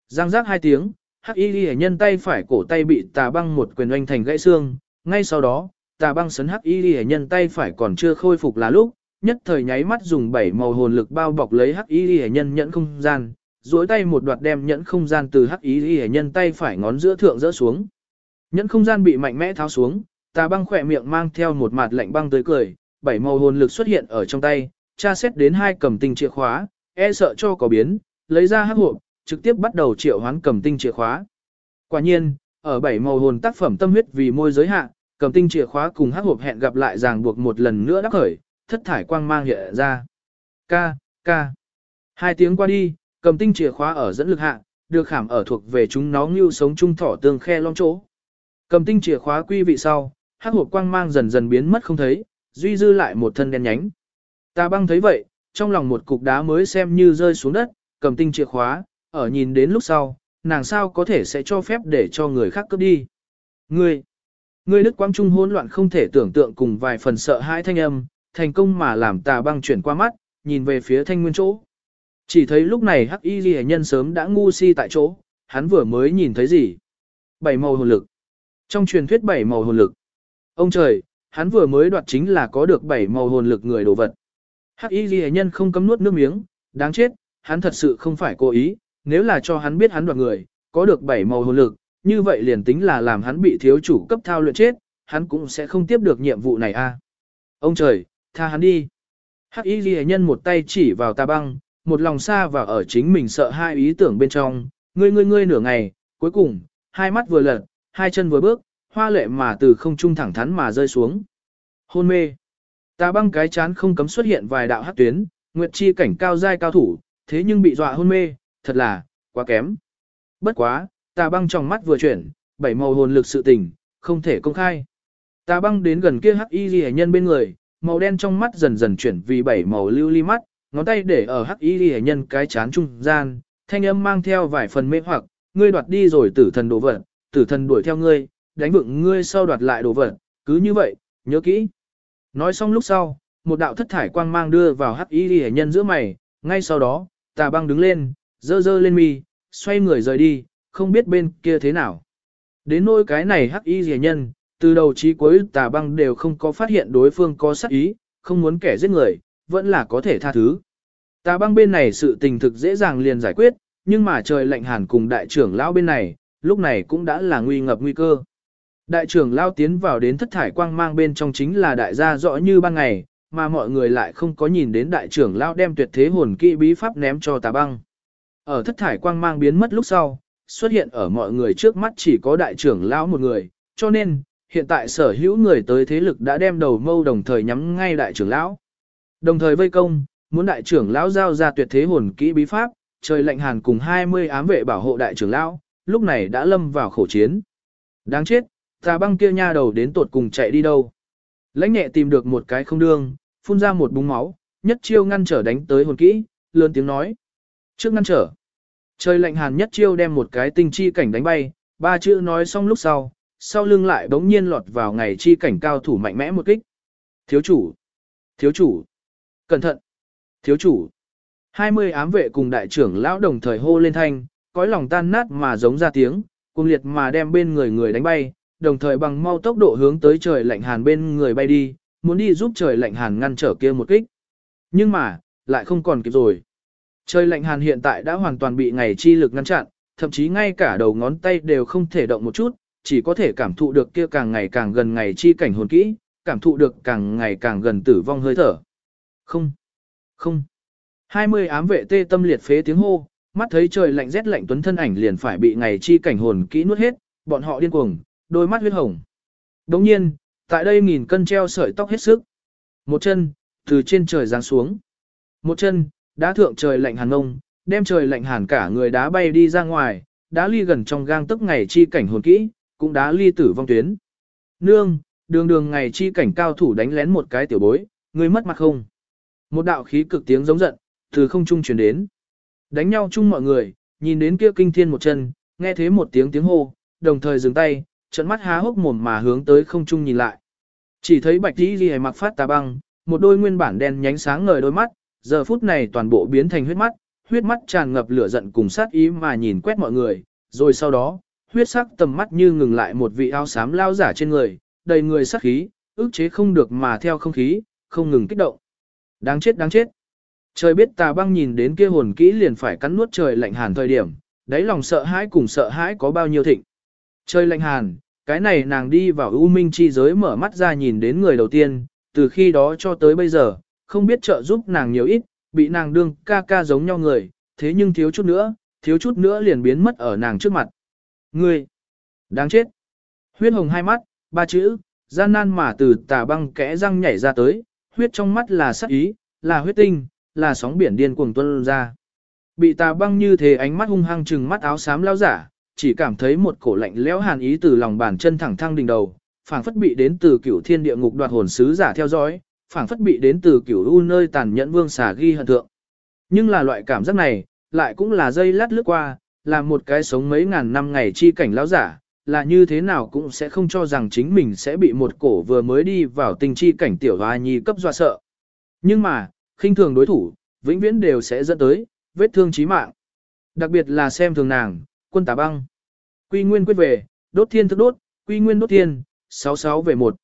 Giang giác hai tiếng, hắc y ghi nhân tay phải cổ tay bị tà băng một quyền oanh thành gãy xương, ngay sau đó, tà băng sấn hắc y ghi nhân tay phải còn chưa khôi phục là lúc, nhất thời nháy mắt dùng bảy màu hồn lực bao bọc lấy hắc y ghi nhân nhẫn không gian, duỗi tay một đoạt đem nhẫn không gian từ hắc y ghi nhân tay phải ngón giữa thượng rỡ xuống. Nhẫn không gian bị mạnh mẽ tháo xuống, tà băng khỏe miệng mang theo một mặt lạnh băng tới cười, bảy màu hồn lực xuất hiện ở trong tay, tra xét đến hai cầm tinh chìa khóa, e sợ cho có biến, lấy ra hắc hộp, trực tiếp bắt đầu triệu hoán cầm tinh chìa khóa. Quả nhiên, ở bảy màu hồn tác phẩm tâm huyết vì môi giới hạ, cầm tinh chìa khóa cùng hắc hộp hẹn gặp lại ràng buộc một lần nữa đắc khởi, thất thải quang mang hiện ra. Ca, ca. Hai tiếng qua đi, cầm tinh chìa khóa ở dẫn lực hạ, được khảm ở thuộc về chúng nó như sống chung thỏ tương khe long chỗ. Cầm tinh chìa khóa quy vị sau, hắc hộp quang mang dần dần biến mất không thấy, duy dư lại một thân đen nhánh. Ta băng thấy vậy, trong lòng một cục đá mới xem như rơi xuống đất, cầm tinh chìa khóa, ở nhìn đến lúc sau, nàng sao có thể sẽ cho phép để cho người khác cướp đi. Ngươi, ngươi đức quang trung hỗn loạn không thể tưởng tượng cùng vài phần sợ hãi thanh âm, thành công mà làm tà băng chuyển qua mắt, nhìn về phía thanh nguyên chỗ. Chỉ thấy lúc này hắc y ghi nhân sớm đã ngu si tại chỗ, hắn vừa mới nhìn thấy gì? Bảy màu hồn lực. Trong truyền thuyết bảy màu hồn lực. Ông trời, hắn vừa mới đoạt chính là có được bảy màu hồn lực người đồ vật. Hắc y ghi nhân không cấm nuốt nước miếng, đáng chết, hắn thật sự không phải cố ý, nếu là cho hắn biết hắn đoạt người, có được bảy màu hồn lực, như vậy liền tính là làm hắn bị thiếu chủ cấp thao luyện chết, hắn cũng sẽ không tiếp được nhiệm vụ này a. Ông trời, tha hắn đi. Hắc y ghi nhân một tay chỉ vào tà băng, một lòng xa và ở chính mình sợ hai ý tưởng bên trong, ngươi ngươi ngươi nửa ngày, cuối cùng, hai mắt vừa lật, hai chân vừa bước, hoa lệ mà từ không trung thẳng thắn mà rơi xuống. Hôn mê. Ta băng cái chán không cấm xuất hiện vài đạo hát tuyến, nguyệt chi cảnh cao giai cao thủ, thế nhưng bị dọa hôn mê, thật là, quá kém. Bất quá, ta băng trong mắt vừa chuyển, bảy màu hồn lực sự tình, không thể công khai. Ta băng đến gần kia hắc y ghi nhân bên người, màu đen trong mắt dần dần chuyển vì bảy màu lưu ly mắt, ngón tay để ở hắc y hệ nhân cái chán trung gian, thanh âm mang theo vài phần mê hoặc, ngươi đoạt đi rồi tử thần đồ vật, tử thần đuổi theo ngươi, đánh vựng ngươi sau đoạt lại đồ vật, cứ như vậy, nhớ kỹ. Nói xong lúc sau, một đạo thất thải quang mang đưa vào hắc y hệ nhân giữa mày, ngay sau đó, tà băng đứng lên, dơ dơ lên mi, xoay người rời đi, không biết bên kia thế nào. Đến nỗi cái này hắc y rìa nhân, từ đầu chí cuối tà băng đều không có phát hiện đối phương có sát ý, không muốn kẻ giết người, vẫn là có thể tha thứ. Tà băng bên này sự tình thực dễ dàng liền giải quyết, nhưng mà trời lạnh hàn cùng đại trưởng lão bên này, lúc này cũng đã là nguy ngập nguy cơ. Đại trưởng lão tiến vào đến thất thải quang mang bên trong chính là đại gia rõ như ban ngày, mà mọi người lại không có nhìn đến đại trưởng lão đem tuyệt thế hồn kỹ bí pháp ném cho tà băng. Ở thất thải quang mang biến mất lúc sau, xuất hiện ở mọi người trước mắt chỉ có đại trưởng lão một người, cho nên, hiện tại sở hữu người tới thế lực đã đem đầu mâu đồng thời nhắm ngay đại trưởng lão. Đồng thời vây công, muốn đại trưởng lão giao ra tuyệt thế hồn kỹ bí pháp, trời lạnh hàn cùng 20 ám vệ bảo hộ đại trưởng lão, lúc này đã lâm vào khổ chiến. Đáng chết, tà băng kia nha đầu đến tột cùng chạy đi đâu. Lãnh nhẹ tìm được một cái không đương, phun ra một búng máu, nhất chiêu ngăn trở đánh tới hồn kỹ, lớn tiếng nói. Trước ngăn trở, trời lạnh hàn nhất chiêu đem một cái tinh chi cảnh đánh bay, ba chữ nói xong lúc sau, sau lưng lại bỗng nhiên lọt vào ngày chi cảnh cao thủ mạnh mẽ một kích. Thiếu chủ, thiếu chủ, cẩn thận, thiếu chủ. 20 ám vệ cùng đại trưởng lão đồng thời hô lên thanh, cõi lòng tan nát mà giống ra tiếng, cùng liệt mà đem bên người người đánh bay, đồng thời bằng mau tốc độ hướng tới trời lạnh hàn bên người bay đi, muốn đi giúp trời lạnh hàn ngăn trở kia một kích. Nhưng mà, lại không còn kịp rồi. Trời lạnh hàn hiện tại đã hoàn toàn bị ngày chi lực ngăn chặn, thậm chí ngay cả đầu ngón tay đều không thể động một chút, chỉ có thể cảm thụ được kia càng ngày càng gần ngày chi cảnh hồn kỹ, cảm thụ được càng ngày càng gần tử vong hơi thở. Không, không. 20 ám vệ tê tâm liệt phế tiếng hô, mắt thấy trời lạnh rét lạnh tuấn thân ảnh liền phải bị ngày chi cảnh hồn kỹ nuốt hết, bọn họ điên cuồng, đôi mắt huyết hồng. Đồng nhiên, tại đây nghìn cân treo sợi tóc hết sức. Một chân, từ trên trời giáng xuống. Một chân, đá thượng trời lạnh hàn ngông, đem trời lạnh hàn cả người đá bay đi ra ngoài, đá ly gần trong gang tức ngày chi cảnh hồn kỹ, cũng đá ly tử vong tuyến. Nương, đường đường ngày chi cảnh cao thủ đánh lén một cái tiểu bối, người mất mặt không? Một đạo khí cực tiếng giống giận, từ không trung truyền đến. Đánh nhau chung mọi người, nhìn đến kia kinh thiên một chân, nghe thế một tiếng tiếng hô, đồng thời dừng tay, trận mắt há hốc mồm mà hướng tới không trung nhìn lại. Chỉ thấy bạch đi ghi mặc phát tà băng, một đôi nguyên bản đen nhánh sáng ngời đôi mắt, giờ phút này toàn bộ biến thành huyết mắt, huyết mắt tràn ngập lửa giận cùng sát ý mà nhìn quét mọi người, rồi sau đó, huyết sắc tầm mắt như ngừng lại một vị áo xám lao giả trên người, đầy người sát khí, ức chế không được mà theo không khí, không ngừng kích động. Đáng chết đáng chết. Trời biết tà băng nhìn đến kia hồn kỹ liền phải cắn nuốt trời lạnh hàn thời điểm, đáy lòng sợ hãi cùng sợ hãi có bao nhiêu thịnh. Trời lạnh hàn, cái này nàng đi vào ưu minh chi giới mở mắt ra nhìn đến người đầu tiên, từ khi đó cho tới bây giờ, không biết trợ giúp nàng nhiều ít, bị nàng đương ca ca giống nhau người, thế nhưng thiếu chút nữa, thiếu chút nữa liền biến mất ở nàng trước mặt. Ngươi, đáng chết. Huyết hồng hai mắt, ba chữ, gian nan mà từ tà băng kẽ răng nhảy ra tới, huyết trong mắt là sắc ý, là huyết tinh, là sóng biển điên cuồng tuôn ra. Bị tà băng như thế ánh mắt hung hăng trừng mắt áo xám lao giả, chỉ cảm thấy một cổ lạnh lẽo hàn ý từ lòng bàn chân thẳng thăng đỉnh đầu, phảng phất bị đến từ cửu thiên địa ngục đoạt hồn sứ giả theo dõi, phảng phất bị đến từ cửu u nơi tàn nhẫn vương xà ghi hận thượng. Nhưng là loại cảm giác này, lại cũng là dây lát lướt qua, là một cái sống mấy ngàn năm ngày chi cảnh lão giả, là như thế nào cũng sẽ không cho rằng chính mình sẽ bị một cổ vừa mới đi vào tình chi cảnh tiểu hoa nhi cấp dọa sợ. Nhưng mà, khinh thường đối thủ, vĩnh viễn đều sẽ dẫn tới, vết thương chí mạng. Đặc biệt là xem thường nàng, quân tà băng. Quy nguyên quyết về, đốt thiên thức đốt, quy nguyên đốt thiên, 66 về một.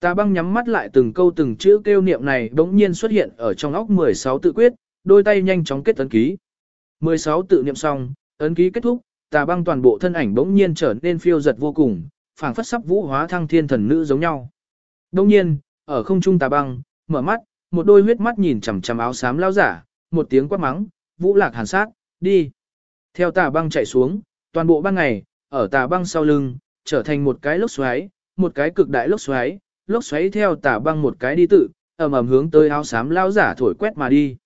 Tà băng nhắm mắt lại từng câu từng chữ kêu niệm này bỗng nhiên xuất hiện ở trong óc 16 tự quyết, đôi tay nhanh chóng kết ấn ký. 16 tự niệm xong, ấn ký kết thúc, tà băng toàn bộ thân ảnh bỗng nhiên trở nên phiêu giật vô cùng, phảng phất sắp vũ hóa thăng thiên thần nữ giống nhau. Đông nhiên, ở không trung tà băng, mở mắt, một đôi huyết mắt nhìn chằm chằm áo xám lao giả, một tiếng quát mắng, vũ lạc hàn sát, đi. Theo tà băng chạy xuống, toàn bộ ban ngày, ở tà băng sau lưng, trở thành một cái lốc xoáy, một cái cực đại lốc xoáy, lốc xoáy theo tà băng một cái đi tự, ầm ầm hướng tới áo xám lao giả thổi quét mà đi.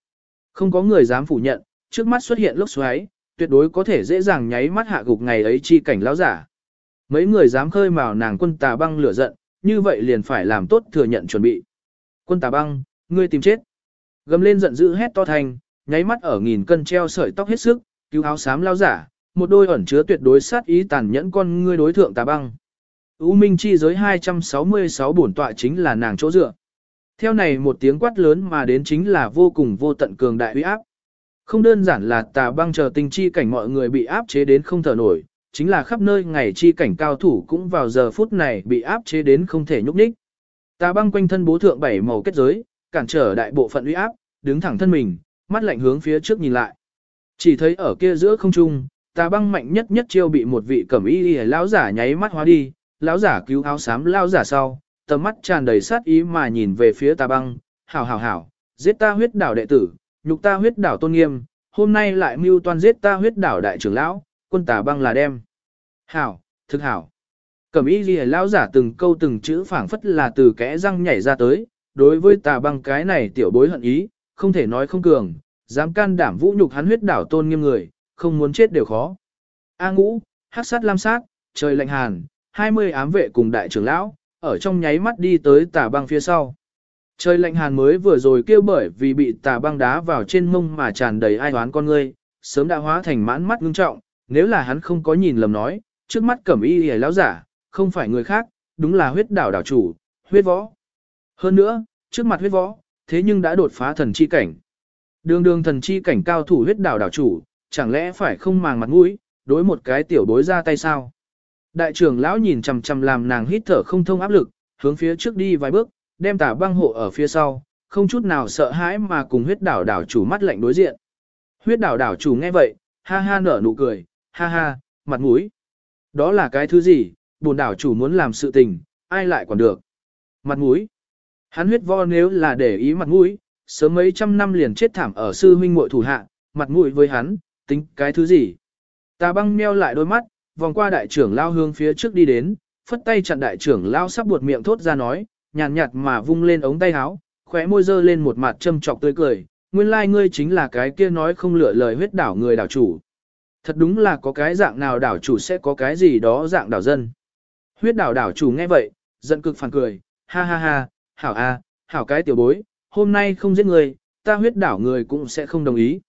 Không có người dám phủ nhận, trước mắt xuất hiện lốc xoáy, tuyệt đối có thể dễ dàng nháy mắt hạ gục ngày ấy chi cảnh lão giả. Mấy người dám khơi mào nàng quân tà băng lửa giận, như vậy liền phải làm tốt thừa nhận chuẩn bị. Quân tà băng, ngươi tìm chết. Gầm lên giận dữ hét to thành, nháy mắt ở nghìn cân treo sợi tóc hết sức, cứu áo xám lao giả, một đôi ẩn chứa tuyệt đối sát ý tàn nhẫn con ngươi đối thượng tà băng. U Minh chi giới 266 bổn tọa chính là nàng chỗ dựa. Theo này một tiếng quát lớn mà đến chính là vô cùng vô tận cường đại uy áp. Không đơn giản là tà băng chờ tình chi cảnh mọi người bị áp chế đến không thở nổi, chính là khắp nơi ngày chi cảnh cao thủ cũng vào giờ phút này bị áp chế đến không thể nhúc nhích. Tà băng quanh thân bố thượng bảy màu kết giới, cản trở đại bộ phận uy áp, đứng thẳng thân mình, mắt lạnh hướng phía trước nhìn lại. Chỉ thấy ở kia giữa không trung, tà băng mạnh nhất nhất chiêu bị một vị cẩm y y lão giả nháy mắt hóa đi, lão giả cứu áo xám lão giả sau, tầm mắt tràn đầy sát ý mà nhìn về phía tà băng, hảo hảo hảo, giết ta huyết đảo đệ tử, nhục ta huyết đảo tôn nghiêm, hôm nay lại mưu toan giết ta huyết đảo đại trưởng lão, quân tà băng là đem. Hảo, thực hảo. Cẩm y ghi lão giả từng câu từng chữ phảng phất là từ kẽ răng nhảy ra tới, đối với tà băng cái này tiểu bối hận ý, không thể nói không cường, dám can đảm vũ nhục hắn huyết đảo tôn nghiêm người, không muốn chết đều khó. A ngũ, hắc sát lam sát, trời lạnh hàn, 20 ám vệ cùng đại trưởng lão, ở trong nháy mắt đi tới tà băng phía sau. Trời lạnh hàn mới vừa rồi kêu bởi vì bị tà băng đá vào trên mông mà tràn đầy ai oán con ngươi, sớm đã hóa thành mãn mắt ngưng trọng, nếu là hắn không có nhìn lầm nói, trước mắt cẩm y hề lão giả, không phải người khác, đúng là huyết đảo đảo chủ, huyết võ. Hơn nữa, trước mặt huyết võ, thế nhưng đã đột phá thần chi cảnh. Đường đường thần chi cảnh cao thủ huyết đảo đảo chủ, chẳng lẽ phải không màng mặt mũi, đối một cái tiểu bối ra tay sao? Đại trưởng lão nhìn chằm chằm làm nàng hít thở không thông áp lực, hướng phía trước đi vài bước, đem tà băng hộ ở phía sau, không chút nào sợ hãi mà cùng huyết đảo đảo chủ mắt lạnh đối diện. Huyết đảo đảo chủ nghe vậy, ha ha nở nụ cười, ha ha, mặt mũi. Đó là cái thứ gì, bồn đảo chủ muốn làm sự tình, ai lại còn được. Mặt mũi. Hắn huyết vo nếu là để ý mặt mũi, sớm mấy trăm năm liền chết thảm ở sư huynh muội thủ hạ, mặt mũi với hắn, tính cái thứ gì. Tà băng meo lại đôi mắt, vòng qua đại trưởng lao hướng phía trước đi đến, phất tay chặn đại trưởng lao sắp buột miệng thốt ra nói, nhàn nhạt, mà vung lên ống tay áo, khóe môi dơ lên một mặt châm trọc tươi cười, nguyên lai like ngươi chính là cái kia nói không lựa lời huyết đảo người đảo chủ. Thật đúng là có cái dạng nào đảo chủ sẽ có cái gì đó dạng đảo dân. Huyết đảo đảo chủ nghe vậy, giận cực phản cười, ha ha ha, hảo a, hảo cái tiểu bối, hôm nay không giết người, ta huyết đảo người cũng sẽ không đồng ý.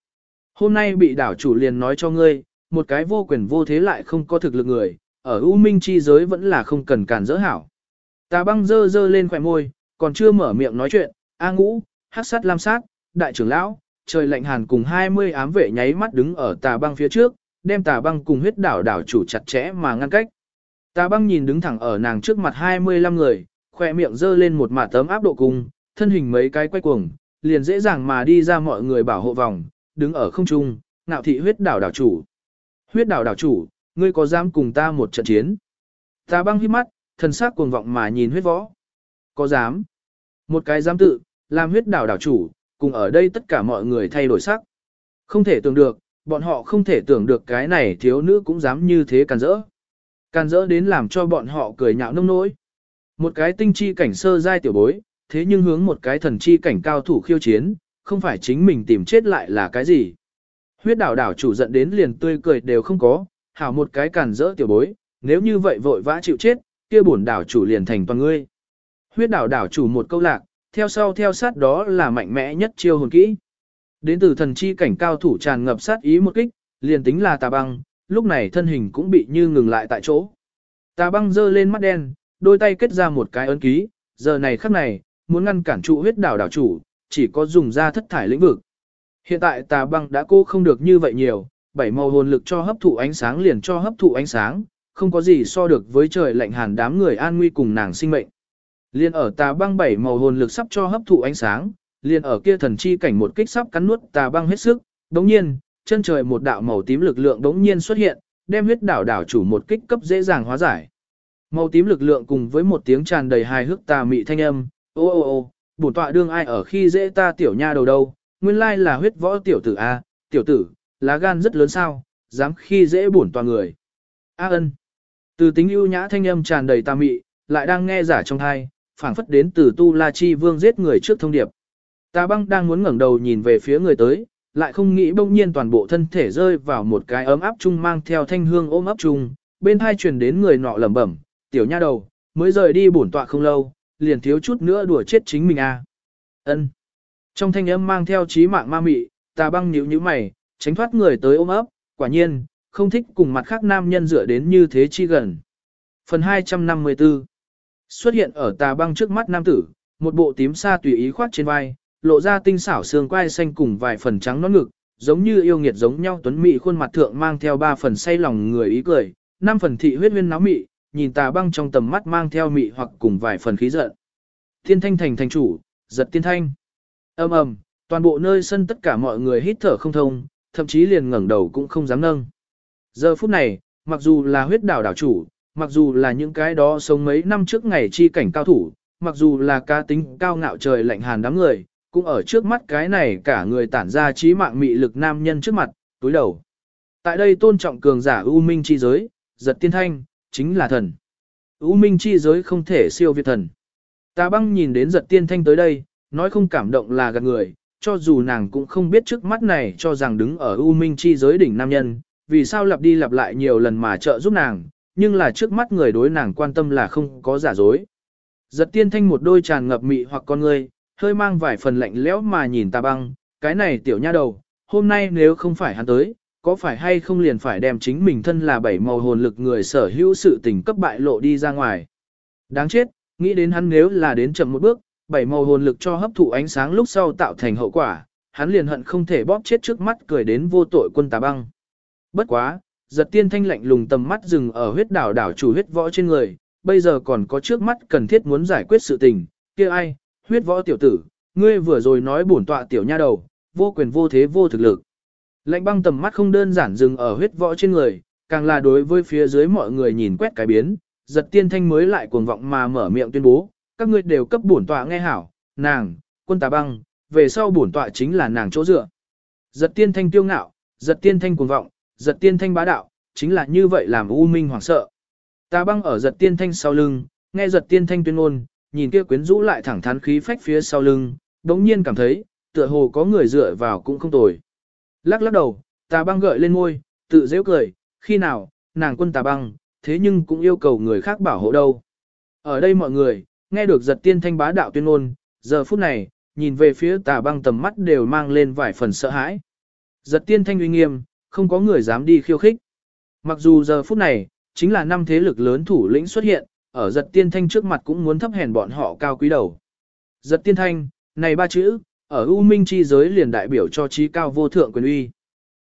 Hôm nay bị đảo chủ liền nói cho ngươi, một cái vô quyền vô thế lại không có thực lực người, ở U Minh chi giới vẫn là không cần cản dỡ hảo. Tà băng dơ dơ lên khỏe môi, còn chưa mở miệng nói chuyện, A ngũ, hát sát lam sát, đại trưởng lão, trời lạnh hàn cùng 20 ám vệ nháy mắt đứng ở tà băng phía trước, đem tà băng cùng huyết đảo đảo chủ chặt chẽ mà ngăn cách. Tà băng nhìn đứng thẳng ở nàng trước mặt 25 người, khỏe miệng dơ lên một mả tấm áp độ cung, thân hình mấy cái quay cuồng, liền dễ dàng mà đi ra mọi người bảo hộ vòng, đứng ở không trung, ngạo thị huyết đảo đảo chủ. Huyết đảo đảo chủ, ngươi có dám cùng ta một trận chiến? Tà băng hít mắt, thần sắc cuồng vọng mà nhìn huyết võ. Có dám? Một cái dám tự, làm huyết đảo đảo chủ, cùng ở đây tất cả mọi người thay đổi sắc. Không thể tưởng được, bọn họ không thể tưởng được cái này thiếu nữ cũng dám như thế càn rỡ. Càn rỡ đến làm cho bọn họ cười nhạo nông nỗi. Một cái tinh chi cảnh sơ giai tiểu bối, thế nhưng hướng một cái thần chi cảnh cao thủ khiêu chiến, không phải chính mình tìm chết lại là cái gì. Huyết đảo đảo chủ giận đến liền tươi cười đều không có, hảo một cái càn rỡ tiểu bối, nếu như vậy vội vã chịu chết, kia bổn đảo chủ liền thành toàn ngươi. Huyết đảo đảo chủ một câu lạc, theo sau theo sát đó là mạnh mẽ nhất chiêu hồn kỹ. Đến từ thần chi cảnh cao thủ tràn ngập sát ý một kích, liền tính là tà băng, lúc này thân hình cũng bị như ngừng lại tại chỗ. Tà băng giơ lên mắt đen, đôi tay kết ra một cái ấn ký, giờ này khắc này, muốn ngăn cản trụ huyết đảo đảo chủ, chỉ có dùng ra thất thải lĩnh vực. Hiện tại tà băng đã cô không được như vậy nhiều, bảy màu hồn lực cho hấp thụ ánh sáng liền cho hấp thụ ánh sáng, không có gì so được với trời lạnh hàn đám người an nguy cùng nàng sinh mệnh. Liên ở tà băng bảy màu hồn lực sắp cho hấp thụ ánh sáng, liền ở kia thần chi cảnh một kích sắp cắn nuốt tà băng hết sức, đống nhiên, chân trời một đạo màu tím lực lượng đống nhiên xuất hiện, đem huyết đảo đảo chủ một kích cấp dễ dàng hóa giải. Màu tím lực lượng cùng với một tiếng tràn đầy hài hước tà mị thanh âm, ô ô ô, bổn tọa đương ai ở khi dễ ta tiểu nha đầu đâu, nguyên lai là huyết võ tiểu tử a, tiểu tử, lá gan rất lớn sao, dám khi dễ bổn tọa người. A ân. Từ tính ưu nhã thanh âm tràn đầy tà mị, lại đang nghe giả trong thai, phảng phất đến từ Tu La Chi Vương giết người trước thông điệp. Tà băng đang muốn ngẩng đầu nhìn về phía người tới, lại không nghĩ bỗng nhiên toàn bộ thân thể rơi vào một cái ấm áp chung mang theo thanh hương ôm ấp chung, bên hai truyền đến người nọ lẩm bẩm, tiểu nha đầu, mới rời đi bổn tọa không lâu, liền thiếu chút nữa đùa chết chính mình a. À. Ân. Trong thanh âm mang theo trí mạng ma mị, tà băng nhíu nhíu mày, tránh thoát người tới ôm ấp, quả nhiên, không thích cùng mặt khác nam nhân dựa đến như thế chi gần. Phần 254 Xuất hiện ở tà băng trước mắt nam tử, một bộ tím sa tùy ý khoác trên vai, lộ ra tinh xảo xương quai xanh cùng vài phần trắng nõn ngực, giống như yêu nghiệt giống nhau tuấn mỹ khuôn mặt thượng mang theo ba phần say lòng người ý cười, năm phần thị huyết viên náo mị, nhìn tà băng trong tầm mắt mang theo mị hoặc cùng vài phần khí giận. Thiên thanh thành thành chủ, giật tiên thanh. ầm ầm, toàn bộ nơi sân tất cả mọi người hít thở không thông, thậm chí liền ngẩng đầu cũng không dám nâng. Giờ phút này, mặc dù là huyết đảo đảo chủ, mặc dù là những cái đó sống mấy năm trước ngày chi cảnh cao thủ, mặc dù là cá tính cao ngạo trời lạnh hàn đám người, cũng ở trước mắt cái này cả người tản ra trí mạng mị lực nam nhân trước mặt, túi đầu. Tại đây tôn trọng cường giả U Minh chi giới, giật tiên thanh, chính là thần. U Minh chi giới không thể siêu việt thần. Ta băng nhìn đến giật tiên thanh tới đây, nói không cảm động là gạt người, cho dù nàng cũng không biết trước mắt này cho rằng đứng ở U Minh chi giới đỉnh nam nhân, vì sao lặp đi lặp lại nhiều lần mà trợ giúp nàng, nhưng là trước mắt người đối nàng quan tâm là không có giả dối. Giật tiên thanh một đôi tràn ngập mị hoặc con người, hơi mang vài phần lạnh lẽo mà nhìn ta băng, cái này tiểu nha đầu, hôm nay nếu không phải hắn tới, có phải hay không liền phải đem chính mình thân là bảy màu hồn lực người sở hữu sự tình cấp bại lộ đi ra ngoài. Đáng chết, nghĩ đến hắn nếu là đến chậm một bước, bảy màu hồn lực cho hấp thụ ánh sáng lúc sau tạo thành hậu quả, hắn liền hận không thể bóp chết trước mắt cười đến vô tội quân tà băng. Bất quá, giật tiên thanh lạnh lùng tầm mắt dừng ở huyết đảo đảo chủ huyết võ trên người, bây giờ còn có trước mắt cần thiết muốn giải quyết sự tình, kia ai, huyết võ tiểu tử, ngươi vừa rồi nói bổn tọa tiểu nha đầu, vô quyền vô thế vô thực lực. Lạnh băng tầm mắt không đơn giản dừng ở huyết võ trên người, càng là đối với phía dưới mọi người nhìn quét cái biến, giật tiên thanh mới lại cuồng vọng mà mở miệng tuyên bố, các ngươi đều cấp bổn tọa nghe hảo, nàng, quân tà băng, về sau bổn tọa chính là nàng chỗ dựa. Giật tiên thanh tiêu ngạo, giật tiên thanh cuồng vọng, giật tiên thanh bá đạo, chính là như vậy làm u minh hoảng sợ. Tà băng ở giật tiên thanh sau lưng, nghe giật tiên thanh tuyên ngôn, nhìn kia quyến rũ lại thẳng thắn khí phách phía sau lưng, đống nhiên cảm thấy, tựa hồ có người dựa vào cũng không tồi. Lắc lắc đầu, tà băng gợi lên ngôi, tự dễ cười, khi nào, nàng quân tà băng, thế nhưng cũng yêu cầu người khác bảo hộ đâu. Ở đây mọi người, nghe được giật tiên thanh bá đạo tuyên ngôn, giờ phút này, nhìn về phía tà băng tầm mắt đều mang lên vài phần sợ hãi. Giật tiên thanh uy nghiêm, không có người dám đi khiêu khích. Mặc dù giờ phút này, chính là năm thế lực lớn thủ lĩnh xuất hiện, ở giật tiên thanh trước mặt cũng muốn thấp hèn bọn họ cao quý đầu. Giật tiên thanh, này ba chữ, ở U Minh chi giới liền đại biểu cho trí cao vô thượng quyền uy.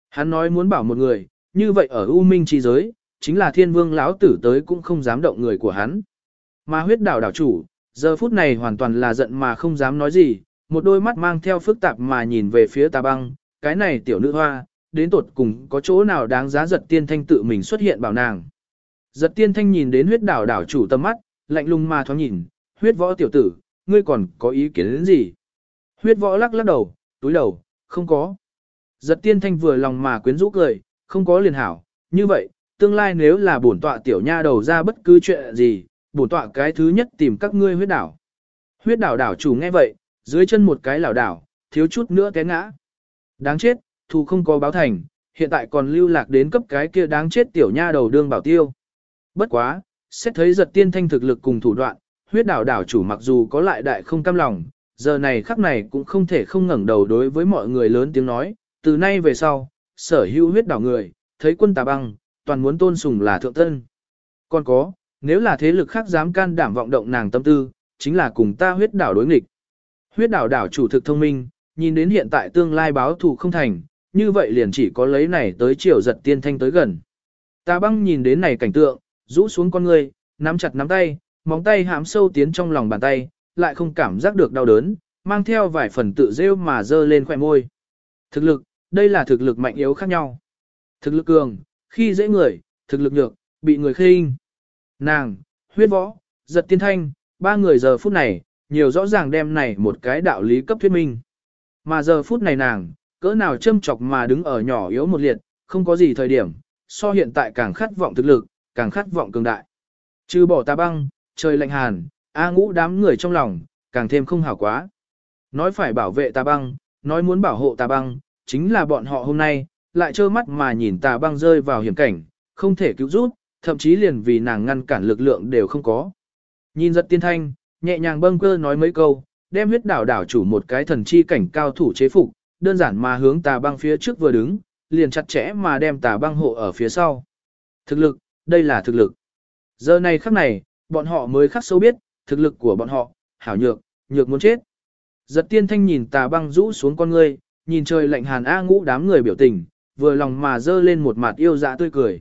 Hắn nói muốn bảo một người, như vậy ở U Minh chi giới, chính là thiên vương lão tử tới cũng không dám động người của hắn. Mà huyết đảo đảo chủ, giờ phút này hoàn toàn là giận mà không dám nói gì, một đôi mắt mang theo phức tạp mà nhìn về phía tà băng, cái này tiểu nữ hoa, đến tột cùng có chỗ nào đáng giá giật tiên thanh tự mình xuất hiện bảo nàng. Giật tiên thanh nhìn đến huyết đảo đảo chủ tâm mắt, lạnh lùng mà thoáng nhìn, huyết võ tiểu tử, ngươi còn có ý kiến đến gì? Huyết võ lắc lắc đầu, túi đầu, không có. Giật tiên thanh vừa lòng mà quyến rũ cười, không có liền hảo, như vậy, tương lai nếu là bổn tọa tiểu nha đầu ra bất cứ chuyện gì, bổn tọa cái thứ nhất tìm các ngươi huyết đảo. Huyết đảo đảo chủ nghe vậy, dưới chân một cái lảo đảo, thiếu chút nữa té ngã. Đáng chết, thù không có báo thành, hiện tại còn lưu lạc đến cấp cái kia đáng chết tiểu nha đầu đương bảo tiêu. Bất quá, xét thấy giật tiên thanh thực lực cùng thủ đoạn, huyết đảo đảo chủ mặc dù có lại đại không cam lòng, giờ này khắc này cũng không thể không ngẩng đầu đối với mọi người lớn tiếng nói, từ nay về sau, sở hữu huyết đảo người, thấy quân tà băng, toàn muốn tôn sùng là thượng tân. Còn có, nếu là thế lực khác dám can đảm vọng động nàng tâm tư, chính là cùng ta huyết đảo đối nghịch. Huyết đảo đảo chủ thực thông minh, nhìn đến hiện tại tương lai báo thù không thành, như vậy liền chỉ có lấy này tới chiều giật tiên thanh tới gần. Tà băng nhìn đến này cảnh tượng, rũ xuống con người, nắm chặt nắm tay, móng tay hãm sâu tiến trong lòng bàn tay, lại không cảm giác được đau đớn, mang theo vài phần tự rêu mà dơ lên khỏe môi. Thực lực, đây là thực lực mạnh yếu khác nhau. Thực lực cường, khi dễ người, thực lực nhược, bị người khinh. Nàng, huyết võ, giật tiên thanh, ba người giờ phút này, nhiều rõ ràng đem này một cái đạo lý cấp thuyết minh. Mà giờ phút này nàng, cỡ nào châm chọc mà đứng ở nhỏ yếu một liệt, không có gì thời điểm, so hiện tại càng khát vọng thực lực, càng khát vọng cường đại. Trừ bỏ tà băng, trời lạnh hàn, A ngũ đám người trong lòng, càng thêm không hảo quá. Nói phải bảo vệ tà băng, nói muốn bảo hộ tà băng, chính là bọn họ hôm nay, lại trơ mắt mà nhìn tà băng rơi vào hiểm cảnh, không thể cứu giúp, thậm chí liền vì nàng ngăn cản lực lượng đều không có. Nhìn giật tiên thanh, nhẹ nhàng bâng cơ nói mấy câu, đem huyết đảo đảo chủ một cái thần chi cảnh cao thủ chế phục, đơn giản mà hướng tà băng phía trước vừa đứng, liền chặt chẽ mà đem tà băng hộ ở phía sau. Thực lực, đây là thực lực. Giờ này khắc này, bọn họ mới khắc sâu biết, thực lực của bọn họ, hảo nhược, nhược muốn chết. Giật tiên thanh nhìn tà băng rũ xuống con ngươi, nhìn trời lạnh hàn A ngũ đám người biểu tình, vừa lòng mà dơ lên một mặt yêu dạ tươi cười.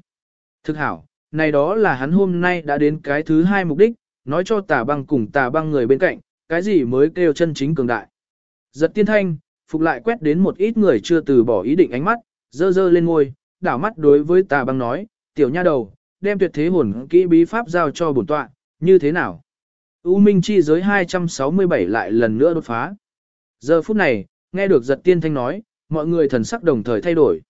Thực hảo, này đó là hắn hôm nay đã đến cái thứ hai mục đích, nói cho tà băng cùng tà băng người bên cạnh, cái gì mới kêu chân chính cường đại. Giật tiên thanh, phục lại quét đến một ít người chưa từ bỏ ý định ánh mắt, dơ dơ lên ngôi, đảo mắt đối với tà băng nói, tiểu nha đầu, đem tuyệt thế hồn kỹ bí pháp giao cho bổn tọa, như thế nào? U Minh chi giới 267 lại lần nữa đột phá. Giờ phút này, nghe được giật tiên thanh nói, mọi người thần sắc đồng thời thay đổi.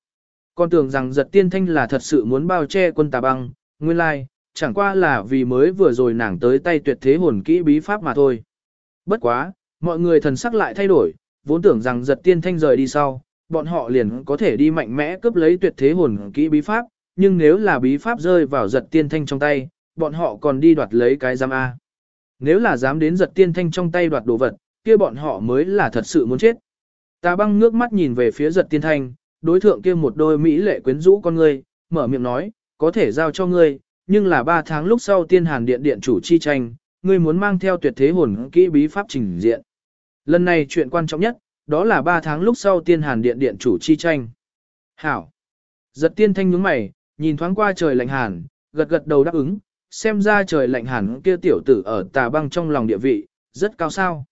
Con tưởng rằng giật tiên thanh là thật sự muốn bao che quân tà băng, nguyên lai, chẳng qua là vì mới vừa rồi nàng tới tay tuyệt thế hồn kỹ bí pháp mà thôi. Bất quá, mọi người thần sắc lại thay đổi, vốn tưởng rằng giật tiên thanh rời đi sau, bọn họ liền có thể đi mạnh mẽ cướp lấy tuyệt thế hồn kỹ bí pháp, nhưng nếu là bí pháp rơi vào giật tiên thanh trong tay, bọn họ còn đi đoạt lấy cái giam A. Nếu là dám đến giật tiên thanh trong tay đoạt đồ vật, kia bọn họ mới là thật sự muốn chết. Tà băng ngước mắt nhìn về phía giật tiên thanh, đối thượng kia một đôi mỹ lệ quyến rũ con ngươi, mở miệng nói, có thể giao cho ngươi, nhưng là ba tháng lúc sau tiên hàn điện điện chủ chi tranh, ngươi muốn mang theo tuyệt thế hồn kỹ bí pháp trình diện. Lần này chuyện quan trọng nhất, đó là ba tháng lúc sau tiên hàn điện điện chủ chi tranh. Hảo. Giật tiên thanh nhướng mày, nhìn thoáng qua trời lạnh hàn, gật gật đầu đáp ứng, xem ra trời lạnh hàn kia tiểu tử ở tà băng trong lòng địa vị, rất cao sao.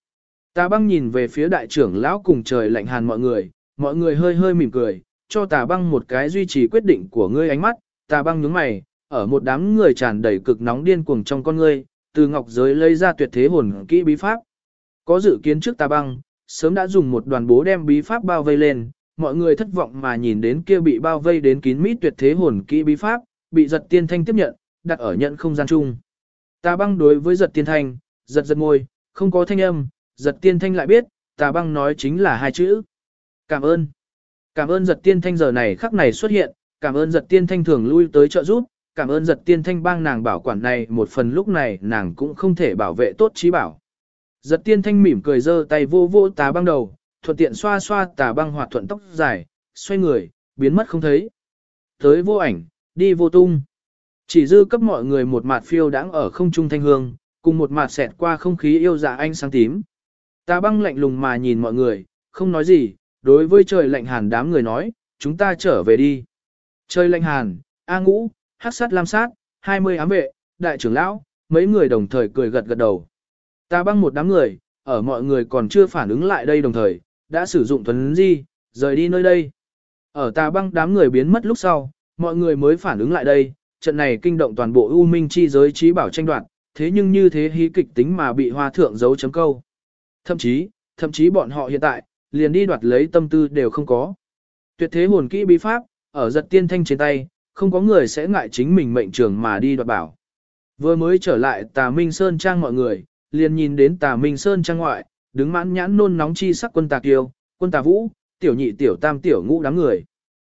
Tà băng nhìn về phía đại trưởng lão cùng trời lạnh hàn mọi người, mọi người hơi hơi mỉm cười, cho tà băng một cái duy trì quyết định của ngươi ánh mắt, tà băng nhướng mày, ở một đám người tràn đầy cực nóng điên cuồng trong con ngươi, từ ngọc giới lấy ra tuyệt thế hồn kỹ bí pháp. Có dự kiến trước tà băng, sớm đã dùng một đoàn bố đem bí pháp bao vây lên, mọi người thất vọng mà nhìn đến kia bị bao vây đến kín mít tuyệt thế hồn kỹ bí pháp, bị giật tiên thanh tiếp nhận, đặt ở nhận không gian chung. Tà băng đối với giật tiên thanh, giật giật môi, không có thanh âm, giật tiên thanh lại biết, tà băng nói chính là hai chữ. Cảm ơn. Cảm ơn giật tiên thanh giờ này khắc này xuất hiện, cảm ơn giật tiên thanh thường lui tới trợ giúp, cảm ơn giật tiên thanh bang nàng bảo quản này một phần lúc này nàng cũng không thể bảo vệ tốt trí bảo. Giật tiên thanh mỉm cười giơ tay vô vô tà băng đầu, thuận tiện xoa xoa tà băng hoạt thuận tóc dài, xoay người, biến mất không thấy. Tới vô ảnh, đi vô tung. Chỉ dư cấp mọi người một mạt phiêu đáng ở không trung thanh hương, cùng một mạt xẹt qua không khí yêu dạ anh sáng tím. Tà băng lạnh lùng mà nhìn mọi người, không nói gì, đối với trời lạnh hàn đám người nói, chúng ta trở về đi. Trời lạnh hàn, A ngũ, hắc sát lam sát, 20 ám vệ, đại trưởng lão, mấy người đồng thời cười gật gật đầu. Ta băng một đám người, ở mọi người còn chưa phản ứng lại đây đồng thời, đã sử dụng thuấn di, rời đi nơi đây. Ở ta băng đám người biến mất lúc sau, mọi người mới phản ứng lại đây, trận này kinh động toàn bộ U Minh chi giới trí bảo tranh đoạt, thế nhưng như thế hí kịch tính mà bị hoa thượng dấu chấm câu. Thậm chí, thậm chí bọn họ hiện tại, liền đi đoạt lấy tâm tư đều không có. Tuyệt thế hồn kỹ bí pháp, ở giật tiên thanh trên tay, không có người sẽ ngại chính mình mệnh trường mà đi đoạt bảo. Vừa mới trở lại tà Minh Sơn Trang mọi người, liền nhìn đến tà Minh Sơn Trang ngoại, đứng mãn nhãn nôn nóng chi sắc quân tà kiêu, quân tà vũ, tiểu nhị tiểu tam tiểu ngũ đám người.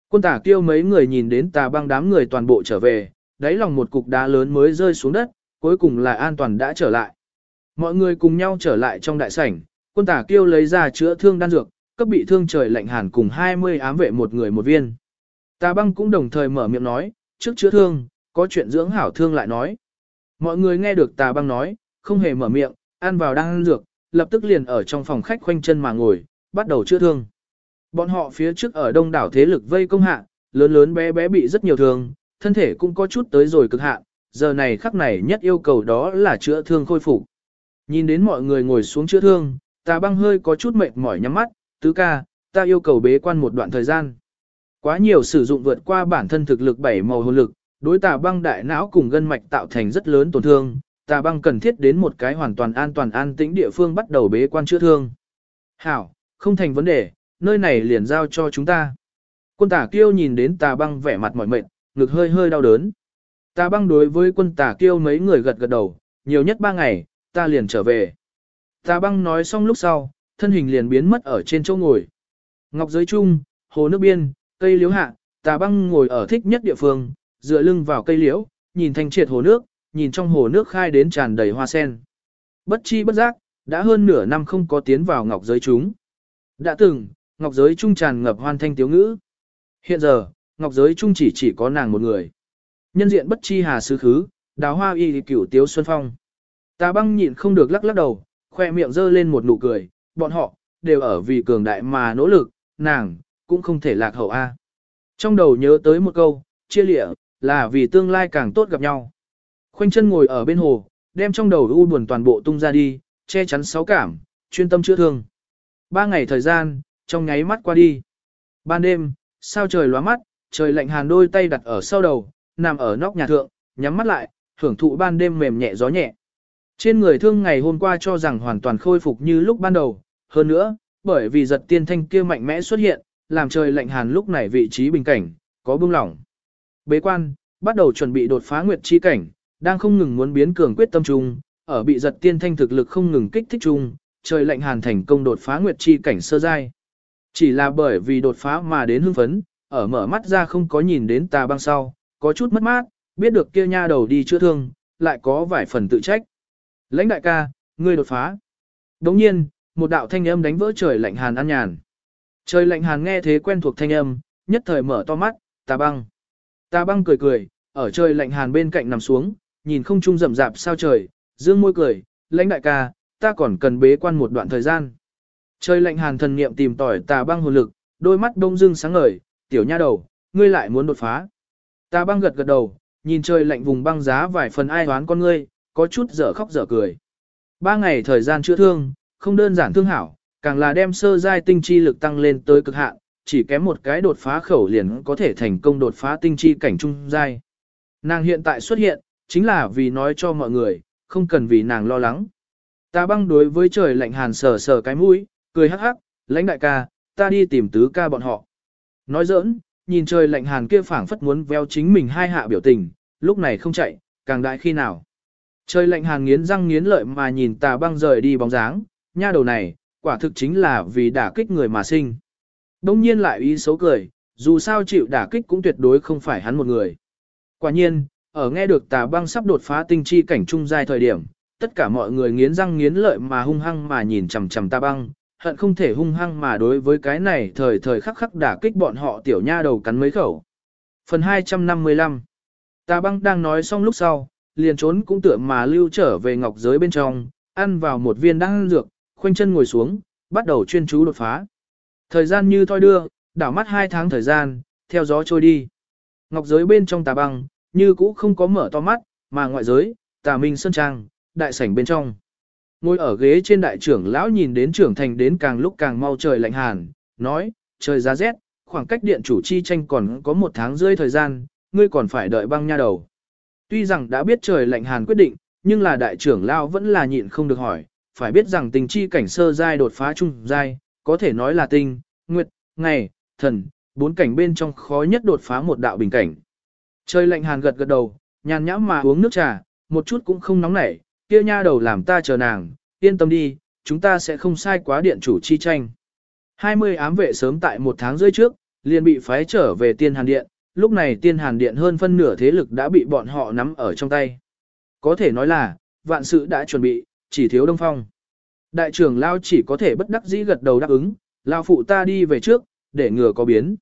Quân tà kiêu mấy người nhìn đến tà băng đám người toàn bộ trở về, đáy lòng một cục đá lớn mới rơi xuống đất, cuối cùng là an toàn đã trở lại. Mọi người cùng nhau trở lại trong đại sảnh, quân tà kiêu lấy ra chữa thương đan dược, cấp bị thương trời lạnh hàn cùng 20 ám vệ một người một viên. Tà băng cũng đồng thời mở miệng nói, trước chữa thương, có chuyện dưỡng hảo thương lại nói. Mọi người nghe được tà băng nói, không hề mở miệng, ăn vào đang ăn dược, lập tức liền ở trong phòng khách khoanh chân mà ngồi, bắt đầu chữa thương. Bọn họ phía trước ở đông đảo thế lực vây công hạ, lớn lớn bé bé bị rất nhiều thương, thân thể cũng có chút tới rồi cực hạn, giờ này khắc này nhất yêu cầu đó là chữa thương khôi phục. Nhìn đến mọi người ngồi xuống chữa thương, ta băng hơi có chút mệt mỏi nhắm mắt, tứ ca, ta yêu cầu bế quan một đoạn thời gian. Quá nhiều sử dụng vượt qua bản thân thực lực bảy màu hồn lực, đối tà băng đại não cùng gân mạch tạo thành rất lớn tổn thương, tà băng cần thiết đến một cái hoàn toàn an toàn an tĩnh địa phương bắt đầu bế quan chữa thương. Hảo, không thành vấn đề, nơi này liền giao cho chúng ta. Quân tà kiêu nhìn đến tà băng vẻ mặt mỏi mệt, ngực hơi hơi đau đớn. Tà băng đối với quân tà kiêu mấy người gật gật đầu, nhiều nhất ba ngày, ta liền trở về. Tà băng nói xong lúc sau, thân hình liền biến mất ở trên chỗ ngồi. Ngọc giới trung, hồ nước biên, cây liễu hạ, tà băng ngồi ở thích nhất địa phương, dựa lưng vào cây liễu, nhìn thanh triệt hồ nước, nhìn trong hồ nước khai đến tràn đầy hoa sen. Bất chi bất giác, đã hơn nửa năm không có tiến vào ngọc giới chúng. Đã từng, ngọc giới trung tràn ngập hoan thanh tiếu ngữ. Hiện giờ, ngọc giới trung chỉ chỉ có nàng một người. Nhân diện bất chi hà sứ khứ, đào hoa y cửu tiếu xuân phong. Tà băng nhịn không được lắc lắc đầu, khoe miệng giơ lên một nụ cười, bọn họ, đều ở vì cường đại mà nỗ lực, nàng, cũng không thể lạc hậu A. Trong đầu nhớ tới một câu, chia lịa, là vì tương lai càng tốt gặp nhau. Khoanh chân ngồi ở bên hồ, đem trong đầu u buồn toàn bộ tung ra đi, che chắn sáu cảm, chuyên tâm chữa thương. Ba ngày thời gian, trong nháy mắt qua đi. Ban đêm, sao trời lóa mắt, trời lạnh hàn đôi tay đặt ở sau đầu, nằm ở nóc nhà thượng, nhắm mắt lại, hưởng thụ ban đêm mềm nhẹ gió nhẹ. Trên người thương ngày hôm qua cho rằng hoàn toàn khôi phục như lúc ban đầu, hơn nữa, bởi vì giật tiên thanh kia mạnh mẽ xuất hiện, làm trời lạnh hàn lúc này vị trí bình cảnh, có bưng lỏng. Bế quan, bắt đầu chuẩn bị đột phá nguyệt chi cảnh, đang không ngừng muốn biến cường quyết tâm trung, ở bị giật tiên thanh thực lực không ngừng kích thích trung, trời lạnh hàn thành công đột phá nguyệt chi cảnh sơ giai. Chỉ là bởi vì đột phá mà đến hưng phấn, ở mở mắt ra không có nhìn đến tà băng sau, có chút mất mát, biết được kia nha đầu đi chữa thương, lại có vài phần tự trách. Lãnh đại ca, ngươi đột phá. Đồng nhiên, một đạo thanh âm đánh vỡ trời lạnh hàn an nhàn. Trời lạnh hàn nghe thế quen thuộc thanh âm, nhất thời mở to mắt, tà băng. Tà băng cười cười, ở trời lạnh hàn bên cạnh nằm xuống, nhìn không trung rậm rạp sao trời, dương môi cười, lãnh đại ca, ta còn cần bế quan một đoạn thời gian. Trời lạnh hàn thần niệm tìm tỏi tà băng hồn lực, đôi mắt đông dương sáng ngời, tiểu nha đầu, ngươi lại muốn đột phá. Tà băng gật gật đầu, nhìn trời lạnh vùng băng giá vài phần ai hoán con ngươi, có chút dở khóc dở cười. Ba ngày thời gian chữa thương, không đơn giản thương hảo, càng là đem sơ giai tinh chi lực tăng lên tới cực hạn, chỉ kém một cái đột phá khẩu liền có thể thành công đột phá tinh chi cảnh trung giai. Nàng hiện tại xuất hiện, chính là vì nói cho mọi người, không cần vì nàng lo lắng. Ta băng đối với trời lạnh hàn sờ sờ cái mũi, cười hắc hắc, lãnh đại ca, ta đi tìm tứ ca bọn họ. Nói giỡn, nhìn trời lạnh hàn kia phảng phất muốn veo chính mình hai hạ biểu tình, lúc này không chạy, càng đại khi nào. Trời lạnh hàn nghiến răng nghiến lợi mà nhìn tà băng rời đi bóng dáng, nha đầu này, quả thực chính là vì đả kích người mà sinh. Đông nhiên lại ý xấu cười, dù sao chịu đả kích cũng tuyệt đối không phải hắn một người. Quả nhiên, ở nghe được tà băng sắp đột phá tinh chi cảnh trung giai thời điểm, tất cả mọi người nghiến răng nghiến lợi mà hung hăng mà nhìn chằm chằm tà băng, hận không thể hung hăng mà đối với cái này thời thời khắc khắc đả kích bọn họ tiểu nha đầu cắn mấy khẩu. Phần 255 Tà băng đang nói xong lúc sau, liền trốn cũng tựa mà lưu trở về ngọc giới bên trong, ăn vào một viên đan dược, khoanh chân ngồi xuống, bắt đầu chuyên chú đột phá. Thời gian như thoi đưa, đảo mắt hai tháng thời gian, theo gió trôi đi. Ngọc giới bên trong tà băng, như cũ không có mở to mắt, mà ngoại giới, tà minh sơn trang, đại sảnh bên trong. Ngồi ở ghế trên đại trưởng lão nhìn đến trưởng thành đến càng lúc càng mau trời lạnh hàn, nói, trời giá rét, khoảng cách điện chủ chi tranh còn có một tháng rơi thời gian, ngươi còn phải đợi băng nha đầu. Tuy rằng đã biết trời lạnh hàn quyết định, nhưng là đại trưởng lão vẫn là nhịn không được hỏi, phải biết rằng tình chi cảnh sơ giai đột phá trung giai, có thể nói là tinh, nguyệt, ngày, thần, bốn cảnh bên trong khó nhất đột phá một đạo bình cảnh. Trời lạnh hàn gật gật đầu, nhàn nhãm mà uống nước trà, một chút cũng không nóng nảy, kia nha đầu làm ta chờ nàng, yên tâm đi, chúng ta sẽ không sai quá điện chủ chi tranh. 20 ám vệ sớm tại một tháng rưỡi trước, liền bị phái trở về tiên hàn điện, lúc này tiên hàn điện hơn phân nửa thế lực đã bị bọn họ nắm ở trong tay. Có thể nói là, vạn sự đã chuẩn bị, chỉ thiếu đông phong. Đại trưởng Lao chỉ có thể bất đắc dĩ gật đầu đáp ứng, Lao phụ ta đi về trước, để ngừa có biến.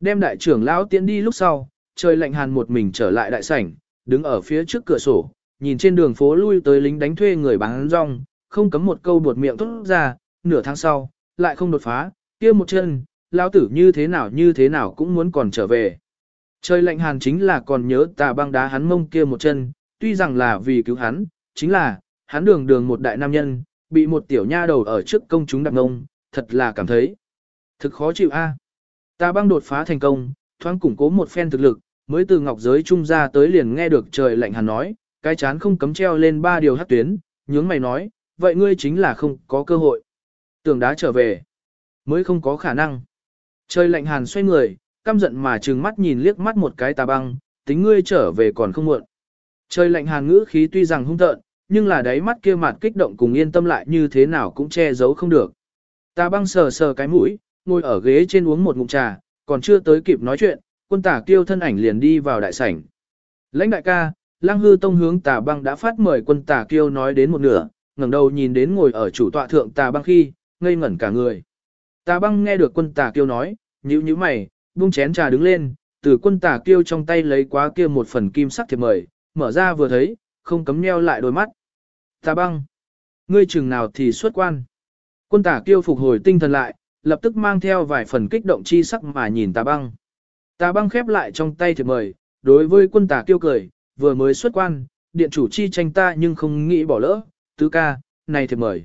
Đem đại trưởng Lão tiến đi lúc sau, trời lạnh hàn một mình trở lại đại sảnh, đứng ở phía trước cửa sổ, nhìn trên đường phố lui tới lính đánh thuê người bán rong, không cấm một câu buột miệng tốt ra, nửa tháng sau, lại không đột phá, kia một chân, Lão tử như thế nào như thế nào cũng muốn còn trở về. Trời lạnh hàn chính là còn nhớ tà băng đá hắn mông kia một chân, tuy rằng là vì cứu hắn, chính là, hắn đường đường một đại nam nhân, bị một tiểu nha đầu ở trước công chúng đạp ngông, thật là cảm thấy thực khó chịu a. Ta băng đột phá thành công, thoáng củng cố một phen thực lực, mới từ ngọc giới trung ra tới liền nghe được trời lạnh hàn nói, cái chán không cấm treo lên ba điều hát tuyến, nhướng mày nói, vậy ngươi chính là không có cơ hội. tường đá trở về, mới không có khả năng. Trời lạnh hàn xoay người, căm giận mà trừng mắt nhìn liếc mắt một cái tà băng, tính ngươi trở về còn không muộn. Trời lạnh hàn ngữ khí tuy rằng hung tợn, nhưng là đáy mắt kia mặt kích động cùng yên tâm lại như thế nào cũng che giấu không được. Tà băng sờ sờ cái mũi, ngồi ở ghế trên uống một ngụm trà, còn chưa tới kịp nói chuyện, quân tả kiêu thân ảnh liền đi vào đại sảnh. Lãnh đại ca, Lang Hư Tông hướng Tà Băng đã phát mời quân Tả Kiêu nói đến một nửa, ngẩng đầu nhìn đến ngồi ở chủ tọa thượng Tà Băng khi, ngây ngẩn cả người. Tà Băng nghe được quân Tà Kiêu nói, nhíu nhíu mày, buông chén trà đứng lên, từ quân Tà Kiêu trong tay lấy quá kia một phần kim sắc thiệp mời, mở ra vừa thấy, không cấm nheo lại đôi mắt. Tà Băng, ngươi chừng nào thì xuất quan. Quân Tà Kiêu phục hồi tinh thần lại, lập tức mang theo vài phần kích động chi sắc mà nhìn Tà Băng. Tà Băng khép lại trong tay thiệp mời, đối với quân Tà kêu cười, vừa mới xuất quan, điện chủ chi tranh ta nhưng không nghĩ bỏ lỡ, tứ ca, này thiệp mời.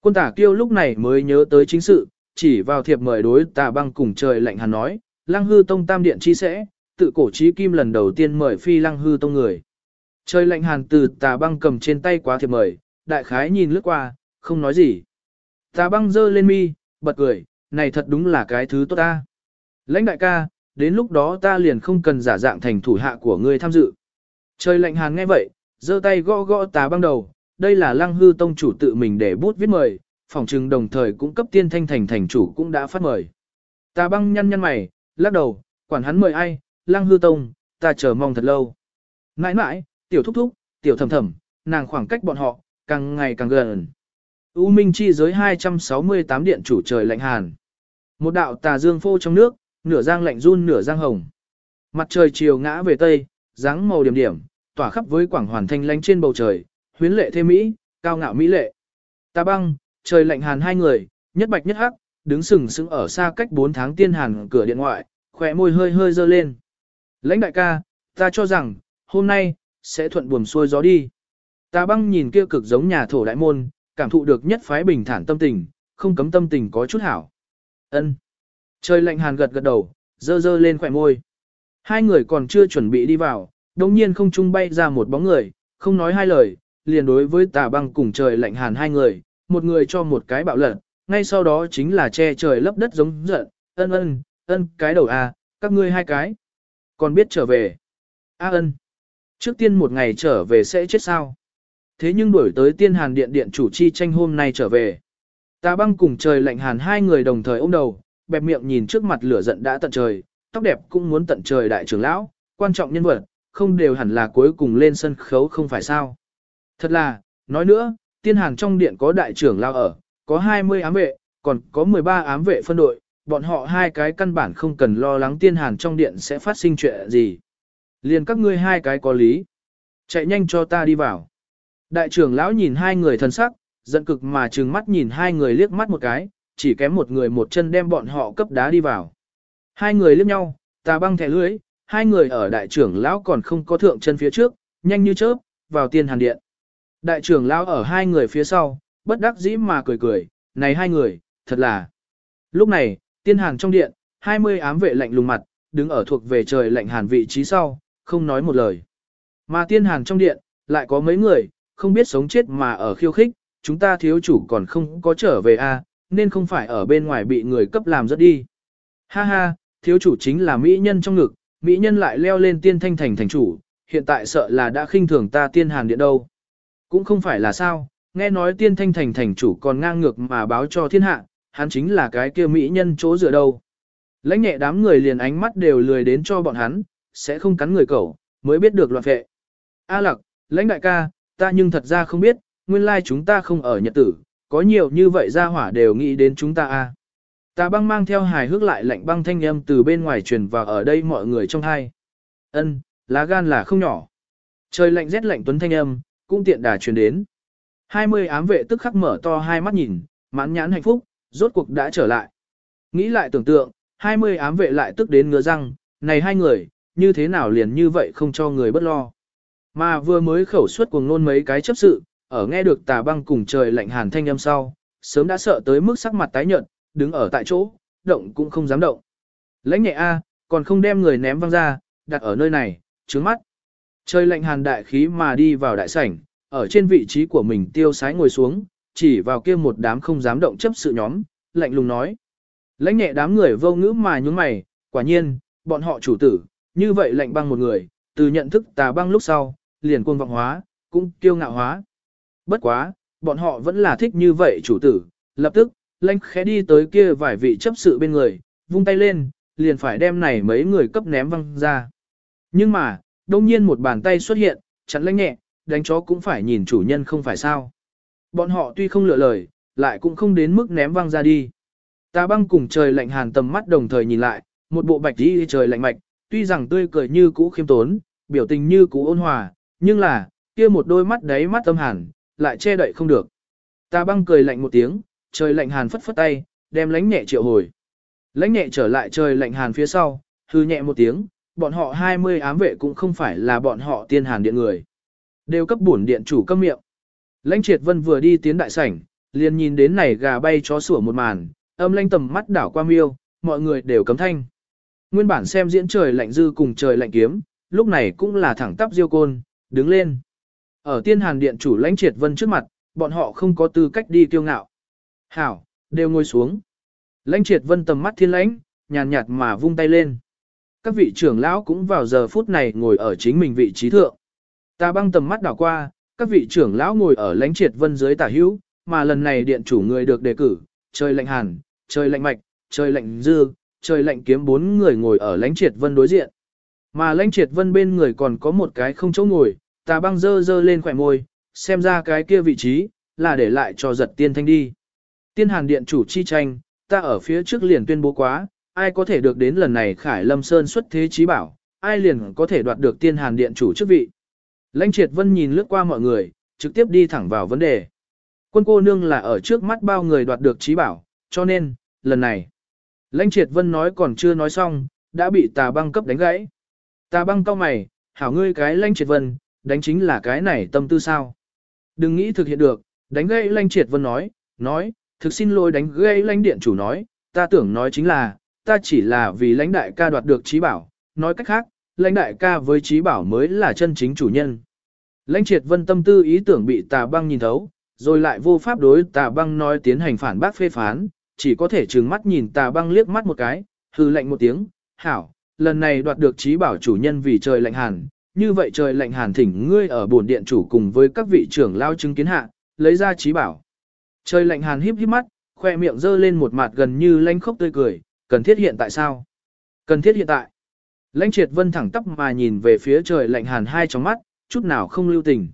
Quân tả kêu lúc này mới nhớ tới chính sự, chỉ vào thiệp mời đối tà băng cùng trời lạnh hàn nói, lăng hư tông tam điện chi sẽ, tự cổ trí kim lần đầu tiên mời phi lăng hư tông người. Trời lạnh hàn từ tà băng cầm trên tay quá thiệp mời, đại khái nhìn lướt qua, không nói gì. Tà băng giơ lên mi, bật cười, này thật đúng là cái thứ tốt ta. Lãnh đại ca, đến lúc đó ta liền không cần giả dạng thành thủ hạ của ngươi tham dự. Trời lạnh hàn nghe vậy, giơ tay gõ gõ tá băng đầu, đây là lăng hư tông chủ tự mình để bút viết mời, phòng trừng đồng thời cũng cấp tiên thanh thành thành chủ cũng đã phát mời. Tà băng nhăn nhăn mày, lắc đầu, quản hắn mời ai, lăng hư tông, ta chờ mong thật lâu. Mãi mãi, tiểu thúc thúc, tiểu thầm thầm, nàng khoảng cách bọn họ, càng ngày càng gần. U Minh chi giới 268 điện chủ trời lạnh hàn. Một đạo tà dương phô trong nước, nửa giang lạnh run nửa giang hồng. Mặt trời chiều ngã về tây, dáng màu điểm điểm, tỏa khắp với quảng hoàn thanh lánh trên bầu trời, huyến lệ thêm mỹ, cao ngạo mỹ lệ. Ta băng, trời lạnh hàn hai người, nhất bạch nhất hắc, đứng sừng sững ở xa cách 4 tháng tiên hàn cửa điện ngoại, khỏe môi hơi hơi dơ lên. Lãnh đại ca, ta cho rằng, hôm nay, sẽ thuận buồm xuôi gió đi. Ta băng nhìn kia cực giống nhà thổ đại môn, cảm thụ được nhất phái bình thản tâm tình, không cấm tâm tình có chút hảo. Ân. Trời lạnh hàn gật gật đầu, dơ dơ lên khỏe môi. Hai người còn chưa chuẩn bị đi vào, đồng nhiên không trung bay ra một bóng người, không nói hai lời, liền đối với tà băng cùng trời lạnh hàn hai người, một người cho một cái bạo lật, ngay sau đó chính là che trời lấp đất giống giận, ân ân, ân cái đầu à, các ngươi hai cái, còn biết trở về. A ân, trước tiên một ngày trở về sẽ chết sao. Thế nhưng đuổi tới tiên hàn điện điện chủ chi tranh hôm nay trở về. Tà băng cùng trời lạnh hàn hai người đồng thời ôm đầu, bẹp miệng nhìn trước mặt lửa giận đã tận trời, tóc đẹp cũng muốn tận trời đại trưởng lão, quan trọng nhân vật, không đều hẳn là cuối cùng lên sân khấu không phải sao. Thật là, nói nữa, tiên hàng trong điện có đại trưởng lão ở, có 20 ám vệ, còn có 13 ám vệ phân đội, bọn họ hai cái căn bản không cần lo lắng tiên hàng trong điện sẽ phát sinh chuyện gì. Liền các ngươi hai cái có lý. Chạy nhanh cho ta đi vào. Đại trưởng lão nhìn hai người thân sắc, giận cực mà trừng mắt nhìn hai người liếc mắt một cái, chỉ kém một người một chân đem bọn họ cấp đá đi vào. Hai người liếc nhau, tà băng thẻ lưới, hai người ở đại trưởng lão còn không có thượng chân phía trước, nhanh như chớp, vào tiên hàn điện. Đại trưởng lão ở hai người phía sau, bất đắc dĩ mà cười cười, này hai người, thật là. Lúc này, tiên hàn trong điện, 20 ám vệ lạnh lùng mặt, đứng ở thuộc về trời lạnh hàn vị trí sau, không nói một lời. Mà tiên hàn trong điện, lại có mấy người, không biết sống chết mà ở khiêu khích, chúng ta thiếu chủ còn không có trở về a, à, nên không phải ở bên ngoài bị người cấp làm rất đi. Ha ha, thiếu chủ chính là mỹ nhân trong ngực, mỹ nhân lại leo lên tiên thanh thành thành chủ, hiện tại sợ là đã khinh thường ta tiên hàn điện đâu. Cũng không phải là sao, nghe nói tiên thanh thành thành chủ còn ngang ngược mà báo cho thiên hạ, hắn chính là cái kia mỹ nhân chỗ dựa đâu. Lãnh nhẹ đám người liền ánh mắt đều lười đến cho bọn hắn, sẽ không cắn người cẩu, mới biết được loạn vệ. A lặc, lãnh đại ca, ta nhưng thật ra không biết, nguyên lai chúng ta không ở nhật tử, có nhiều như vậy ra hỏa đều nghĩ đến chúng ta à. a. Ta băng mang theo hài hước lại lạnh băng thanh âm từ bên ngoài truyền vào ở đây mọi người trong hai. Ân, lá gan là không nhỏ. Trời lạnh rét lạnh tuấn thanh âm, cũng tiện đà truyền đến. 20 ám vệ tức khắc mở to hai mắt nhìn, mãn nhãn hạnh phúc, rốt cuộc đã trở lại. Nghĩ lại tưởng tượng, 20 ám vệ lại tức đến ngứa răng, này hai người, như thế nào liền như vậy không cho người bất lo. Mà vừa mới khẩu suất cuồng nôn mấy cái chấp sự, ở nghe được tà băng cùng trời lạnh hàn thanh âm sau, sớm đã sợ tới mức sắc mặt tái nhợt, đứng ở tại chỗ, động cũng không dám động. Lãnh nhẹ A, còn không đem người ném văng ra, đặt ở nơi này, trướng mắt. Trời lạnh hàn đại khí mà đi vào đại sảnh, ở trên vị trí của mình tiêu sái ngồi xuống, chỉ vào kia một đám không dám động chấp sự nhóm, lạnh lùng nói. Lãnh nhẹ đám người vô ngữ mà nhúng mày, quả nhiên, bọn họ chủ tử, như vậy lạnh băng một người, từ nhận thức tà băng lúc sau, liền quân vọng hóa, cũng kiêu ngạo hóa. Bất quá, bọn họ vẫn là thích như vậy chủ tử, lập tức, lãnh khẽ đi tới kia vài vị chấp sự bên người, vung tay lên, liền phải đem này mấy người cấp ném văng ra. Nhưng mà, đông nhiên một bàn tay xuất hiện, chặn lãnh nhẹ, đánh chó cũng phải nhìn chủ nhân không phải sao. Bọn họ tuy không lựa lời, lại cũng không đến mức ném văng ra đi. Ta băng cùng trời lạnh hàn tầm mắt đồng thời nhìn lại, một bộ bạch đi trời lạnh mạch, tuy rằng tươi cười như cũ khiêm tốn, biểu tình như cũ ôn hòa, nhưng là, kia một đôi mắt đáy mắt tâm hàn, lại che đậy không được. Ta băng cười lạnh một tiếng, trời lạnh hàn phất phất tay, đem lánh nhẹ triệu hồi. Lánh nhẹ trở lại trời lạnh hàn phía sau, hư nhẹ một tiếng, bọn họ 20 ám vệ cũng không phải là bọn họ tiên hàn điện người. Đều cấp bổn điện chủ câm miệng. Lãnh triệt vân vừa đi tiến đại sảnh, liền nhìn đến này gà bay chó sủa một màn, âm lãnh tầm mắt đảo qua miêu, mọi người đều cấm thanh. Nguyên bản xem diễn trời lạnh dư cùng trời lạnh kiếm, lúc này cũng là thẳng tắp diêu côn, đứng lên. Ở tiên hàn điện chủ lãnh triệt vân trước mặt, bọn họ không có tư cách đi kiêu ngạo. Hảo, đều ngồi xuống. Lãnh triệt vân tầm mắt thiên lãnh, nhàn nhạt mà vung tay lên. Các vị trưởng lão cũng vào giờ phút này ngồi ở chính mình vị trí thượng. Ta băng tầm mắt đảo qua, các vị trưởng lão ngồi ở lãnh triệt vân dưới tả hữu, mà lần này điện chủ người được đề cử, trời lạnh hàn, trời lạnh mạch, trời lạnh dư, trời lạnh kiếm bốn người ngồi ở lãnh triệt vân đối diện. Mà lãnh triệt vân bên người còn có một cái không chỗ ngồi, tà băng dơ dơ lên khỏe môi, xem ra cái kia vị trí, là để lại cho giật tiên thanh đi. Tiên hàn điện chủ chi tranh, ta ở phía trước liền tuyên bố quá, ai có thể được đến lần này khải lâm sơn xuất thế trí bảo, ai liền có thể đoạt được tiên hàn điện chủ chức vị. Lãnh triệt vân nhìn lướt qua mọi người, trực tiếp đi thẳng vào vấn đề. Quân cô nương là ở trước mắt bao người đoạt được trí bảo, cho nên, lần này. Lãnh triệt vân nói còn chưa nói xong, đã bị tà băng cấp đánh gãy. Tà băng cao mày, hảo ngươi cái lãnh triệt vân, đánh chính là cái này tâm tư sao. Đừng nghĩ thực hiện được, đánh gây lãnh triệt vân nói, nói, thực xin lỗi đánh gây lãnh điện chủ nói, ta tưởng nói chính là, ta chỉ là vì lãnh đại ca đoạt được trí bảo, nói cách khác, lãnh đại ca với trí bảo mới là chân chính chủ nhân. Lãnh triệt vân tâm tư ý tưởng bị tà băng nhìn thấu, rồi lại vô pháp đối tà băng nói tiến hành phản bác phê phán, chỉ có thể trừng mắt nhìn tà băng liếc mắt một cái, hư lạnh một tiếng, hảo, lần này đoạt được trí bảo chủ nhân vì trời lạnh hàn, như vậy trời lạnh hàn thỉnh ngươi ở bổn điện chủ cùng với các vị trưởng lao chứng kiến hạ, lấy ra trí bảo. Trời lạnh hàn híp híp mắt, khoe miệng dơ lên một mặt gần như lanh khốc tươi cười, cần thiết hiện tại sao? Cần thiết hiện tại. Lãnh triệt vân thẳng tắp mà nhìn về phía trời lạnh hàn hai trong mắt, chút nào không lưu tình.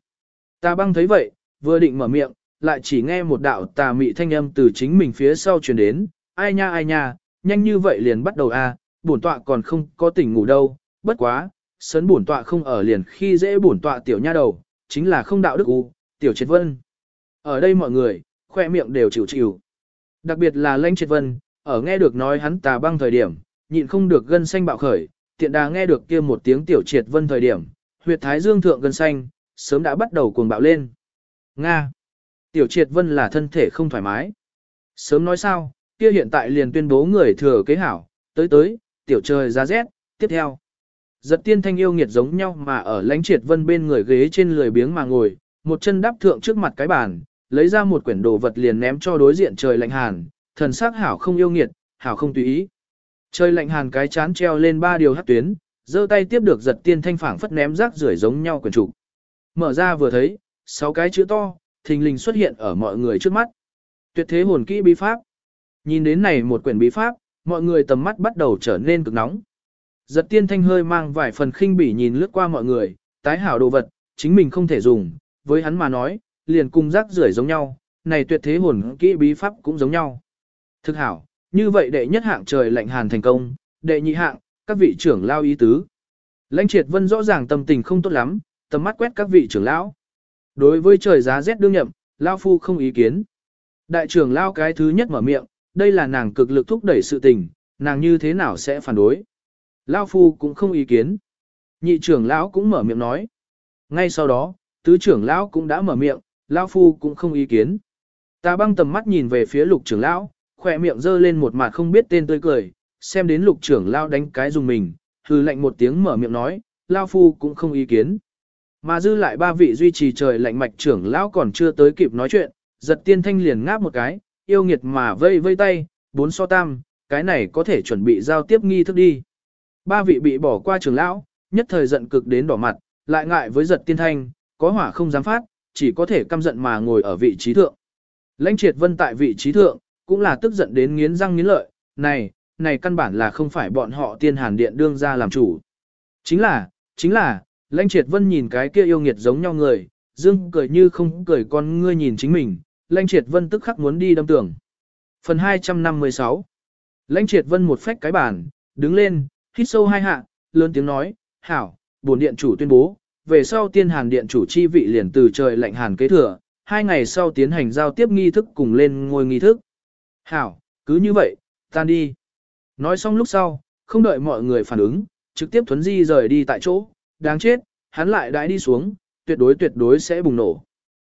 Ta băng thấy vậy, vừa định mở miệng, lại chỉ nghe một đạo tà mị thanh âm từ chính mình phía sau truyền đến, ai nha ai nha, nhanh như vậy liền bắt đầu a, bổn tọa còn không có tỉnh ngủ đâu, bất quá, sấn bổn tọa không ở liền khi dễ bổn tọa tiểu nha đầu, chính là không đạo đức u, tiểu triệt vân. Ở đây mọi người, khoe miệng đều chịu chịu. Đặc biệt là lãnh triệt vân, ở nghe được nói hắn tà băng thời điểm, nhịn không được gân xanh bạo khởi, tiện đà nghe được kia một tiếng tiểu triệt vân thời điểm, huyệt thái dương thượng gân xanh, sớm đã bắt đầu cuồng bạo lên. Nga. Tiểu triệt vân là thân thể không thoải mái. Sớm nói sao, kia hiện tại liền tuyên bố người thừa kế hảo, tới tới, tiểu trời ra rét, tiếp theo. Giật tiên thanh yêu nghiệt giống nhau mà ở lãnh triệt vân bên người ghế trên lười biếng mà ngồi, một chân đáp thượng trước mặt cái bàn, lấy ra một quyển đồ vật liền ném cho đối diện trời lạnh hàn, thần sắc hảo không yêu nghiệt, hảo không tùy ý. Trời lạnh hàn cái chán treo lên ba điều hắc tuyến, giơ tay tiếp được giật tiên thanh phảng phất ném rác rưởi giống nhau quyển trục. Mở ra vừa thấy, sáu cái chữ to, thình lình xuất hiện ở mọi người trước mắt. Tuyệt thế hồn kỹ bí pháp. Nhìn đến này một quyển bí pháp, mọi người tầm mắt bắt đầu trở nên cực nóng. Giật tiên thanh hơi mang vài phần khinh bỉ nhìn lướt qua mọi người, tái hảo đồ vật, chính mình không thể dùng, với hắn mà nói, liền cùng rác rưởi giống nhau, này tuyệt thế hồn kỹ bí pháp cũng giống nhau. Thực hảo, như vậy đệ nhất hạng trời lạnh hàn thành công, đệ nhị hạng, các vị trưởng lao ý tứ. Lãnh triệt vân rõ ràng tâm tình không tốt lắm, tầm mắt quét các vị trưởng lão. Đối với trời giá rét đương nhậm, lao phu không ý kiến. Đại trưởng lao cái thứ nhất mở miệng, đây là nàng cực lực thúc đẩy sự tình, nàng như thế nào sẽ phản đối. Lao phu cũng không ý kiến. Nhị trưởng lão cũng mở miệng nói. Ngay sau đó, tứ trưởng lão cũng đã mở miệng, lão phu cũng không ý kiến. Ta băng tầm mắt nhìn về phía lục trưởng lão, khỏe miệng giơ lên một mặt không biết tên tươi cười, xem đến lục trưởng lão đánh cái dùng mình, hừ lạnh một tiếng mở miệng nói, lão phu cũng không ý kiến. Mà dư lại ba vị duy trì trời lạnh mạch trưởng lão còn chưa tới kịp nói chuyện, giật tiên thanh liền ngáp một cái, yêu nghiệt mà vây vây tay, bốn so tam, cái này có thể chuẩn bị giao tiếp nghi thức đi. Ba vị bị bỏ qua trưởng lão, nhất thời giận cực đến đỏ mặt, lại ngại với giật tiên thanh, có hỏa không dám phát, chỉ có thể căm giận mà ngồi ở vị trí thượng. Lãnh triệt vân tại vị trí thượng, cũng là tức giận đến nghiến răng nghiến lợi, này, này căn bản là không phải bọn họ tiên hàn điện đương ra làm chủ. Chính là, chính là, lãnh triệt vân nhìn cái kia yêu nghiệt giống nhau người, dương cười như không cười con ngươi nhìn chính mình, lãnh triệt vân tức khắc muốn đi đâm tưởng. Phần 256 Lãnh triệt vân một phách cái bàn, đứng lên, hít sâu hai hạ, lớn tiếng nói, hảo, bổn điện chủ tuyên bố, về sau tiên hàn điện chủ chi vị liền từ trời lạnh hàn kế thừa, hai ngày sau tiến hành giao tiếp nghi thức cùng lên ngôi nghi thức. Hảo, cứ như vậy, tan đi. Nói xong lúc sau, không đợi mọi người phản ứng, trực tiếp thuấn di rời đi tại chỗ, đáng chết, hắn lại đãi đi xuống, tuyệt đối tuyệt đối sẽ bùng nổ.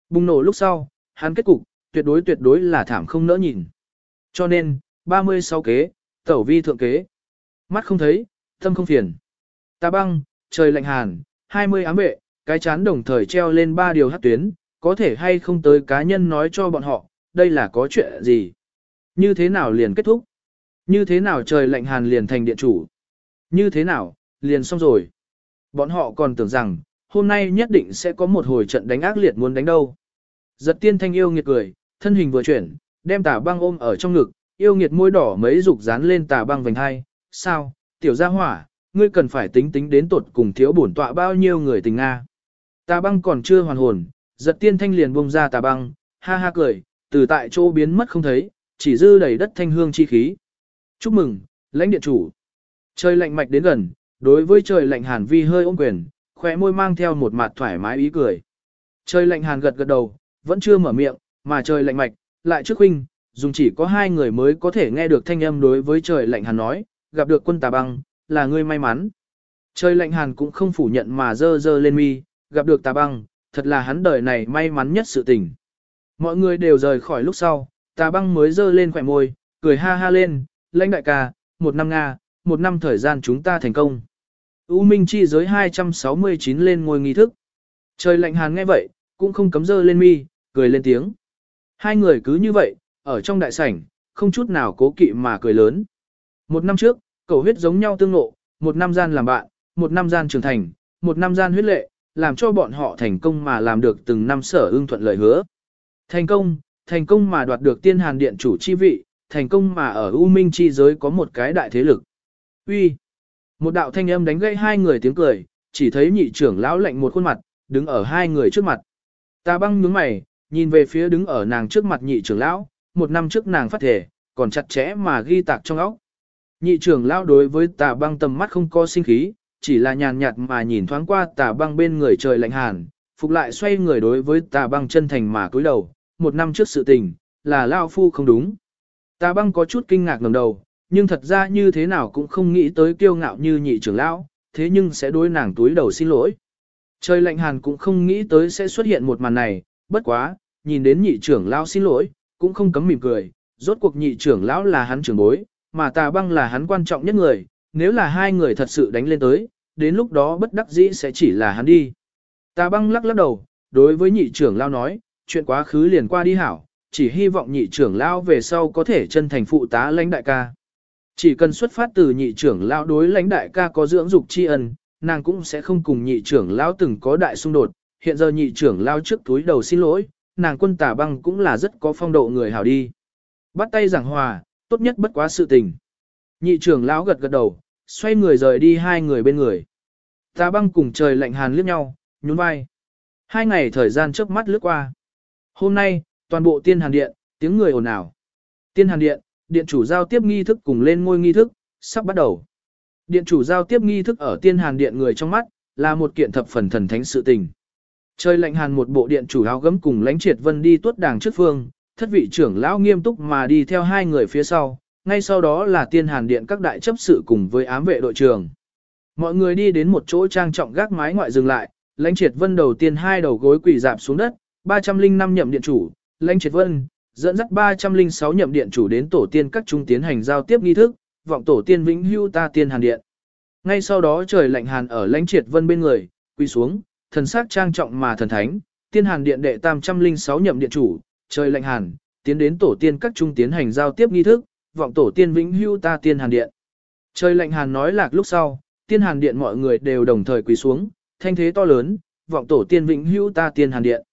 Bùng nổ lúc sau, hắn kết cục, tuyệt đối tuyệt đối là thảm không nỡ nhìn. Cho nên, 36 kế, tẩu vi thượng kế. Mắt không thấy, tâm không phiền. Ta băng, trời lạnh hàn, 20 ám vệ, cái chán đồng thời treo lên ba điều hát tuyến, có thể hay không tới cá nhân nói cho bọn họ, đây là có chuyện gì. Như thế nào liền kết thúc? Như thế nào trời lạnh hàn liền thành điện chủ? Như thế nào, liền xong rồi. Bọn họ còn tưởng rằng, hôm nay nhất định sẽ có một hồi trận đánh ác liệt muốn đánh đâu. Giật tiên thanh yêu nghiệt cười, thân hình vừa chuyển, đem tà băng ôm ở trong ngực, yêu nghiệt môi đỏ mấy dục dán lên tà băng vành hai. Sao, tiểu gia hỏa, ngươi cần phải tính tính đến tột cùng thiếu bổn tọa bao nhiêu người tình Nga. Tà băng còn chưa hoàn hồn, giật tiên thanh liền bông ra tà băng, ha ha cười, từ tại chỗ biến mất không thấy, chỉ dư đầy đất thanh hương chi khí. Chúc mừng, lãnh điện chủ. Trời lạnh mạch đến gần, đối với trời lạnh hàn vi hơi ôm quyền, khóe môi mang theo một mặt thoải mái ý cười. Trời lạnh hàn gật gật đầu, vẫn chưa mở miệng, mà trời lạnh mạch, lại trước huynh, dùng chỉ có hai người mới có thể nghe được thanh âm đối với trời lạnh hàn nói, gặp được quân tà băng, là ngươi may mắn. Trời lạnh hàn cũng không phủ nhận mà dơ dơ lên mi, gặp được tà băng, thật là hắn đời này may mắn nhất sự tình. Mọi người đều rời khỏi lúc sau, tà băng mới dơ lên khỏe môi, cười ha ha lên, lãnh đại ca, một năm Nga, một năm thời gian chúng ta thành công. U Minh chi giới 269 lên ngôi nghi thức. Trời lạnh hàn nghe vậy, cũng không cấm dơ lên mi, cười lên tiếng. Hai người cứ như vậy, ở trong đại sảnh, không chút nào cố kỵ mà cười lớn. Một năm trước, cầu huyết giống nhau tương ngộ, một năm gian làm bạn, một năm gian trưởng thành, một năm gian huyết lệ, làm cho bọn họ thành công mà làm được từng năm sở ưng thuận lời hứa. Thành công, thành công mà đoạt được tiên hàn điện chủ chi vị, thành công mà ở U Minh chi giới có một cái đại thế lực. Uy, Một đạo thanh âm đánh gãy hai người tiếng cười, chỉ thấy nhị trưởng lão lạnh một khuôn mặt, đứng ở hai người trước mặt. Ta băng nhướng mày, nhìn về phía đứng ở nàng trước mặt nhị trưởng lão, một năm trước nàng phát thể, còn chặt chẽ mà ghi tạc trong óc. Nhị trưởng lão đối với tà băng tầm mắt không có sinh khí, chỉ là nhàn nhạt mà nhìn thoáng qua tà băng bên người trời lạnh hàn, phục lại xoay người đối với tà băng chân thành mà cúi đầu, một năm trước sự tình, là Lao Phu không đúng. Tà băng có chút kinh ngạc ngầm đầu, nhưng thật ra như thế nào cũng không nghĩ tới kiêu ngạo như nhị trưởng lão, thế nhưng sẽ đối nàng túi đầu xin lỗi. Trời lạnh hàn cũng không nghĩ tới sẽ xuất hiện một màn này, bất quá, nhìn đến nhị trưởng lão xin lỗi, cũng không cấm mỉm cười, rốt cuộc nhị trưởng lão là hắn trưởng bối, mà tà băng là hắn quan trọng nhất người, nếu là hai người thật sự đánh lên tới, đến lúc đó bất đắc dĩ sẽ chỉ là hắn đi. Tà băng lắc lắc đầu, đối với nhị trưởng lao nói, chuyện quá khứ liền qua đi hảo, chỉ hy vọng nhị trưởng lao về sau có thể chân thành phụ tá lãnh đại ca. Chỉ cần xuất phát từ nhị trưởng lao đối lãnh đại ca có dưỡng dục tri ân, nàng cũng sẽ không cùng nhị trưởng lao từng có đại xung đột, hiện giờ nhị trưởng lao trước túi đầu xin lỗi, nàng quân tà băng cũng là rất có phong độ người hảo đi. Bắt tay giảng hòa, tốt nhất bất quá sự tình. Nhị trưởng lão gật gật đầu, xoay người rời đi hai người bên người. Tà băng cùng trời lạnh hàn liếc nhau, nhún vai. Hai ngày thời gian trước mắt lướt qua. Hôm nay, toàn bộ tiên hàn điện, tiếng người ồn ào. Tiên hàn điện, điện chủ giao tiếp nghi thức cùng lên ngôi nghi thức, sắp bắt đầu. Điện chủ giao tiếp nghi thức ở tiên hàn điện người trong mắt, là một kiện thập phần thần thánh sự tình. Trời lạnh hàn một bộ điện chủ áo gấm cùng lãnh triệt vân đi tuốt đàng trước phương, thất vị trưởng lão nghiêm túc mà đi theo hai người phía sau, ngay sau đó là tiên hàn điện các đại chấp sự cùng với ám vệ đội trưởng. Mọi người đi đến một chỗ trang trọng gác mái ngoại dừng lại, lãnh triệt vân đầu tiên hai đầu gối quỳ dạp xuống đất, 305 nhậm điện chủ, lãnh triệt vân, dẫn dắt 306 nhậm điện chủ đến tổ tiên các trung tiến hành giao tiếp nghi thức, vọng tổ tiên vĩnh hưu ta tiên hàn điện. Ngay sau đó trời lạnh hàn ở lãnh triệt vân bên người, quỳ xuống, thần sắc trang trọng mà thần thánh, tiên hàn điện đệ 306 nhậm điện chủ, trời lạnh hàn, tiến đến tổ tiên các trung tiến hành giao tiếp nghi thức, vọng tổ tiên vĩnh hưu ta tiên hàn điện. Trời lạnh hàn nói lạc lúc sau, tiên hàn điện mọi người đều đồng thời quỳ xuống, thanh thế to lớn, vọng tổ tiên vĩnh hưu ta tiên hàn điện.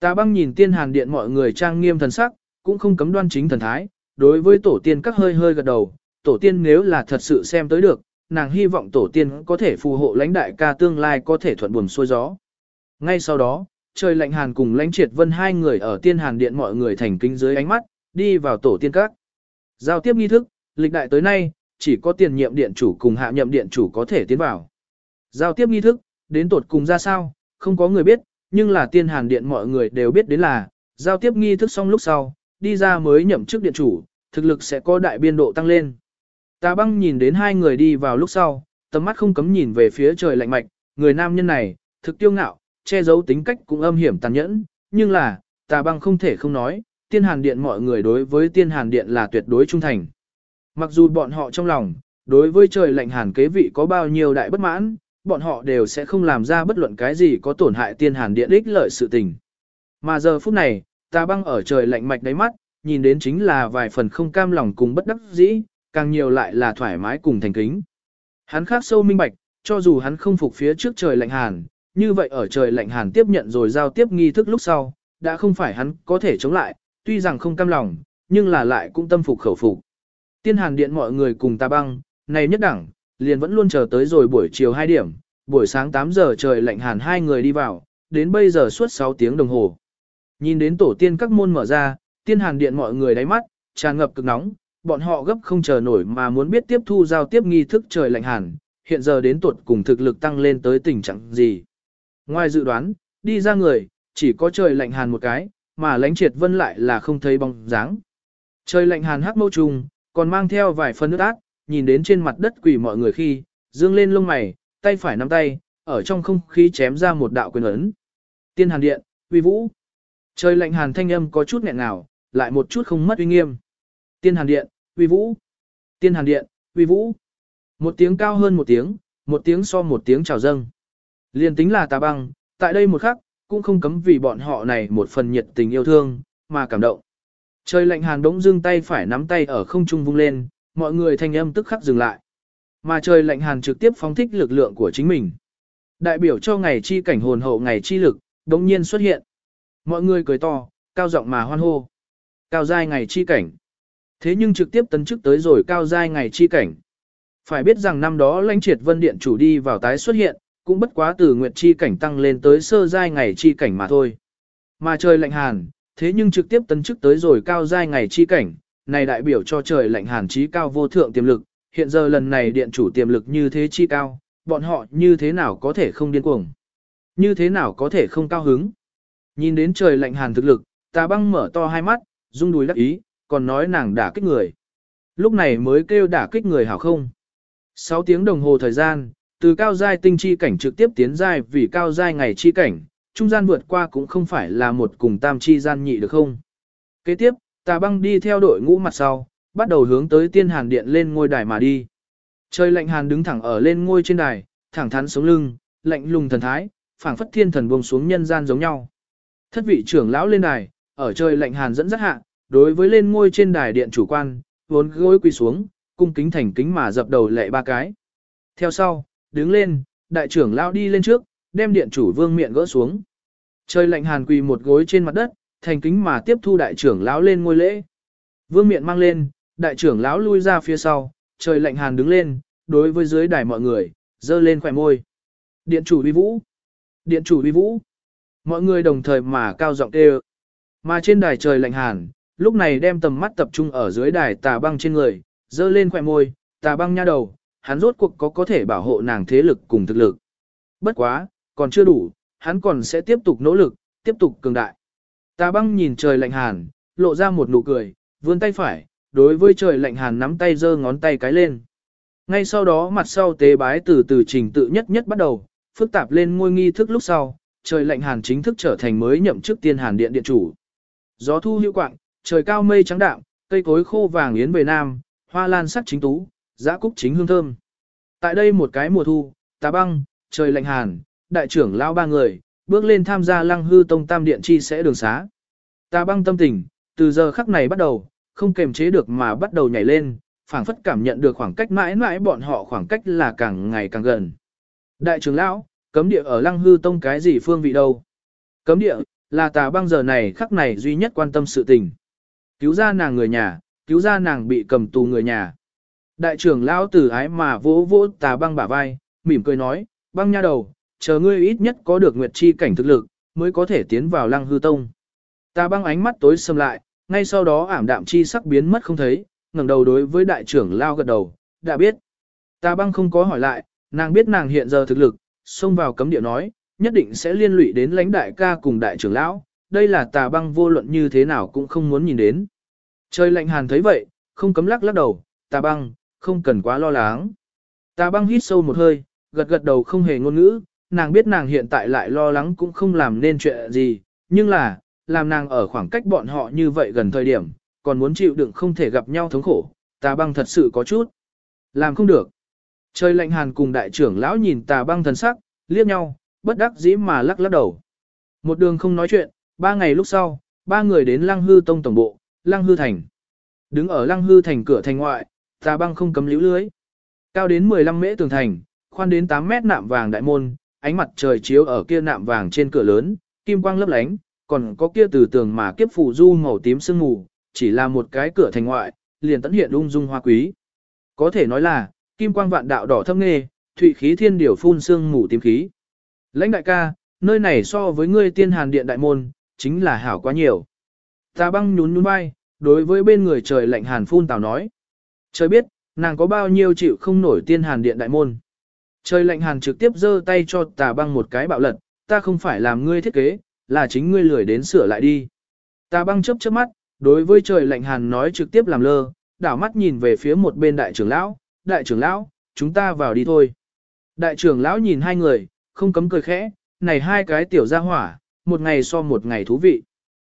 Ta băng nhìn tiên hàn điện mọi người trang nghiêm thần sắc, cũng không cấm đoan chính thần thái, đối với tổ tiên các hơi hơi gật đầu, tổ tiên nếu là thật sự xem tới được, nàng hy vọng tổ tiên có thể phù hộ lãnh đại ca tương lai có thể thuận buồm xuôi gió. Ngay sau đó, trời lạnh hàn cùng lãnh triệt vân hai người ở tiên hàn điện mọi người thành kính dưới ánh mắt, đi vào tổ tiên các. Giao tiếp nghi thức, lịch đại tới nay, chỉ có tiền nhiệm điện chủ cùng hạ nhậm điện chủ có thể tiến vào. Giao tiếp nghi thức, đến tột cùng ra sao, không có người biết, nhưng là tiên hàn điện mọi người đều biết đến là, giao tiếp nghi thức xong lúc sau, đi ra mới nhậm chức điện chủ, thực lực sẽ có đại biên độ tăng lên. Tà băng nhìn đến hai người đi vào lúc sau, tầm mắt không cấm nhìn về phía trời lạnh mạch, người nam nhân này, thực tiêu ngạo, che giấu tính cách cũng âm hiểm tàn nhẫn, nhưng là, tà băng không thể không nói, tiên hàn điện mọi người đối với tiên hàn điện là tuyệt đối trung thành. Mặc dù bọn họ trong lòng, đối với trời lạnh hàn kế vị có bao nhiêu đại bất mãn, bọn họ đều sẽ không làm ra bất luận cái gì có tổn hại tiên hàn điện ích lợi sự tình. Mà giờ phút này, tà băng ở trời lạnh mạch đáy mắt, nhìn đến chính là vài phần không cam lòng cùng bất đắc dĩ, càng nhiều lại là thoải mái cùng thành kính. Hắn khác sâu minh bạch, cho dù hắn không phục phía trước trời lạnh hàn, như vậy ở trời lạnh hàn tiếp nhận rồi giao tiếp nghi thức lúc sau, đã không phải hắn có thể chống lại, tuy rằng không cam lòng, nhưng là lại cũng tâm phục khẩu phục. Tiên hàn điện mọi người cùng ta băng, này nhất đẳng, liền vẫn luôn chờ tới rồi buổi chiều 2 điểm, buổi sáng 8 giờ trời lạnh hàn hai người đi vào, đến bây giờ suốt 6 tiếng đồng hồ. Nhìn đến tổ tiên các môn mở ra, tiên hàn điện mọi người đáy mắt, tràn ngập cực nóng, bọn họ gấp không chờ nổi mà muốn biết tiếp thu giao tiếp nghi thức trời lạnh hàn, hiện giờ đến tuột cùng thực lực tăng lên tới tình trạng gì. Ngoài dự đoán, đi ra người, chỉ có trời lạnh hàn một cái, mà lãnh triệt vân lại là không thấy bóng dáng. Trời lạnh hàn hắc mâu trùng, còn mang theo vài phần nước ác, nhìn đến trên mặt đất quỷ mọi người khi, dương lên lông mày, tay phải nắm tay, ở trong không khí chém ra một đạo quyền ấn. Tiên hàn điện, uy vũ. Trời lạnh hàn thanh âm có chút nghẹn ngào, lại một chút không mất uy nghiêm. Tiên hàn điện, uy vũ. Tiên hàn điện, uy vũ. Một tiếng cao hơn một tiếng, một tiếng so một tiếng chào dâng. Liên tính là tà băng, tại đây một khắc, cũng không cấm vì bọn họ này một phần nhiệt tình yêu thương, mà cảm động. Trời lạnh hàn đống dương tay phải nắm tay ở không trung vung lên, mọi người thanh âm tức khắc dừng lại. Mà trời lạnh hàn trực tiếp phóng thích lực lượng của chính mình. Đại biểu cho ngày chi cảnh hồn hậu ngày chi lực, đống nhiên xuất hiện. Mọi người cười to, cao giọng mà hoan hô. Cao giai ngày chi cảnh. Thế nhưng trực tiếp tấn chức tới rồi cao giai ngày chi cảnh. Phải biết rằng năm đó lãnh triệt vân điện chủ đi vào tái xuất hiện, cũng bất quá từ nguyệt chi cảnh tăng lên tới sơ giai ngày chi cảnh mà thôi. Mà trời lạnh hàn, thế nhưng trực tiếp tấn chức tới rồi cao giai ngày chi cảnh, này đại biểu cho trời lạnh hàn trí cao vô thượng tiềm lực, hiện giờ lần này điện chủ tiềm lực như thế chi cao, bọn họ như thế nào có thể không điên cuồng? Như thế nào có thể không cao hứng? Nhìn đến trời lạnh hàn thực lực, tà băng mở to hai mắt, rung đùi đắc ý, còn nói nàng đả kích người. Lúc này mới kêu đả kích người hảo không. 6 tiếng đồng hồ thời gian, từ cao giai tinh chi cảnh trực tiếp tiến giai vì cao giai ngày chi cảnh, trung gian vượt qua cũng không phải là một cùng tam chi gian nhị được không. Kế tiếp, tà băng đi theo đội ngũ mặt sau, bắt đầu hướng tới tiên hàn điện lên ngôi đài mà đi. Trời lạnh hàn đứng thẳng ở lên ngôi trên đài, thẳng thắn sống lưng, lạnh lùng thần thái, phảng phất thiên thần buông xuống nhân gian giống nhau. Thất vị trưởng lão lên đài, ở trời lạnh hàn dẫn dắt hạ, đối với lên ngôi trên đài điện chủ quan, vốn gối quỳ xuống, cung kính thành kính mà dập đầu lệ ba cái. Theo sau, đứng lên, đại trưởng lão đi lên trước, đem điện chủ vương miệng gỡ xuống. Trời lạnh hàn quỳ một gối trên mặt đất, thành kính mà tiếp thu đại trưởng lão lên ngôi lễ. Vương miệng mang lên, đại trưởng lão lui ra phía sau, trời lạnh hàn đứng lên, đối với dưới đài mọi người, dơ lên khỏe môi. Điện chủ uy vũ. Điện chủ uy vũ. Mọi người đồng thời mà cao giọng kêu. Mà trên đài trời lạnh hàn, lúc này đem tầm mắt tập trung ở dưới đài tà băng trên người, dơ lên khỏe môi, tà băng nha đầu, hắn rốt cuộc có có thể bảo hộ nàng thế lực cùng thực lực. Bất quá, còn chưa đủ, hắn còn sẽ tiếp tục nỗ lực, tiếp tục cường đại. Tà băng nhìn trời lạnh hàn, lộ ra một nụ cười, vươn tay phải, đối với trời lạnh hàn nắm tay giơ ngón tay cái lên. Ngay sau đó mặt sau tế bái từ từ trình tự nhất nhất bắt đầu, phức tạp lên ngôi nghi thức lúc sau, trời lạnh hàn chính thức trở thành mới nhậm chức tiên hàn điện điện chủ. Gió thu hữu quạng, trời cao mây trắng đạm, cây cối khô vàng yến về nam, hoa lan sắc chính tú, Giã cúc chính hương thơm. Tại đây một cái mùa thu, tà băng, trời lạnh hàn, đại trưởng lao ba người, bước lên tham gia lăng hư tông tam điện chi sẽ đường xá. Tà băng tâm tình, từ giờ khắc này bắt đầu, không kềm chế được mà bắt đầu nhảy lên, phảng phất cảm nhận được khoảng cách mãi mãi bọn họ khoảng cách là càng ngày càng gần. Đại trưởng lão, cấm địa ở lăng hư tông cái gì phương vị đâu? Cấm địa, là tà băng giờ này khắc này duy nhất quan tâm sự tình. Cứu ra nàng người nhà, cứu ra nàng bị cầm tù người nhà. Đại trưởng lão tử ái mà vỗ vỗ tà băng bả vai, mỉm cười nói, băng nha đầu, chờ ngươi ít nhất có được nguyệt chi cảnh thực lực, mới có thể tiến vào lăng hư tông. Tà băng ánh mắt tối sầm lại, ngay sau đó ảm đạm chi sắc biến mất không thấy, ngẩng đầu đối với đại trưởng lao gật đầu, đã biết. Tà băng không có hỏi lại, nàng biết nàng hiện giờ thực lực, xông vào cấm địa nói, nhất định sẽ liên lụy đến lãnh đại ca cùng đại trưởng lão, đây là tà băng vô luận như thế nào cũng không muốn nhìn đến. Trời lạnh hàn thấy vậy, không cấm lắc lắc đầu, tà băng, không cần quá lo lắng. Tà băng hít sâu một hơi, gật gật đầu không hề ngôn ngữ, nàng biết nàng hiện tại lại lo lắng cũng không làm nên chuyện gì, nhưng là, làm nàng ở khoảng cách bọn họ như vậy gần thời điểm, còn muốn chịu đựng không thể gặp nhau thống khổ, tà băng thật sự có chút. Làm không được. Trời lạnh hàn cùng đại trưởng lão nhìn tà băng thần sắc, liếc nhau, bất đắc dĩ mà lắc lắc đầu. Một đường không nói chuyện, ba ngày lúc sau, ba người đến lăng hư tông tổng bộ, lăng hư thành. Đứng ở lăng hư thành cửa thành ngoại, tà băng không cấm liễu lưới. Cao đến 15 mễ tường thành, khoan đến 8 mét nạm vàng đại môn, ánh mặt trời chiếu ở kia nạm vàng trên cửa lớn, kim quang lấp lánh, còn có kia từ tường mà kiếp phủ du màu tím sương mù, chỉ là một cái cửa thành ngoại, liền tận hiện ung dung hoa quý. Có thể nói là, kim quang vạn đạo đỏ thâm nghê, thụy khí thiên điều phun sương mù tím khí. Lãnh đại ca, nơi này so với ngươi tiên hàn điện đại môn, chính là hảo quá nhiều. Ta băng nhún nhún vai, đối với bên người trời lạnh hàn phun tào nói. Trời biết, nàng có bao nhiêu chịu không nổi tiên hàn điện đại môn. Trời lạnh hàn trực tiếp giơ tay cho tà băng một cái bạo lật, ta không phải làm ngươi thiết kế, là chính ngươi lười đến sửa lại đi. Tà băng chớp chớp mắt, đối với trời lạnh hàn nói trực tiếp làm lơ, đảo mắt nhìn về phía một bên đại trưởng lão, đại trưởng lão, chúng ta vào đi thôi. Đại trưởng lão nhìn hai người, không cấm cười khẽ, này hai cái tiểu gia hỏa, một ngày so một ngày thú vị.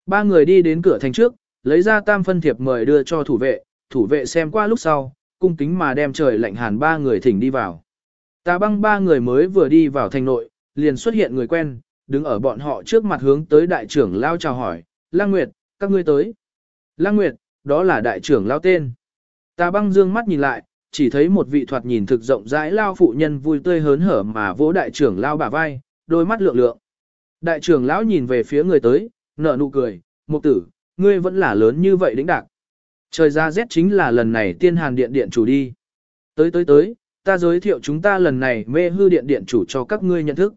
Ba người đi đến cửa thành trước, lấy ra tam phân thiệp mời đưa cho thủ vệ, thủ vệ xem qua lúc sau, cung kính mà đem trời lạnh hàn ba người thỉnh đi vào. Tà băng ba người mới vừa đi vào thành nội, liền xuất hiện người quen, đứng ở bọn họ trước mặt hướng tới đại trưởng lao chào hỏi, Lang Nguyệt, các ngươi tới. Lang Nguyệt, đó là đại trưởng lao tên. Tà băng dương mắt nhìn lại, chỉ thấy một vị thoạt nhìn thực rộng rãi lao phụ nhân vui tươi hớn hở mà vỗ đại trưởng lao bả vai, đôi mắt lượng lượng. Đại trưởng lão nhìn về phía người tới, nở nụ cười, mục tử, ngươi vẫn là lớn như vậy đĩnh đạc. Trời ra rét chính là lần này tiên hàn điện điện chủ đi. Tới tới tới, ta giới thiệu chúng ta lần này mê hư điện điện chủ cho các ngươi nhận thức.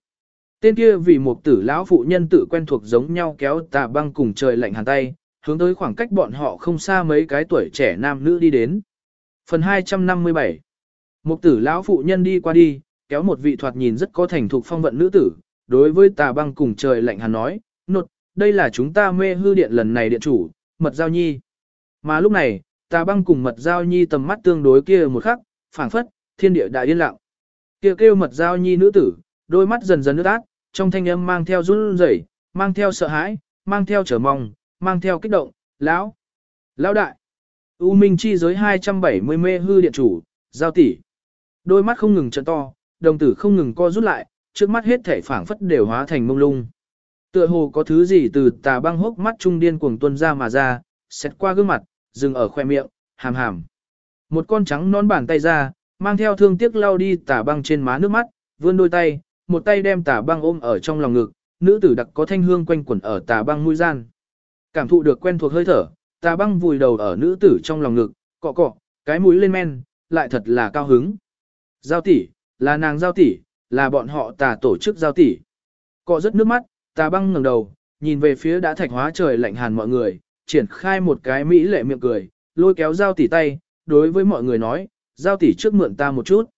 Tên kia vì một tử lão phụ nhân tự quen thuộc giống nhau kéo tà băng cùng trời lạnh hàn tay, hướng tới khoảng cách bọn họ không xa mấy cái tuổi trẻ nam nữ đi đến. Phần 257 Một tử lão phụ nhân đi qua đi, kéo một vị thoạt nhìn rất có thành thục phong vận nữ tử, đối với tà băng cùng trời lạnh hàn nói, nột, đây là chúng ta mê hư điện lần này điện chủ, mật giao nhi. Mà lúc này, tà băng cùng mật giao nhi tầm mắt tương đối kia một khắc, phảng phất, thiên địa đại yên lặng. Kia kêu, kêu mật giao nhi nữ tử, đôi mắt dần dần nước át, trong thanh âm mang theo run rẩy, mang theo sợ hãi, mang theo trở mong, mang theo kích động, lão, lão đại. U Minh chi giới 270 mê hư điện chủ, giao tỷ. Đôi mắt không ngừng trợn to, đồng tử không ngừng co rút lại, trước mắt hết thể phảng phất đều hóa thành mông lung. Tựa hồ có thứ gì từ tà băng hốc mắt trung điên cuồng tuôn ra mà ra, xét qua gương mặt, dừng ở khoe miệng, hàm hàm. Một con trắng non bàn tay ra, mang theo thương tiếc lau đi tả băng trên má nước mắt, vươn đôi tay, một tay đem tả băng ôm ở trong lòng ngực, nữ tử đặc có thanh hương quanh quẩn ở tà băng mũi gian. Cảm thụ được quen thuộc hơi thở, tà băng vùi đầu ở nữ tử trong lòng ngực, cọ cọ, cái mũi lên men, lại thật là cao hứng. Giao tỷ, là nàng giao tỷ, là bọn họ tà tổ chức giao tỷ. Cọ rất nước mắt, tà băng ngẩng đầu, nhìn về phía đã thạch hóa trời lạnh hàn mọi người, triển khai một cái mỹ lệ miệng cười, lôi kéo giao tỷ tay, đối với mọi người nói, giao tỷ trước mượn ta một chút.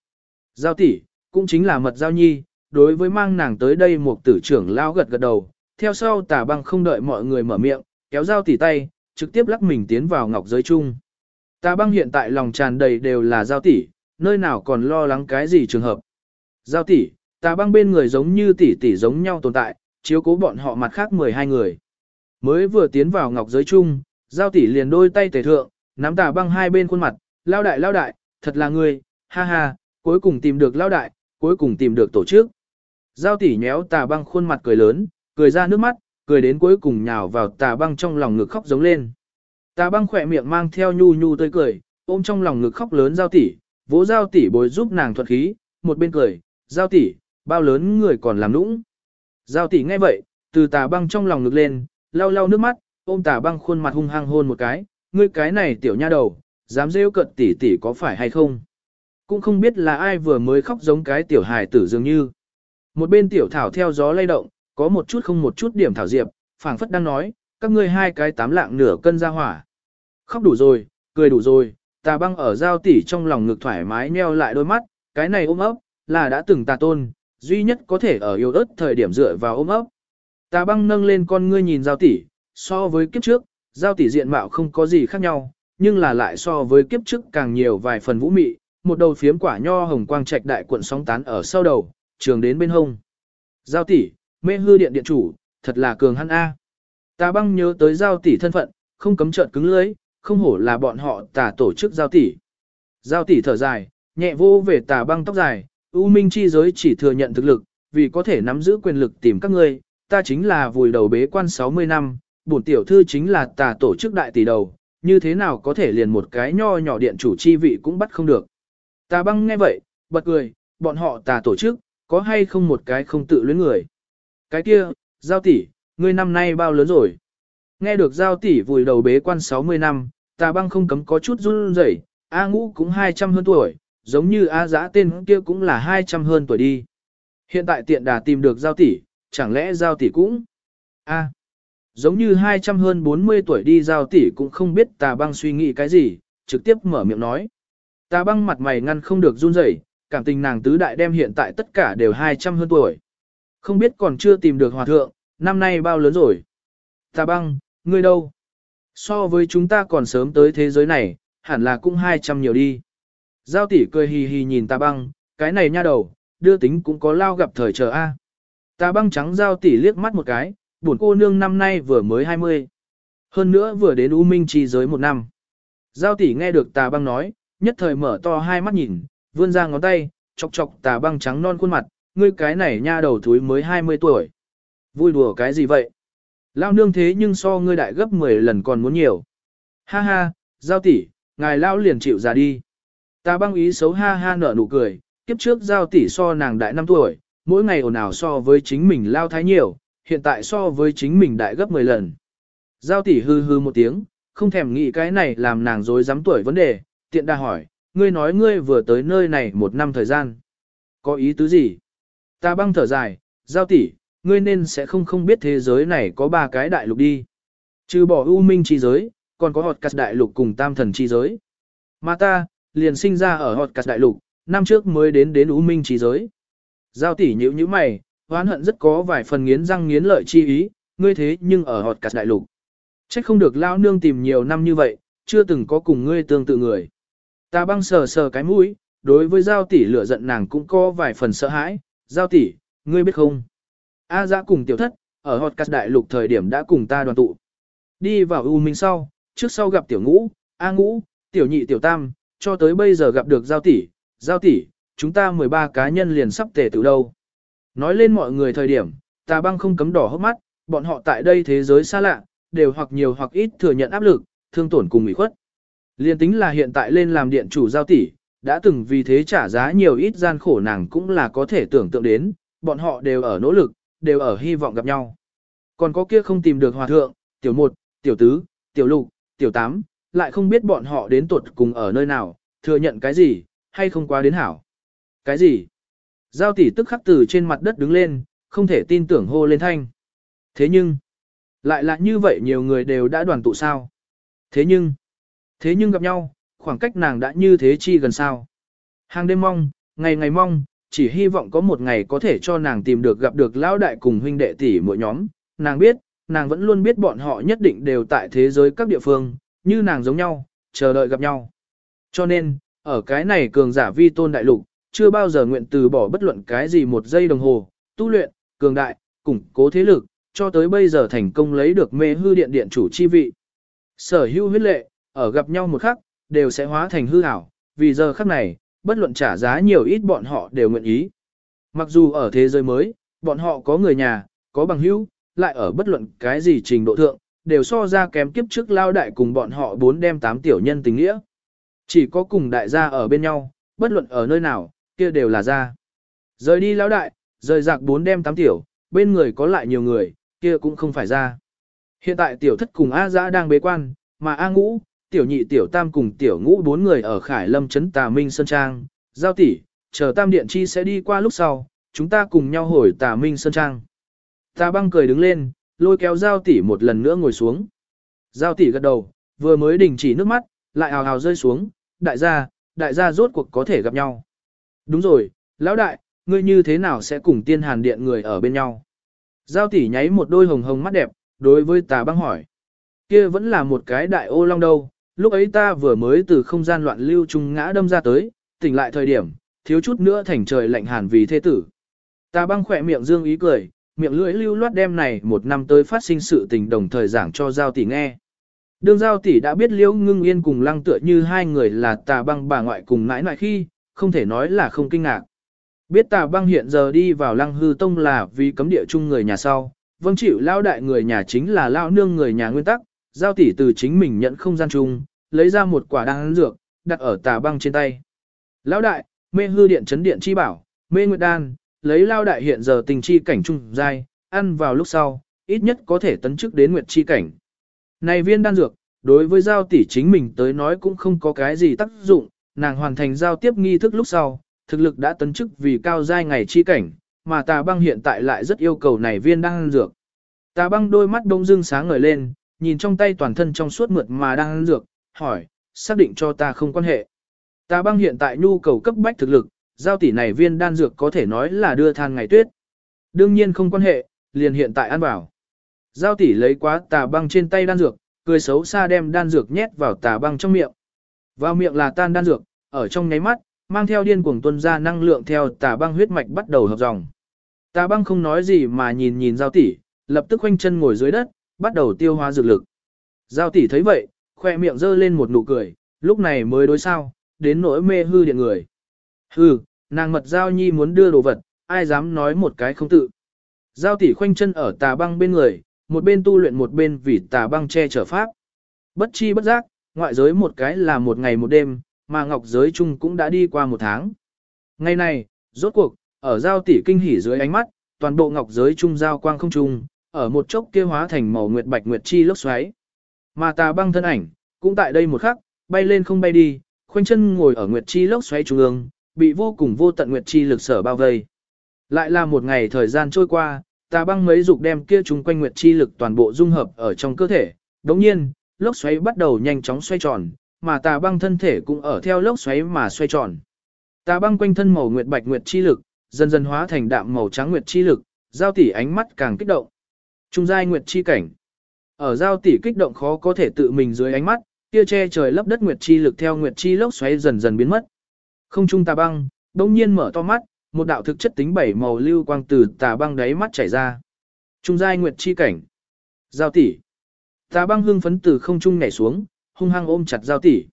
Giao tỷ, cũng chính là mật giao nhi, đối với mang nàng tới đây một tử trưởng lao gật gật đầu, theo sau tà băng không đợi mọi người mở miệng, kéo giao tỷ tay, trực tiếp lắc mình tiến vào ngọc giới chung. Tà băng hiện tại lòng tràn đầy đều là giao tỷ, nơi nào còn lo lắng cái gì trường hợp. Giao tỷ, tà băng bên người giống như tỷ tỷ giống nhau tồn tại, chiếu cố bọn họ mặt khác 12 người. Mới vừa tiến vào ngọc giới chung, giao tỷ liền đôi tay tề thượng, nắm tà băng hai bên khuôn mặt, lao đại lao đại, thật là người, ha ha, cuối cùng tìm được lao đại, cuối cùng tìm được tổ chức. Giao tỷ nhéo tà băng khuôn mặt cười lớn, cười ra nước mắt, cười đến cuối cùng nhào vào tà băng trong lòng ngực khóc giống lên. Tà băng khỏe miệng mang theo nhu nhu tươi cười, ôm trong lòng ngực khóc lớn giao tỷ, vỗ giao tỷ bồi giúp nàng thuật khí, một bên cười, giao tỷ, bao lớn người còn làm nũng. Giao tỷ nghe vậy, từ tà băng trong lòng ngực lên, lau lau nước mắt, ôm tà băng khuôn mặt hung hăng hôn một cái, ngươi cái này tiểu nha đầu, dám rêu cận tỷ tỷ có phải hay không? Cũng không biết là ai vừa mới khóc giống cái tiểu hài tử dường như. Một bên tiểu thảo theo gió lay động, có một chút không một chút điểm thảo diệp, phảng phất đang nói, các ngươi hai cái tám lạng nửa cân ra hỏa. Khóc đủ rồi, cười đủ rồi, tà băng ở giao tỷ trong lòng ngực thoải mái nheo lại đôi mắt, cái này ôm ấp, là đã từng tà tôn, duy nhất có thể ở yêu ớt thời điểm dựa vào ôm ấp. Tà băng nâng lên con ngươi nhìn giao tỷ, so với kiếp trước, giao tỷ diện mạo không có gì khác nhau, nhưng là lại so với kiếp trước càng nhiều vài phần vũ mị, một đầu phiếm quả nho hồng quang trạch đại cuộn sóng tán ở sau đầu, trường đến bên hông. Giao tỷ, mê hư điện điện chủ, thật là cường hắn A. Tà băng nhớ tới giao tỷ thân phận, không cấm trợn cứng lưới, không hổ là bọn họ tà tổ chức giao tỷ. Giao tỷ thở dài, nhẹ vô về tà băng tóc dài, U Minh chi giới chỉ thừa nhận thực lực, vì có thể nắm giữ quyền lực tìm các ngươi, ta chính là vùi đầu bế quan 60 năm, bổn tiểu thư chính là tà tổ chức đại tỷ đầu, như thế nào có thể liền một cái nho nhỏ điện chủ chi vị cũng bắt không được. Tà băng nghe vậy, bật cười, bọn họ tà tổ chức, có hay không một cái không tự luyến người. Cái kia, giao tỷ, ngươi năm nay bao lớn rồi? Nghe được giao tỷ vùi đầu bế quan 60 năm, tà băng không cấm có chút run rẩy, A ngũ cũng 200 hơn tuổi, giống như A giã tên kia cũng là 200 hơn tuổi đi. Hiện tại tiện đà tìm được giao tỷ, chẳng lẽ giao tỷ cũng... A. giống như 200 hơn 40 tuổi đi giao tỷ cũng không biết tà băng suy nghĩ cái gì, trực tiếp mở miệng nói. Tà băng mặt mày ngăn không được run rẩy, cảm tình nàng tứ đại đem hiện tại tất cả đều 200 hơn tuổi. Không biết còn chưa tìm được hòa thượng, năm nay bao lớn rồi. Tà băng, ngươi đâu? So với chúng ta còn sớm tới thế giới này, hẳn là cũng 200 nhiều đi. Giao tỷ cười hì hì nhìn tà băng, cái này nha đầu, đưa tính cũng có lao gặp thời chờ A. Tà băng trắng giao tỷ liếc mắt một cái, buồn cô nương năm nay vừa mới 20. Hơn nữa vừa đến U Minh chi giới một năm. Giao tỷ nghe được tà băng nói, nhất thời mở to hai mắt nhìn, vươn ra ngón tay, chọc chọc tà băng trắng non khuôn mặt, ngươi cái này nha đầu thúi mới 20 tuổi. Vui đùa cái gì vậy? Lao nương thế nhưng so ngươi đại gấp 10 lần còn muốn nhiều. Ha ha, giao tỷ, ngài lao liền chịu ra đi. Tà băng ý xấu ha ha nở nụ cười, kiếp trước giao tỷ so nàng đại 5 tuổi, mỗi ngày ồn ào so với chính mình lao thái nhiều, hiện tại so với chính mình đại gấp 10 lần. Giao tỷ hư hư một tiếng, không thèm nghĩ cái này làm nàng dối dám tuổi vấn đề, tiện đa hỏi, ngươi nói ngươi vừa tới nơi này một năm thời gian. Có ý tứ gì? Ta băng thở dài, giao tỷ, ngươi nên sẽ không không biết thế giới này có ba cái đại lục đi. Trừ bỏ U Minh chi giới, còn có họt cắt đại lục cùng tam thần chi giới. Mà ta, liền sinh ra ở họt cắt đại lục, năm trước mới đến đến U Minh chi giới. Giao tỷ nhữ nhữ mày, oán hận rất có vài phần nghiến răng nghiến lợi chi ý, ngươi thế nhưng ở họt cắt đại lục. Trách không được lao nương tìm nhiều năm như vậy, chưa từng có cùng ngươi tương tự người. Ta băng sờ sờ cái mũi, đối với giao tỷ lửa giận nàng cũng có vài phần sợ hãi, giao tỷ, ngươi biết không? A à, cùng tiểu thất, ở hot cắt đại lục thời điểm đã cùng ta đoàn tụ. Đi vào U Minh sau, trước sau gặp tiểu ngũ, A ngũ, tiểu nhị tiểu tam, cho tới bây giờ gặp được giao tỷ, giao tỷ, chúng ta 13 cá nhân liền sắp tề tự đâu. Nói lên mọi người thời điểm, ta băng không cấm đỏ hốc mắt, bọn họ tại đây thế giới xa lạ, đều hoặc nhiều hoặc ít thừa nhận áp lực, thương tổn cùng ủy khuất. Liên tính là hiện tại lên làm điện chủ giao tỷ, đã từng vì thế trả giá nhiều ít gian khổ nàng cũng là có thể tưởng tượng đến, bọn họ đều ở nỗ lực, đều ở hy vọng gặp nhau. Còn có kia không tìm được hòa thượng, tiểu một, tiểu tứ, tiểu lục, tiểu tám, lại không biết bọn họ đến tuột cùng ở nơi nào, thừa nhận cái gì, hay không quá đến hảo. Cái gì? Giao tỷ tức khắc từ trên mặt đất đứng lên, không thể tin tưởng hô lên thanh. Thế nhưng, lại là như vậy nhiều người đều đã đoàn tụ sao. Thế nhưng, thế nhưng gặp nhau, khoảng cách nàng đã như thế chi gần sao. Hàng đêm mong, ngày ngày mong, chỉ hy vọng có một ngày có thể cho nàng tìm được gặp được lão đại cùng huynh đệ tỷ mỗi nhóm. Nàng biết, nàng vẫn luôn biết bọn họ nhất định đều tại thế giới các địa phương, như nàng giống nhau, chờ đợi gặp nhau. Cho nên, ở cái này cường giả vi tôn đại lục, chưa bao giờ nguyện từ bỏ bất luận cái gì một giây đồng hồ, tu luyện, cường đại, củng cố thế lực, cho tới bây giờ thành công lấy được mê hư điện điện chủ chi vị. Sở hữu huyết lệ, ở gặp nhau một khắc, đều sẽ hóa thành hư ảo, vì giờ khắc này, bất luận trả giá nhiều ít bọn họ đều nguyện ý. Mặc dù ở thế giới mới, bọn họ có người nhà, có bằng hữu, lại ở bất luận cái gì trình độ thượng, đều so ra kém kiếp trước lao đại cùng bọn họ bốn đem tám tiểu nhân tình nghĩa. Chỉ có cùng đại gia ở bên nhau, bất luận ở nơi nào, kia đều là gia. Rời đi lão đại, rời giặc bốn đem tám tiểu, bên người có lại nhiều người, kia cũng không phải ra. Hiện tại tiểu thất cùng A Dã đang bế quan, mà A Ngũ, tiểu nhị tiểu tam cùng tiểu ngũ bốn người ở Khải Lâm Trấn Tà Minh Sơn Trang, giao tỷ, chờ tam điện chi sẽ đi qua lúc sau, chúng ta cùng nhau hồi Tà Minh Sơn Trang. Tà băng cười đứng lên, lôi kéo giao tỷ một lần nữa ngồi xuống. Giao tỷ gật đầu, vừa mới đình chỉ nước mắt, lại hào hào rơi xuống, đại gia, đại gia rốt cuộc có thể gặp nhau. Đúng rồi, lão đại, ngươi như thế nào sẽ cùng tiên hàn điện người ở bên nhau? Giao tỷ nháy một đôi hồng hồng mắt đẹp, đối với tà băng hỏi. Kia vẫn là một cái đại ô long đâu, lúc ấy ta vừa mới từ không gian loạn lưu trung ngã đâm ra tới, tỉnh lại thời điểm, thiếu chút nữa thành trời lạnh hàn vì thế tử. Tà băng khỏe miệng dương ý cười, miệng lưỡi lưu loát đem này một năm tới phát sinh sự tình đồng thời giảng cho giao tỷ nghe. Đường giao tỷ đã biết liễu ngưng yên cùng lăng tựa như hai người là tà băng bà ngoại cùng nãi nãi khi, không thể nói là không kinh ngạc. Biết tà băng hiện giờ đi vào lăng hư tông là vì cấm địa chung người nhà sau, vâng chịu lao đại người nhà chính là lao nương người nhà nguyên tắc, giao tỷ từ chính mình nhận không gian chung, lấy ra một quả đan dược, đặt ở tà băng trên tay. Lão đại, mê hư điện chấn điện chi bảo, mê nguyệt đan, lấy lao đại hiện giờ tình chi cảnh trung giai, ăn vào lúc sau, ít nhất có thể tấn chức đến nguyệt chi cảnh. Này viên đan dược, đối với giao tỷ chính mình tới nói cũng không có cái gì tác dụng, nàng hoàn thành giao tiếp nghi thức lúc sau, thực lực đã tấn chức vì cao giai ngày chi cảnh, mà tà băng hiện tại lại rất yêu cầu này viên đan dược. Tà băng đôi mắt đông dưng sáng ngời lên, nhìn trong tay toàn thân trong suốt mượt mà đang ăn dược, hỏi, xác định cho ta không quan hệ. Tà băng hiện tại nhu cầu cấp bách thực lực, giao tỷ này viên đan dược có thể nói là đưa than ngày tuyết. Đương nhiên không quan hệ, liền hiện tại ăn bảo. Giao tỷ lấy quá tà băng trên tay đan dược, cười xấu xa đem đan dược nhét vào tà băng trong miệng. Vào miệng là tan đan dược, ở trong nháy mắt, mang theo điên cuồng tuân ra năng lượng theo tà băng huyết mạch bắt đầu hợp dòng. Tà băng không nói gì mà nhìn nhìn giao tỷ, lập tức khoanh chân ngồi dưới đất, bắt đầu tiêu hóa dược lực. Giao tỷ thấy vậy, khoe miệng giơ lên một nụ cười, lúc này mới đối sao, đến nỗi mê hư điện người. Hừ, nàng mật giao nhi muốn đưa đồ vật, ai dám nói một cái không tự. Giao tỷ khoanh chân ở tà băng bên người, một bên tu luyện một bên vì tà băng che chở pháp. Bất chi bất giác, ngoại giới một cái là một ngày một đêm, mà ngọc giới chung cũng đã đi qua một tháng. Ngày này, rốt cuộc, ở giao tỷ kinh hỉ dưới ánh mắt, toàn bộ ngọc giới chung giao quang không chung, ở một chốc kia hóa thành màu nguyệt bạch nguyệt chi lốc xoáy. Mà tà băng thân ảnh, cũng tại đây một khắc, bay lên không bay đi, khoanh chân ngồi ở nguyệt chi lốc xoáy trung ương, bị vô cùng vô tận nguyệt chi lực sở bao vây. Lại là một ngày thời gian trôi qua, tà băng mấy dục đem kia chung quanh nguyệt chi lực toàn bộ dung hợp ở trong cơ thể. Đồng nhiên, lốc xoáy bắt đầu nhanh chóng xoay tròn, mà tà băng thân thể cũng ở theo lốc xoáy mà xoay tròn. Tà băng quanh thân màu nguyệt bạch nguyệt chi lực, dần dần hóa thành đạm màu trắng nguyệt chi lực, giao tỷ ánh mắt càng kích động. Trung giai nguyệt chi cảnh. Ở giao tỷ kích động khó có thể tự mình dưới ánh mắt, kia che trời lấp đất nguyệt chi lực theo nguyệt chi lốc xoáy dần dần biến mất. Không trung tà băng, đột nhiên mở to mắt, một đạo thực chất tính bảy màu lưu quang từ tà băng đáy mắt chảy ra. Trung giai nguyệt chi cảnh. Giao tỷ. Tà băng hưng phấn từ không trung nhảy xuống, hung hăng ôm chặt giao tỷ.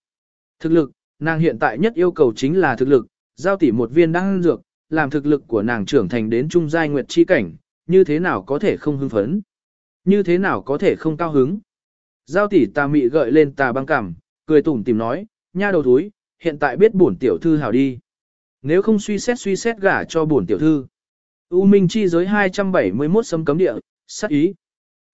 Thực lực, nàng hiện tại nhất yêu cầu chính là thực lực, giao tỷ một viên đang dược, làm thực lực của nàng trưởng thành đến trung giai nguyệt chi cảnh, như thế nào có thể không hưng phấn? Như thế nào có thể không cao hứng? Giao tỷ tà mị gợi lên tà băng cảm, cười tủm tìm nói, nha đầu thúi, hiện tại biết bổn tiểu thư hảo đi. Nếu không suy xét suy xét gả cho bổn tiểu thư. U Minh chi giới 271 sấm cấm địa, sắc ý.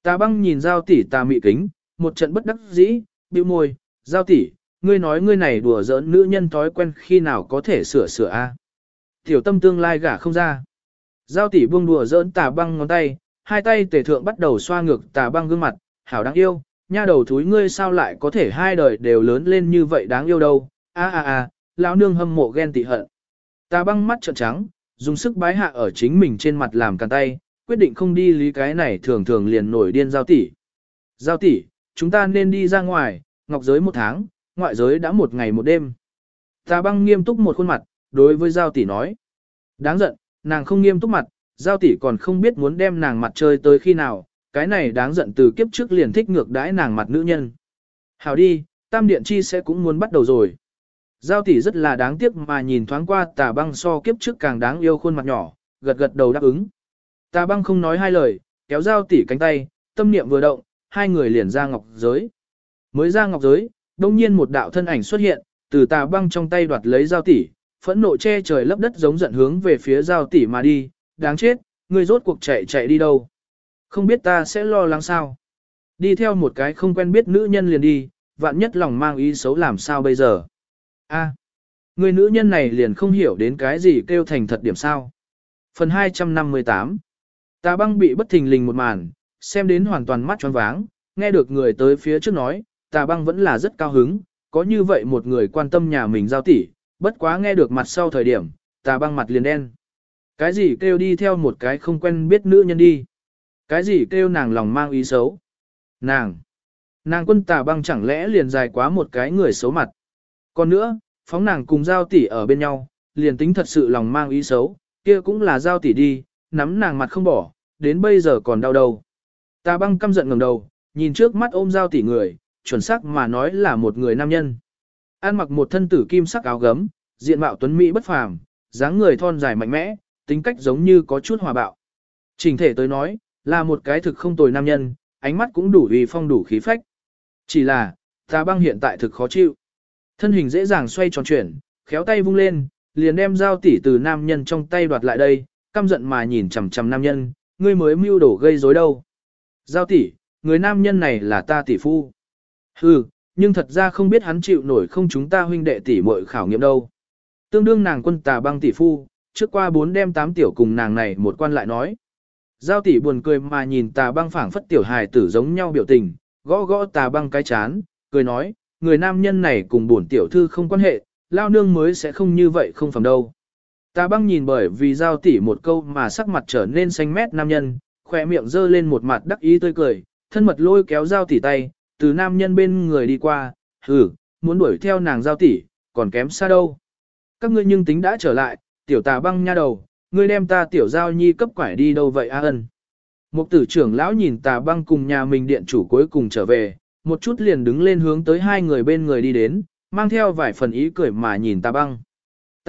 Tà băng nhìn giao tỷ tà mị kính, một trận bất đắc dĩ, bĩu môi, giao tỷ, ngươi nói ngươi này đùa giỡn nữ nhân thói quen khi nào có thể sửa sửa a? Tiểu tâm tương lai gả không ra. Giao tỷ buông đùa giỡn tà băng ngón tay, hai tay tề thượng bắt đầu xoa ngược tà băng gương mặt, hảo đáng yêu, nha đầu thúi ngươi sao lại có thể hai đời đều lớn lên như vậy đáng yêu đâu, a a a, lão nương hâm mộ ghen tị hận. Tà băng mắt trợn trắng, dùng sức bái hạ ở chính mình trên mặt làm càn tay, quyết định không đi lý cái này thường thường liền nổi điên giao tỷ. Giao tỷ, chúng ta nên đi ra ngoài, ngọc giới một tháng, ngoại giới đã một ngày một đêm. Tà băng nghiêm túc một khuôn mặt, đối với giao tỷ nói. Đáng giận, nàng không nghiêm túc mặt, giao tỷ còn không biết muốn đem nàng mặt chơi tới khi nào, cái này đáng giận từ kiếp trước liền thích ngược đãi nàng mặt nữ nhân. Hảo đi, tam điện chi sẽ cũng muốn bắt đầu rồi. Giao tỷ rất là đáng tiếc mà nhìn thoáng qua tà băng so kiếp trước càng đáng yêu khuôn mặt nhỏ, gật gật đầu đáp ứng. Tà băng không nói hai lời, kéo dao tỉ cánh tay, tâm niệm vừa động, hai người liền ra ngọc giới. Mới ra ngọc giới, đông nhiên một đạo thân ảnh xuất hiện, từ tà băng trong tay đoạt lấy dao tỉ, phẫn nộ che trời lấp đất giống giận hướng về phía dao tỉ mà đi, đáng chết, ngươi rốt cuộc chạy chạy đi đâu. Không biết ta sẽ lo lắng sao. Đi theo một cái không quen biết nữ nhân liền đi, vạn nhất lòng mang ý xấu làm sao bây giờ. a người nữ nhân này liền không hiểu đến cái gì kêu thành thật điểm sao. Phần 258 Tà băng bị bất thình lình một màn, xem đến hoàn toàn mắt tròn váng, nghe được người tới phía trước nói, tà băng vẫn là rất cao hứng, có như vậy một người quan tâm nhà mình giao tỷ, bất quá nghe được mặt sau thời điểm, tà băng mặt liền đen. Cái gì kêu đi theo một cái không quen biết nữ nhân đi. Cái gì kêu nàng lòng mang ý xấu. Nàng. Nàng quân tà băng chẳng lẽ liền dài quá một cái người xấu mặt. Còn nữa, phóng nàng cùng giao tỷ ở bên nhau, liền tính thật sự lòng mang ý xấu, kia cũng là giao tỷ đi, nắm nàng mặt không bỏ, đến bây giờ còn đau đầu. Tà băng căm giận ngẩng đầu, nhìn trước mắt ôm dao tỉ người, chuẩn xác mà nói là một người nam nhân. An mặc một thân tử kim sắc áo gấm, diện mạo tuấn mỹ bất phàm, dáng người thon dài mạnh mẽ, tính cách giống như có chút hòa bạo. Trình thể tới nói, là một cái thực không tồi nam nhân, ánh mắt cũng đủ uy phong đủ khí phách. Chỉ là, tà băng hiện tại thực khó chịu. Thân hình dễ dàng xoay tròn chuyển, khéo tay vung lên, liền đem dao tỉ từ nam nhân trong tay đoạt lại đây, căm giận mà nhìn chằm chằm nam nhân, ngươi mới mưu đổ gây rối đâu. Giao tỷ, người nam nhân này là ta tỷ phu. Hừ, nhưng thật ra không biết hắn chịu nổi không chúng ta huynh đệ tỷ muội khảo nghiệm đâu. Tương đương nàng quân tà băng tỷ phu, trước qua bốn đêm tám tiểu cùng nàng này một quan lại nói. Giao tỷ buồn cười mà nhìn tà băng phảng phất tiểu hài tử giống nhau biểu tình, gõ gõ tà băng cái chán, cười nói, người nam nhân này cùng bổn tiểu thư không quan hệ, lao nương mới sẽ không như vậy không phẩm đâu. Ta băng nhìn bởi vì giao tỷ một câu mà sắc mặt trở nên xanh mét nam nhân, khỏe miệng dơ lên một mặt đắc ý tươi cười, thân mật lôi kéo giao tỷ tay, từ nam nhân bên người đi qua, hừ, muốn đuổi theo nàng giao tỷ, còn kém xa đâu. Các ngươi nhưng tính đã trở lại, tiểu tà băng nha đầu, ngươi đem ta tiểu giao nhi cấp quải đi đâu vậy a ân. Một tử trưởng lão nhìn tà băng cùng nhà mình điện chủ cuối cùng trở về, một chút liền đứng lên hướng tới hai người bên người đi đến, mang theo vài phần ý cười mà nhìn tà băng.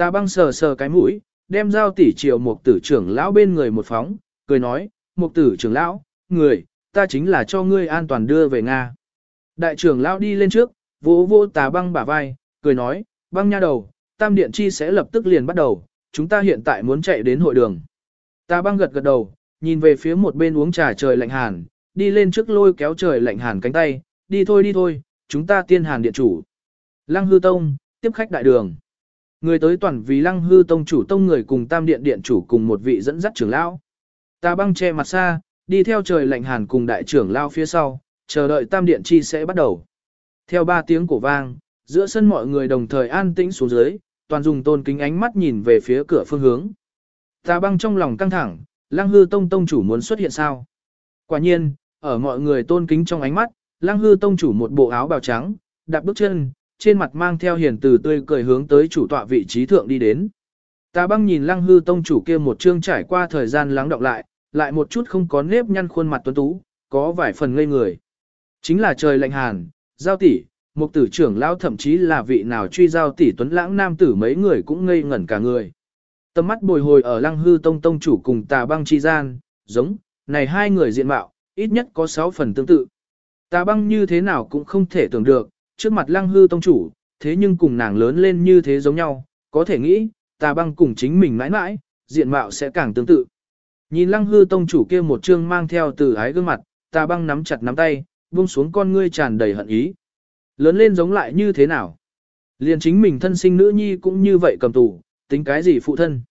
Ta băng sờ sờ cái mũi, đem giao tỉ chiều một tử trưởng lão bên người một phóng, cười nói, một tử trưởng lão, người, ta chính là cho ngươi an toàn đưa về Nga. Đại trưởng lão đi lên trước, vỗ vỗ tà băng bả vai, cười nói, băng nha đầu, tam điện chi sẽ lập tức liền bắt đầu, chúng ta hiện tại muốn chạy đến hội đường. Tà băng gật gật đầu, nhìn về phía một bên uống trà trời lạnh hàn, đi lên trước lôi kéo trời lạnh hàn cánh tay, đi thôi đi thôi, chúng ta tiên hàn điện chủ. Lăng hư tông, tiếp khách đại đường. Người tới toàn vì lăng hư tông chủ tông người cùng tam điện điện chủ cùng một vị dẫn dắt trưởng lão. Ta băng che mặt xa, đi theo trời lạnh hàn cùng đại trưởng lão phía sau, chờ đợi tam điện chi sẽ bắt đầu. Theo ba tiếng cổ vang, giữa sân mọi người đồng thời an tĩnh xuống dưới, toàn dùng tôn kính ánh mắt nhìn về phía cửa phương hướng. Ta băng trong lòng căng thẳng, lăng hư tông tông chủ muốn xuất hiện sao? Quả nhiên, ở mọi người tôn kính trong ánh mắt, lăng hư tông chủ một bộ áo bào trắng, đạp bước chân, trên mặt mang theo hiền từ tươi cười hướng tới chủ tọa vị trí thượng đi đến. Tà băng nhìn lăng hư tông chủ kia một chương trải qua thời gian lắng đọng lại, lại một chút không có nếp nhăn khuôn mặt tuấn tú, có vài phần ngây người. Chính là trời lạnh hàn, giao tỷ, một tử trưởng lao thậm chí là vị nào truy giao tỷ tuấn lãng nam tử mấy người cũng ngây ngẩn cả người. Tầm mắt bồi hồi ở lăng hư tông tông chủ cùng tà băng chi gian, giống, này hai người diện mạo, ít nhất có sáu phần tương tự. Tà băng như thế nào cũng không thể tưởng được, trước mặt lăng hư tông chủ, thế nhưng cùng nàng lớn lên như thế giống nhau, có thể nghĩ, tà băng cùng chính mình mãi mãi, diện mạo sẽ càng tương tự. Nhìn lăng hư tông chủ kia một trương mang theo từ ái gương mặt, tà băng nắm chặt nắm tay, buông xuống con ngươi tràn đầy hận ý. Lớn lên giống lại như thế nào? Liền chính mình thân sinh nữ nhi cũng như vậy cầm tù, tính cái gì phụ thân?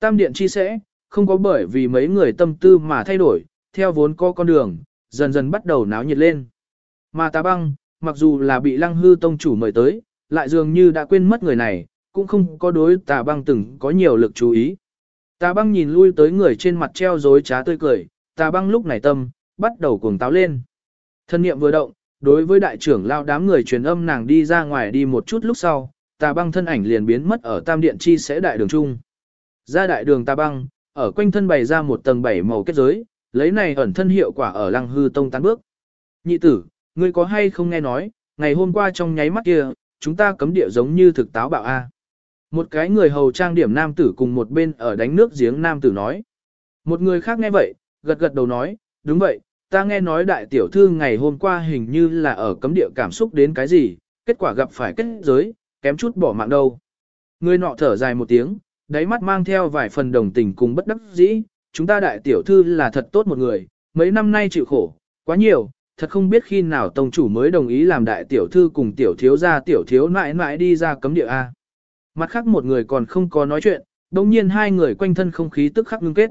Tam điện chi sẽ, không có bởi vì mấy người tâm tư mà thay đổi, theo vốn có con đường, dần dần bắt đầu náo nhiệt lên. Mà tà băng, mặc dù là bị lăng hư tông chủ mời tới, lại dường như đã quên mất người này, cũng không có đối tà băng từng có nhiều lực chú ý. Tà băng nhìn lui tới người trên mặt treo dối trá tươi cười, tà băng lúc này tâm, bắt đầu cuồng táo lên. Thân niệm vừa động, đối với đại trưởng lao đám người truyền âm nàng đi ra ngoài đi một chút lúc sau, tà băng thân ảnh liền biến mất ở tam điện chi sẽ đại đường trung. Ra đại đường tà băng, ở quanh thân bày ra một tầng bảy màu kết giới, lấy này ẩn thân hiệu quả ở lăng hư tông tán bước. Nhị tử, ngươi có hay không nghe nói, ngày hôm qua trong nháy mắt kia, chúng ta cấm địa giống như thực táo bạo A. Một cái người hầu trang điểm nam tử cùng một bên ở đánh nước giếng nam tử nói. Một người khác nghe vậy, gật gật đầu nói, đúng vậy, ta nghe nói đại tiểu thư ngày hôm qua hình như là ở cấm địa cảm xúc đến cái gì, kết quả gặp phải kết giới, kém chút bỏ mạng đâu. Người nọ thở dài một tiếng, đáy mắt mang theo vài phần đồng tình cùng bất đắc dĩ, chúng ta đại tiểu thư là thật tốt một người, mấy năm nay chịu khổ, quá nhiều, thật không biết khi nào tông chủ mới đồng ý làm đại tiểu thư cùng tiểu thiếu gia tiểu thiếu nãi nãi đi ra cấm địa A. Mặt khác một người còn không có nói chuyện, đồng nhiên hai người quanh thân không khí tức khắc ngưng kết.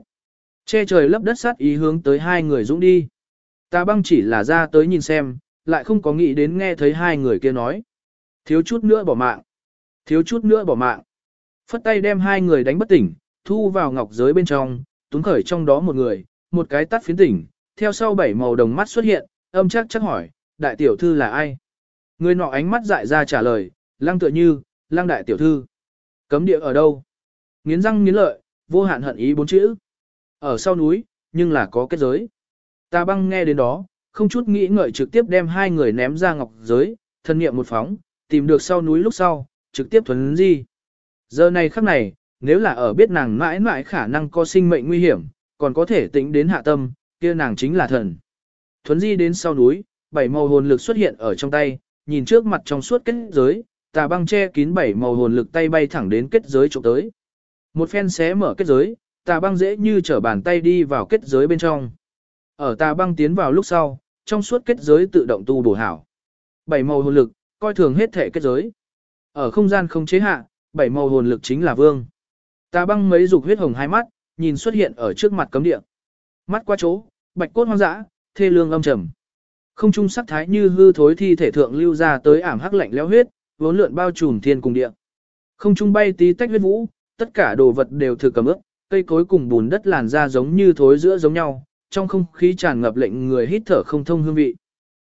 Che trời lấp đất sát ý hướng tới hai người dũng đi. Ta băng chỉ là ra tới nhìn xem, lại không có nghĩ đến nghe thấy hai người kia nói. Thiếu chút nữa bỏ mạng. Thiếu chút nữa bỏ mạng. Phất tay đem hai người đánh bất tỉnh, thu vào ngọc giới bên trong, túng khởi trong đó một người, một cái tắt phiến tỉnh, theo sau bảy màu đồng mắt xuất hiện, âm chắc chắc hỏi, đại tiểu thư là ai? Người nọ ánh mắt dại ra trả lời, lăng tựa như, lăng đại tiểu thư. Cấm địa ở đâu? Nghiến răng nghiến lợi, vô hạn hận ý bốn chữ. Ở sau núi, nhưng là có kết giới. Ta băng nghe đến đó, không chút nghĩ ngợi trực tiếp đem hai người ném ra ngọc giới, thân nghiệm một phóng, tìm được sau núi lúc sau, trực tiếp thuấn di. Giờ này khắc này, nếu là ở biết nàng mãi mãi khả năng có sinh mệnh nguy hiểm, còn có thể tính đến hạ tâm, kia nàng chính là thần. Thuấn di đến sau núi, bảy màu hồn lực xuất hiện ở trong tay, nhìn trước mặt trong suốt kết giới, tà băng che kín bảy màu hồn lực tay bay thẳng đến kết giới trộm tới. Một phen xé mở kết giới, tà băng dễ như trở bàn tay đi vào kết giới bên trong. Ở tà băng tiến vào lúc sau, trong suốt kết giới tự động tu bổ hảo. Bảy màu hồn lực, coi thường hết thể kết giới. Ở không gian không chế hạ, bảy màu hồn lực chính là vương. Tà băng mấy dục huyết hồng hai mắt, nhìn xuất hiện ở trước mặt cấm địa. Mắt qua chỗ, bạch cốt hoang dã, thê lương âm trầm. Không trung sắc thái như hư thối thi thể thượng lưu ra tới ảm hắc lạnh lẽo huyết, vốn lượn bao trùm thiên cùng địa. Không trung bay tí tách huyết vũ, tất cả đồ vật đều thực cầm ướp, cây cối cùng bùn đất làn ra giống như thối giữa giống nhau, trong không khí tràn ngập lệnh người hít thở không thông hương vị.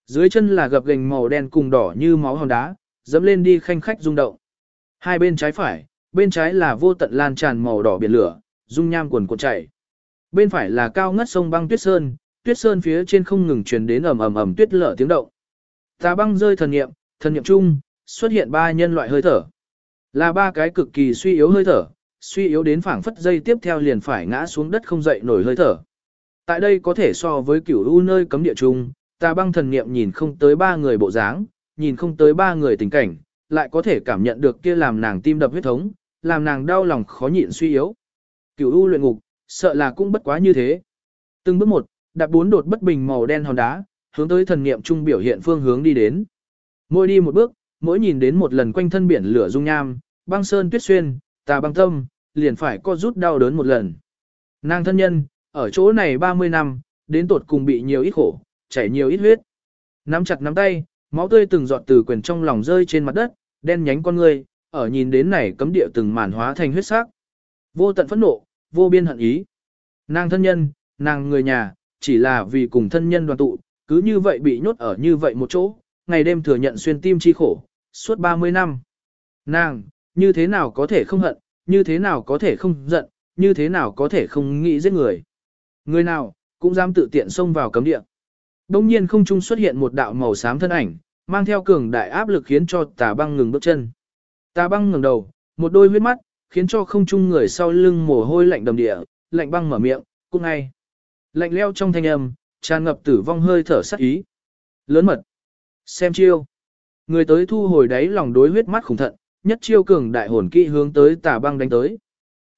Dưới chân là gập gành màu đen cùng đỏ như máu hòn đá, dẫm lên đi khanh khách rung động. Hai bên trái phải, bên trái là vô tận lan tràn màu đỏ biển lửa, dung nham cuồn cuộn chảy. Bên phải là cao ngất sông băng tuyết sơn, tuyết sơn phía trên không ngừng truyền đến ầm ầm ầm tuyết lở tiếng động. Tà băng rơi thần niệm, thần niệm chung, xuất hiện ba nhân loại hơi thở. Là ba cái cực kỳ suy yếu hơi thở, suy yếu đến phảng phất dây tiếp theo liền phải ngã xuống đất không dậy nổi hơi thở. Tại đây có thể so với cửu u nơi cấm địa chung, tà băng thần niệm nhìn không tới ba người bộ dáng, nhìn không tới ba người tình cảnh, lại có thể cảm nhận được kia làm nàng tim đập huyết thống, làm nàng đau lòng khó nhịn suy yếu. Cửu u luyện ngục, sợ là cũng bất quá như thế. Từng bước một, đạp bốn đột bất bình màu đen hòn đá, hướng tới thần niệm trung biểu hiện phương hướng đi đến. Mỗi đi một bước, mỗi nhìn đến một lần quanh thân biển lửa dung nham, băng sơn tuyết xuyên, tà băng tâm, liền phải co rút đau đớn một lần. Nàng thân nhân, ở chỗ này 30 năm, đến tột cùng bị nhiều ít khổ, chảy nhiều ít huyết. Nắm chặt nắm tay, máu tươi từng giọt từ quyền trong lòng rơi trên mặt đất, đen nhánh con người, ở nhìn đến này cấm địa từng màn hóa thành huyết sắc. Vô tận phẫn nộ, vô biên hận ý. Nàng thân nhân, nàng người nhà, chỉ là vì cùng thân nhân đoàn tụ, cứ như vậy bị nhốt ở như vậy một chỗ, ngày đêm thừa nhận xuyên tim chi khổ, suốt 30 năm. Nàng, như thế nào có thể không hận, như thế nào có thể không giận, như thế nào có thể không nghĩ giết người. Người nào, cũng dám tự tiện xông vào cấm địa. Đông nhiên không trung xuất hiện một đạo màu xám thân ảnh, mang theo cường đại áp lực khiến cho tà băng ngừng bước chân. Tà băng ngừng đầu, một đôi huyết mắt, khiến cho không trung người sau lưng mồ hôi lạnh đầm địa, lạnh băng mở miệng, cũng ngay. Lạnh leo trong thanh âm, tràn ngập tử vong hơi thở sắc ý. Lớn mật. Xem chiêu. Người tới thu hồi đáy lòng đối huyết mắt khủng thận, nhất chiêu cường đại hồn kỵ hướng tới tà băng đánh tới.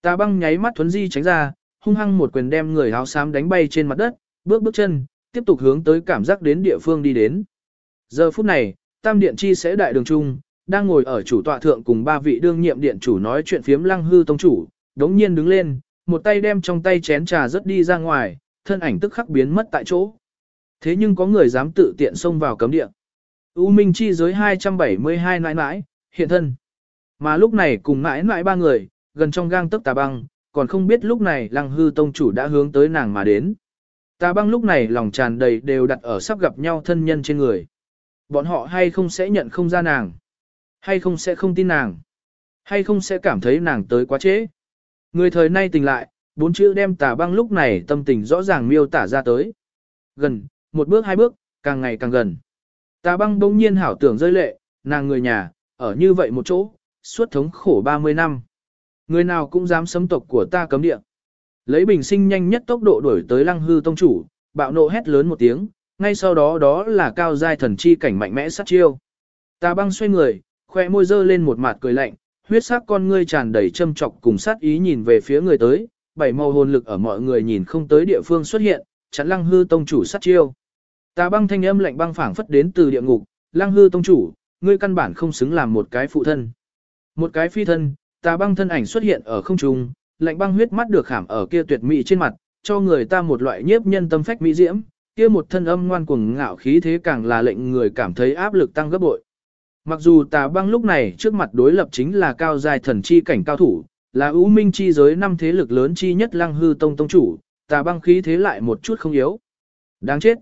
Tà băng nháy mắt thuấn di tránh ra, hung hăng một quyền đem người áo xám đánh bay trên mặt đất, bước bước chân, tiếp tục hướng tới cảm giác đến địa phương đi đến. Giờ phút này, tam điện chi sẽ đại đường trung, đang ngồi ở chủ tọa thượng cùng ba vị đương nhiệm điện chủ nói chuyện phiếm lăng hư tông chủ, đống nhiên đứng lên, một tay đem trong tay chén trà rớt đi ra ngoài, thân ảnh tức khắc biến mất tại chỗ. Thế nhưng có người dám tự tiện xông vào cấm địa. U Minh chi giới 272 nãi nãi, hiện thân. Mà lúc này cùng nãi nãi ba người, gần trong gang tức tà băng, còn không biết lúc này lăng hư tông chủ đã hướng tới nàng mà đến. Tà băng lúc này lòng tràn đầy đều đặt ở sắp gặp nhau thân nhân trên người. Bọn họ hay không sẽ nhận không ra nàng, hay không sẽ không tin nàng, hay không sẽ cảm thấy nàng tới quá trễ. Người thời nay tình lại, bốn chữ đem tà băng lúc này tâm tình rõ ràng miêu tả ra tới. Gần, một bước hai bước, càng ngày càng gần. Tà băng bỗng nhiên hảo tưởng rơi lệ, nàng người nhà, ở như vậy một chỗ, suốt thống khổ 30 năm. Người nào cũng dám xâm tộc của ta cấm địa. Lấy bình sinh nhanh nhất tốc độ đuổi tới lăng hư tông chủ, bạo nộ hét lớn một tiếng, ngay sau đó đó là cao giai thần chi cảnh mạnh mẽ sát chiêu. Tà băng xoay người, khoe môi dơ lên một mặt cười lạnh, huyết sắc con ngươi tràn đầy châm trọc cùng sát ý nhìn về phía người tới, bảy màu hồn lực ở mọi người nhìn không tới địa phương xuất hiện, chắn lăng hư tông chủ sát chiêu. Tà băng thanh âm lạnh băng phảng phất đến từ địa ngục, lăng hư tông chủ, ngươi căn bản không xứng làm một cái phụ thân. Một cái phi thân, tà băng thân ảnh xuất hiện ở không trung, lạnh băng huyết mắt được khảm ở kia tuyệt mỹ trên mặt, cho người ta một loại nhiếp nhân tâm phách mỹ diễm, kia một thân âm ngoan cuồng ngạo khí thế càng là lệnh người cảm thấy áp lực tăng gấp bội. Mặc dù tà băng lúc này trước mặt đối lập chính là cao dài thần chi cảnh cao thủ, là ưu minh chi giới năm thế lực lớn chi nhất lăng hư tông tông chủ, tà băng khí thế lại một chút không yếu. Đáng chết.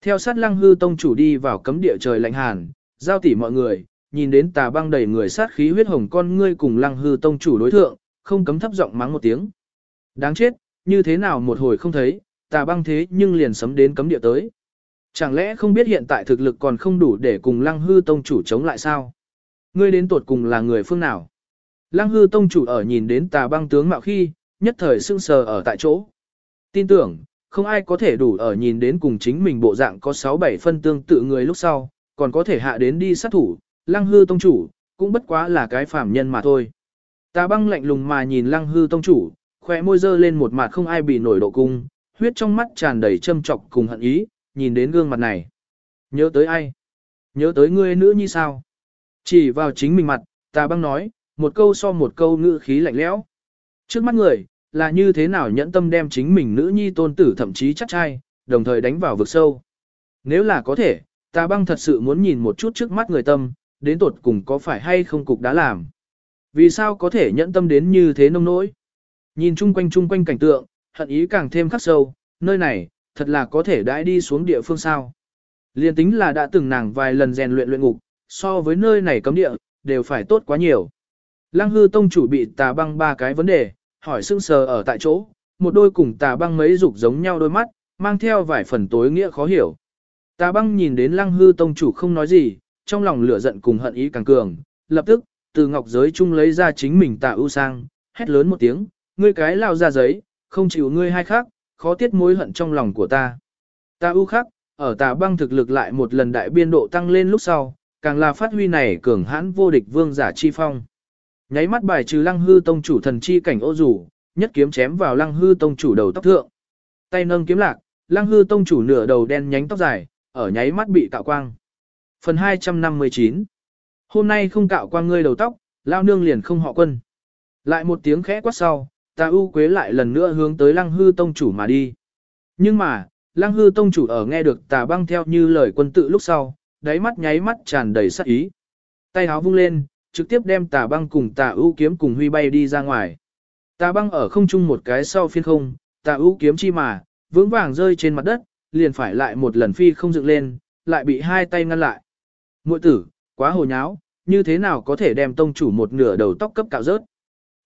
Theo sát lăng hư tông chủ đi vào cấm địa trời lạnh hàn, giao tỉ mọi người, nhìn đến tà băng đầy người sát khí huyết hồng con ngươi cùng lăng hư tông chủ đối thượng, không cấm thấp giọng mắng một tiếng. Đáng chết, như thế nào một hồi không thấy, tà băng thế nhưng liền sấm đến cấm địa tới. Chẳng lẽ không biết hiện tại thực lực còn không đủ để cùng lăng hư tông chủ chống lại sao? Ngươi đến tuột cùng là người phương nào? Lăng hư tông chủ ở nhìn đến tà băng tướng mạo khi, nhất thời sưng sờ ở tại chỗ. Tin tưởng, không ai có thể đủ ở nhìn đến cùng chính mình bộ dạng có 6-7 phân tương tự người lúc sau, còn có thể hạ đến đi sát thủ, lăng hư tông chủ, cũng bất quá là cái phạm nhân mà thôi. Tà băng lạnh lùng mà nhìn lăng hư tông chủ, khỏe môi dơ lên một mặt không ai bị nổi độ cung, huyết trong mắt tràn đầy châm trọc cùng hận ý, nhìn đến gương mặt này. Nhớ tới ai? Nhớ tới ngươi nữ như sao? Chỉ vào chính mình mặt, tà băng nói, một câu so một câu ngữ khí lạnh lẽo. Trước mắt người, là như thế nào nhẫn tâm đem chính mình nữ nhi tôn tử thậm chí chắc trai, đồng thời đánh vào vực sâu. Nếu là có thể, ta băng thật sự muốn nhìn một chút trước mắt người tâm, đến tột cùng có phải hay không cục đã làm. Vì sao có thể nhẫn tâm đến như thế nông nỗi? Nhìn chung quanh chung quanh cảnh tượng, hận ý càng thêm khắc sâu, nơi này, thật là có thể đãi đi xuống địa phương sao. Liên tính là đã từng nàng vài lần rèn luyện luyện ngục, so với nơi này cấm địa, đều phải tốt quá nhiều. Lăng hư tông chủ bị tà băng ba cái vấn đề, hỏi sưng sờ ở tại chỗ, một đôi cùng tà băng mấy dục giống nhau đôi mắt, mang theo vài phần tối nghĩa khó hiểu. Tà băng nhìn đến lăng hư tông chủ không nói gì, trong lòng lửa giận cùng hận ý càng cường, lập tức, từ ngọc giới chung lấy ra chính mình tà ưu sang, hét lớn một tiếng, ngươi cái lao ra giấy, không chịu ngươi hai khác, khó tiết mối hận trong lòng của ta. Tà ưu khác, ở tà băng thực lực lại một lần đại biên độ tăng lên lúc sau, càng là phát huy này cường hãn vô địch vương giả chi phong. Nháy mắt bài trừ lăng hư tông chủ thần chi cảnh ô rủ, nhất kiếm chém vào lăng hư tông chủ đầu tóc thượng. Tay nâng kiếm lạc, lăng hư tông chủ nửa đầu đen nhánh tóc dài, ở nháy mắt bị cạo quang. Phần 259 Hôm nay không cạo quang ngươi đầu tóc, lao nương liền không họ quân. Lại một tiếng khẽ quát sau, ta ưu quế lại lần nữa hướng tới lăng hư tông chủ mà đi. Nhưng mà, lăng hư tông chủ ở nghe được tà băng theo như lời quân tự lúc sau, đáy mắt nháy mắt tràn đầy sắc ý. Tay háo vung lên, trực tiếp đem tà băng cùng tà ưu kiếm cùng huy bay đi ra ngoài. Tà băng ở không trung một cái sau phiên không, tà ưu kiếm chi mà, vững vàng rơi trên mặt đất, liền phải lại một lần phi không dựng lên, lại bị hai tay ngăn lại. Muội tử, quá hồ nháo, như thế nào có thể đem tông chủ một nửa đầu tóc cấp cạo rớt.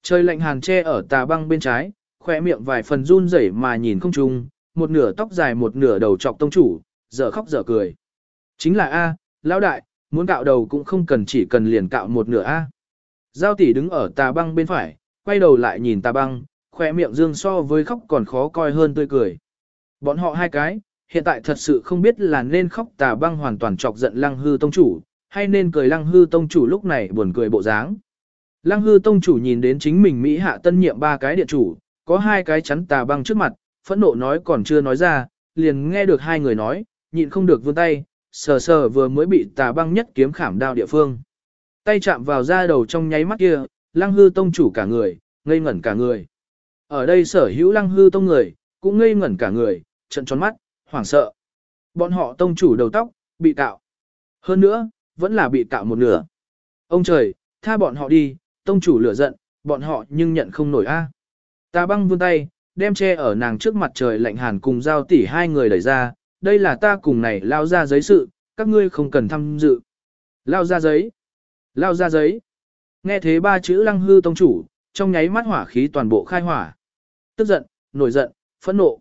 Trời lạnh hàn che ở tà băng bên trái, khỏe miệng vài phần run rẩy mà nhìn không trung, một nửa tóc dài một nửa đầu trọc tông chủ, dở khóc dở cười. Chính là A, lão đại, muốn cạo đầu cũng không cần chỉ cần liền cạo một nửa A. Giao tỷ đứng ở tà băng bên phải, quay đầu lại nhìn tà băng, khỏe miệng dương so với khóc còn khó coi hơn tươi cười. Bọn họ hai cái, hiện tại thật sự không biết là nên khóc tà băng hoàn toàn chọc giận lăng hư tông chủ, hay nên cười lăng hư tông chủ lúc này buồn cười bộ dáng. Lăng hư tông chủ nhìn đến chính mình Mỹ hạ tân nhiệm ba cái điện chủ, có hai cái chắn tà băng trước mặt, phẫn nộ nói còn chưa nói ra, liền nghe được hai người nói, nhịn không được vươn tay, sờ sờ vừa mới bị tà băng nhất kiếm khảm đao địa phương. Tay chạm vào da đầu trong nháy mắt kia, lăng hư tông chủ cả người, ngây ngẩn cả người. Ở đây sở hữu lăng hư tông người, cũng ngây ngẩn cả người, trận tròn mắt, hoảng sợ. Bọn họ tông chủ đầu tóc, bị cạo. Hơn nữa, vẫn là bị cạo một nửa. Ông trời, tha bọn họ đi, tông chủ lửa giận, bọn họ nhưng nhận không nổi a. Ta băng vươn tay, đem che ở nàng trước mặt trời lạnh hàn cùng giao tỷ hai người đẩy ra, đây là ta cùng này lao ra giấy sự, các ngươi không cần tham dự. Lao ra giấy. Lao ra giấy. Nghe thế ba chữ lăng hư tông chủ, trong nháy mắt hỏa khí toàn bộ khai hỏa. Tức giận, nổi giận, phẫn nộ.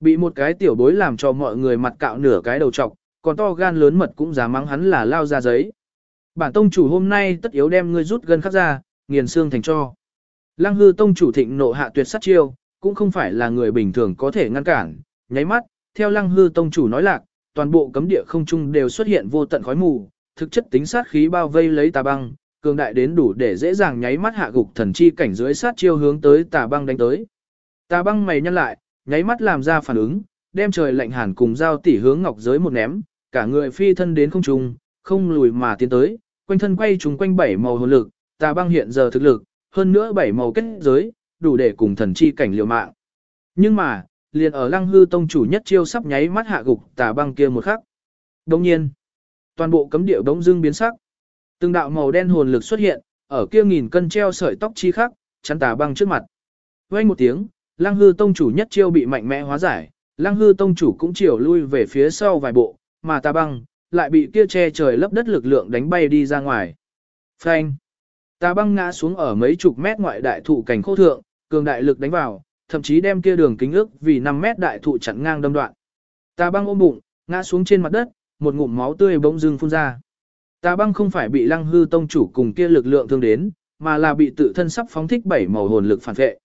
Bị một cái tiểu bối làm cho mọi người mặt cạo nửa cái đầu trọc, còn to gan lớn mật cũng dám mắng hắn là lao ra giấy. Bản tông chủ hôm nay tất yếu đem ngươi rút gần khắc ra, nghiền xương thành cho. Lăng hư tông chủ thịnh nộ hạ tuyệt sát chiêu, cũng không phải là người bình thường có thể ngăn cản, nháy mắt, theo lăng hư tông chủ nói lạc, toàn bộ cấm địa không trung đều xuất hiện vô tận khói mù, thực chất tính sát khí bao vây lấy tà băng, cường đại đến đủ để dễ dàng nháy mắt hạ gục thần chi cảnh dưới sát chiêu hướng tới tà băng đánh tới. Tà băng mày nhăn lại, nháy mắt làm ra phản ứng, đem trời lạnh hàn cùng giao tỉ hướng ngọc giới một ném, cả người phi thân đến không trung, không lùi mà tiến tới, quanh thân quay trùng quanh bảy màu hồn lực, tà băng hiện giờ thực lực, hơn nữa bảy màu kết giới, đủ để cùng thần chi cảnh liều mạng. Nhưng mà, liền ở lăng hư tông chủ nhất chiêu sắp nháy mắt hạ gục tà băng kia một khắc. Đồng nhiên, toàn bộ cấm địa bỗng dưng biến sắc. Từng đạo màu đen hồn lực xuất hiện, ở kia nghìn cân treo sợi tóc chi khắc, chắn tà băng trước mặt. Vang một tiếng, lăng hư tông chủ nhất chiêu bị mạnh mẽ hóa giải, lăng hư tông chủ cũng chiều lui về phía sau vài bộ, mà tà băng, lại bị kia che trời lấp đất lực lượng đánh bay đi ra ngoài. Phanh! Tà băng ngã xuống ở mấy chục mét ngoại đại thụ cảnh khô thượng, cường đại lực đánh vào, thậm chí đem kia đường kính ước vì 5 mét đại thụ chặn ngang đâm đoạn. Tà băng ôm bụng, ngã xuống trên mặt đất, một ngụm máu tươi bỗng dưng phun ra. Tà băng không phải bị lăng hư tông chủ cùng kia lực lượng thương đến, mà là bị tự thân sắp phóng thích bảy màu hồn lực phản vệ.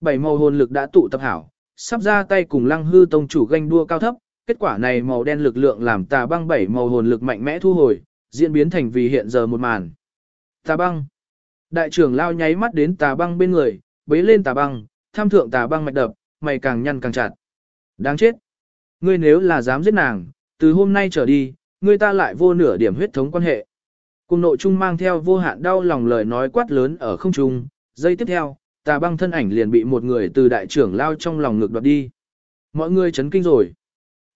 Bảy màu hồn lực đã tụ tập hảo, sắp ra tay cùng lăng hư tông chủ ganh đua cao thấp, kết quả này màu đen lực lượng làm tà băng bảy màu hồn lực mạnh mẽ thu hồi, diễn biến thành vì hiện giờ một màn. Tà băng. Đại trưởng lao nháy mắt đến tà băng bên người, bế lên tà băng, tham thượng tà băng mạch đập, mày càng nhăn càng chặt. Đáng chết. Ngươi nếu là dám giết nàng, từ hôm nay trở đi, ngươi ta lại vô nửa điểm huyết thống quan hệ. Cùng nội trung mang theo vô hạn đau lòng lời nói quát lớn ở không trung, giây tiếp theo, tà băng thân ảnh liền bị một người từ đại trưởng lao trong lòng ngực đoạt đi. Mọi người chấn kinh rồi.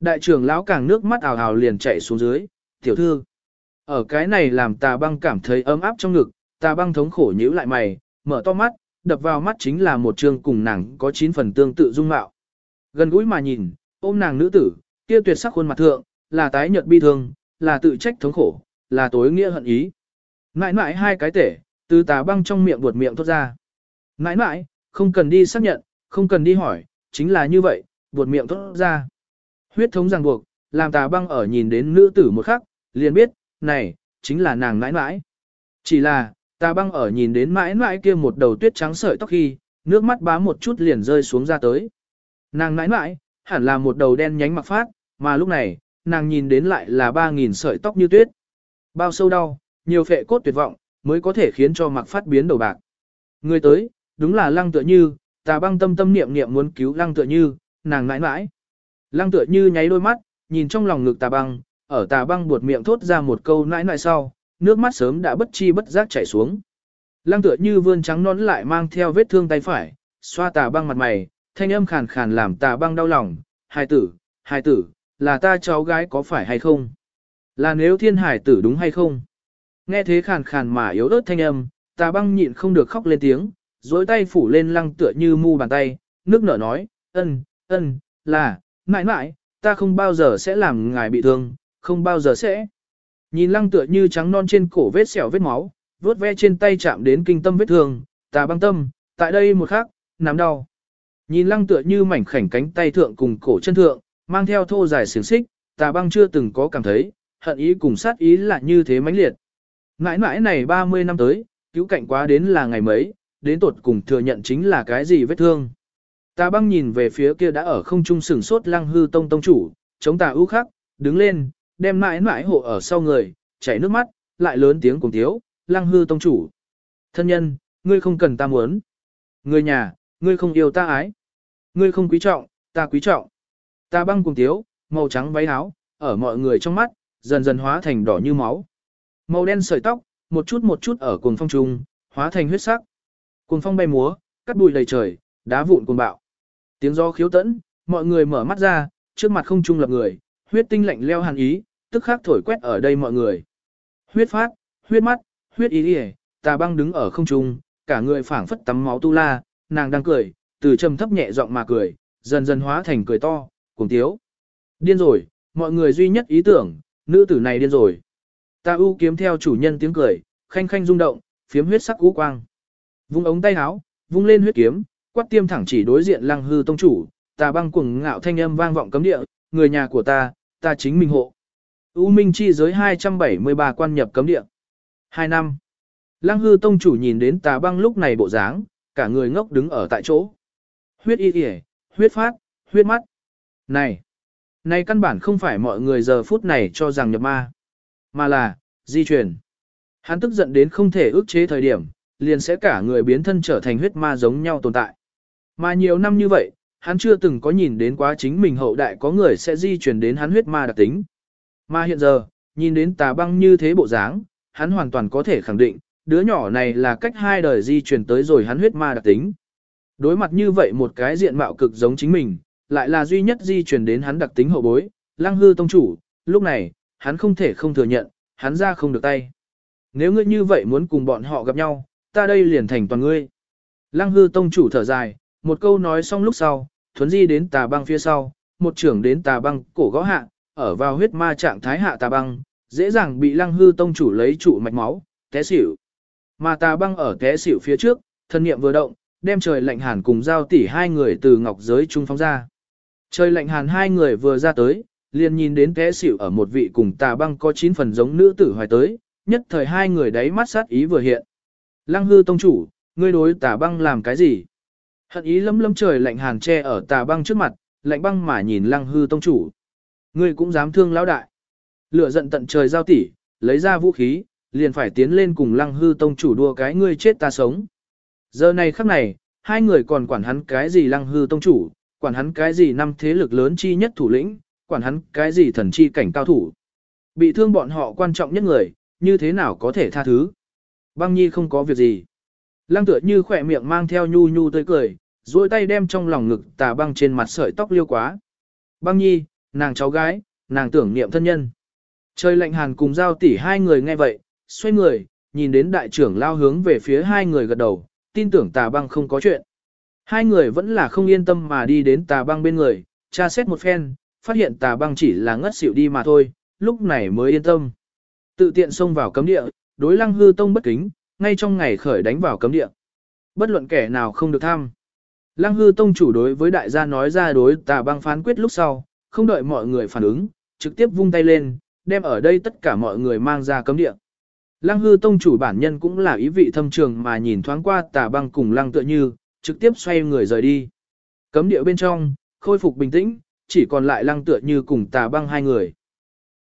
Đại trưởng lão càng nước mắt ào ào liền chạy xuống dưới, tiểu thư. Ở cái này làm tà băng cảm thấy ấm áp trong ngực, tà băng thống khổ nhíu lại mày, mở to mắt, đập vào mắt chính là một trường cùng nàng có 9 phần tương tự dung mạo. Gần gũi mà nhìn, ôm nàng nữ tử, kia tuyệt sắc khuôn mặt thượng, là tái nhợt bi thương, là tự trách thống khổ, là tối nghĩa hận ý. Mãi mãi hai cái tể, từ tà băng trong miệng buột miệng thốt ra. Mãi mãi, không cần đi xác nhận, không cần đi hỏi, chính là như vậy, buột miệng thốt ra. Huyết thống ràng buộc, làm tà băng ở nhìn đến nữ tử một khắc, liền biết, này, chính là nàng mãi mãi. Chỉ là, tà băng ở nhìn đến mãi mãi kia một đầu tuyết trắng sợi tóc khi, nước mắt bá một chút liền rơi xuống ra tới. Nàng mãi mãi, hẳn là một đầu đen nhánh mặc phát, mà lúc này, nàng nhìn đến lại là ba nghìn sợi tóc như tuyết. Bao sâu đau, nhiều phệ cốt tuyệt vọng, mới có thể khiến cho mặc phát biến đầu bạc. Người tới, đúng là lăng tựa như, tà băng tâm tâm niệm niệm muốn cứu lăng tựa như, nàng mãi mãi. Lăng tựa như nháy đôi mắt, nhìn trong lòng ngực tà băng, ở tà băng buột miệng thốt ra một câu nãi nãi sau, nước mắt sớm đã bất chi bất giác chảy xuống. Lăng tựa như vươn trắng nón lại mang theo vết thương tay phải, xoa tà băng mặt mày, thanh âm khàn khàn làm tà băng đau lòng, hài tử, hài tử, là ta cháu gái có phải hay không? Là nếu thiên hải tử đúng hay không? Nghe thế khàn khàn mà yếu ớt thanh âm, tà băng nhịn không được khóc lên tiếng, dối tay phủ lên lăng tựa như mu bàn tay, nước nở nói, ân, ân, là, mãi mãi, ta không bao giờ sẽ làm ngài bị thương, không bao giờ sẽ. Nhìn lăng tựa như trắng non trên cổ vết sẹo vết máu, vớt ve trên tay chạm đến kinh tâm vết thương, ta băng tâm, tại đây một khắc, nắm đau. Nhìn lăng tựa như mảnh khảnh cánh tay thượng cùng cổ chân thượng, mang theo thô dài xiềng xích, tà băng chưa từng có cảm thấy, hận ý cùng sát ý là như thế mãnh liệt. Mãi mãi này 30 năm tới, cứu cạnh quá đến là ngày mấy, đến tột cùng thừa nhận chính là cái gì vết thương. Tà băng nhìn về phía kia đã ở không trung sừng sốt lăng hư tông tông chủ, chống tà ưu khắc, đứng lên, đem mãi mãi hộ ở sau người, chảy nước mắt, lại lớn tiếng cùng tiếu, lăng hư tông chủ. Thân nhân, ngươi không cần ta muốn. Người nhà, ngươi không yêu ta ái. Ngươi không quý trọng, ta quý trọng. Ta băng cùng tiếu, màu trắng váy áo, ở mọi người trong mắt, dần dần hóa thành đỏ như máu. Màu đen sợi tóc, một chút một chút ở cuồng phong trung, hóa thành huyết sắc. Cuồng phong bay múa, cắt bụi đầy trời, đá vụn cuồng bạo. Tiếng gió khiếu tẫn, mọi người mở mắt ra, trước mặt không trung lập người, huyết tinh lạnh leo hàn ý, tức khắc thổi quét ở đây mọi người. Huyết phát, huyết mắt, huyết ý đi tà băng đứng ở không trung, cả người phảng phất tắm máu tu la, nàng đang cười, từ trầm thấp nhẹ giọng mà cười, dần dần hóa thành cười to, cùng tiếu. Điên rồi, mọi người duy nhất ý tưởng, nữ tử này điên rồi. Ta u kiếm theo chủ nhân tiếng cười, khanh khanh rung động, phiếm huyết sắc u quang. Vung ống tay áo, vung lên huyết kiếm, quát tiêm thẳng chỉ đối diện lăng hư tông chủ, ta băng cuồng ngạo thanh âm vang vọng cấm địa, người nhà của ta, ta chính mình hộ. U Minh chi giới 273 quan nhập cấm địa. 2 năm. Lăng hư tông chủ nhìn đến tà băng lúc này bộ dáng, cả người ngốc đứng ở tại chỗ. Huyết y kìa, huyết phát, huyết mắt. Này, này căn bản không phải mọi người giờ phút này cho rằng nhập ma, mà là, di chuyển. Hắn tức giận đến không thể ước chế thời điểm, liền sẽ cả người biến thân trở thành huyết ma giống nhau tồn tại. Mà nhiều năm như vậy, hắn chưa từng có nhìn đến quá chính mình hậu đại có người sẽ di chuyển đến hắn huyết ma đặc tính. Mà hiện giờ, nhìn đến tà băng như thế bộ dáng, hắn hoàn toàn có thể khẳng định, đứa nhỏ này là cách hai đời di chuyển tới rồi hắn huyết ma đặc tính. Đối mặt như vậy một cái diện mạo cực giống chính mình, lại là duy nhất di chuyển đến hắn đặc tính hậu bối, lăng hư tông chủ, lúc này, hắn không thể không thừa nhận, hắn ra không được tay. Nếu ngươi như vậy muốn cùng bọn họ gặp nhau, ta đây liền thành toàn ngươi. Lăng hư tông chủ thở dài, một câu nói xong lúc sau, thuấn di đến tà băng phía sau, một trưởng đến tà băng cổ gõ hạ, ở vào huyết ma trạng thái hạ tà băng, dễ dàng bị lăng hư tông chủ lấy trụ mạch máu, té xỉu. Mà tà băng ở té xỉu phía trước, thân niệm vừa động, đem trời lạnh hàn cùng giao tỷ hai người từ ngọc giới trung phóng ra. Trời lạnh hàn hai người vừa ra tới, liền nhìn đến té xỉu ở một vị cùng tà băng có chín phần giống nữ tử hoài tới, nhất thời hai người đáy mắt sát ý vừa hiện. Lăng hư tông chủ, ngươi đối tà băng làm cái gì? Hận ý lâm lâm trời lạnh hàn che ở tà băng trước mặt, lạnh băng mà nhìn lăng hư tông chủ. Ngươi cũng dám thương lão đại. Lửa giận tận trời giao tỉ, lấy ra vũ khí, liền phải tiến lên cùng lăng hư tông chủ đua cái ngươi chết ta sống. Giờ này khắc này, hai người còn quản hắn cái gì lăng hư tông chủ, quản hắn cái gì năm thế lực lớn chi nhất thủ lĩnh, quản hắn cái gì thần chi cảnh cao thủ. Bị thương bọn họ quan trọng nhất người, như thế nào có thể tha thứ. Băng nhi không có việc gì. Lăng tựa như khỏe miệng mang theo nhu nhu tươi cười, duỗi tay đem trong lòng ngực tà băng trên mặt sợi tóc liêu quá. Băng nhi, nàng cháu gái, nàng tưởng niệm thân nhân. Trời lạnh hàn cùng giao tỷ hai người nghe vậy, xoay người, nhìn đến đại trưởng lao hướng về phía hai người gật đầu, tin tưởng tà băng không có chuyện. Hai người vẫn là không yên tâm mà đi đến tà băng bên người, tra xét một phen, phát hiện tà băng chỉ là ngất xỉu đi mà thôi, lúc này mới yên tâm. Tự tiện xông vào cấm địa, đối lăng hư tông bất kính, ngay trong ngày khởi đánh vào cấm địa. Bất luận kẻ nào không được tham. Lăng hư tông chủ đối với đại gia nói ra đối tà băng phán quyết lúc sau, không đợi mọi người phản ứng, trực tiếp vung tay lên, đem ở đây tất cả mọi người mang ra cấm địa. Lăng hư tông chủ bản nhân cũng là ý vị thâm trường mà nhìn thoáng qua tà băng cùng lăng tựa như, trực tiếp xoay người rời đi. Cấm địa bên trong, khôi phục bình tĩnh, chỉ còn lại lăng tựa như cùng tà băng hai người.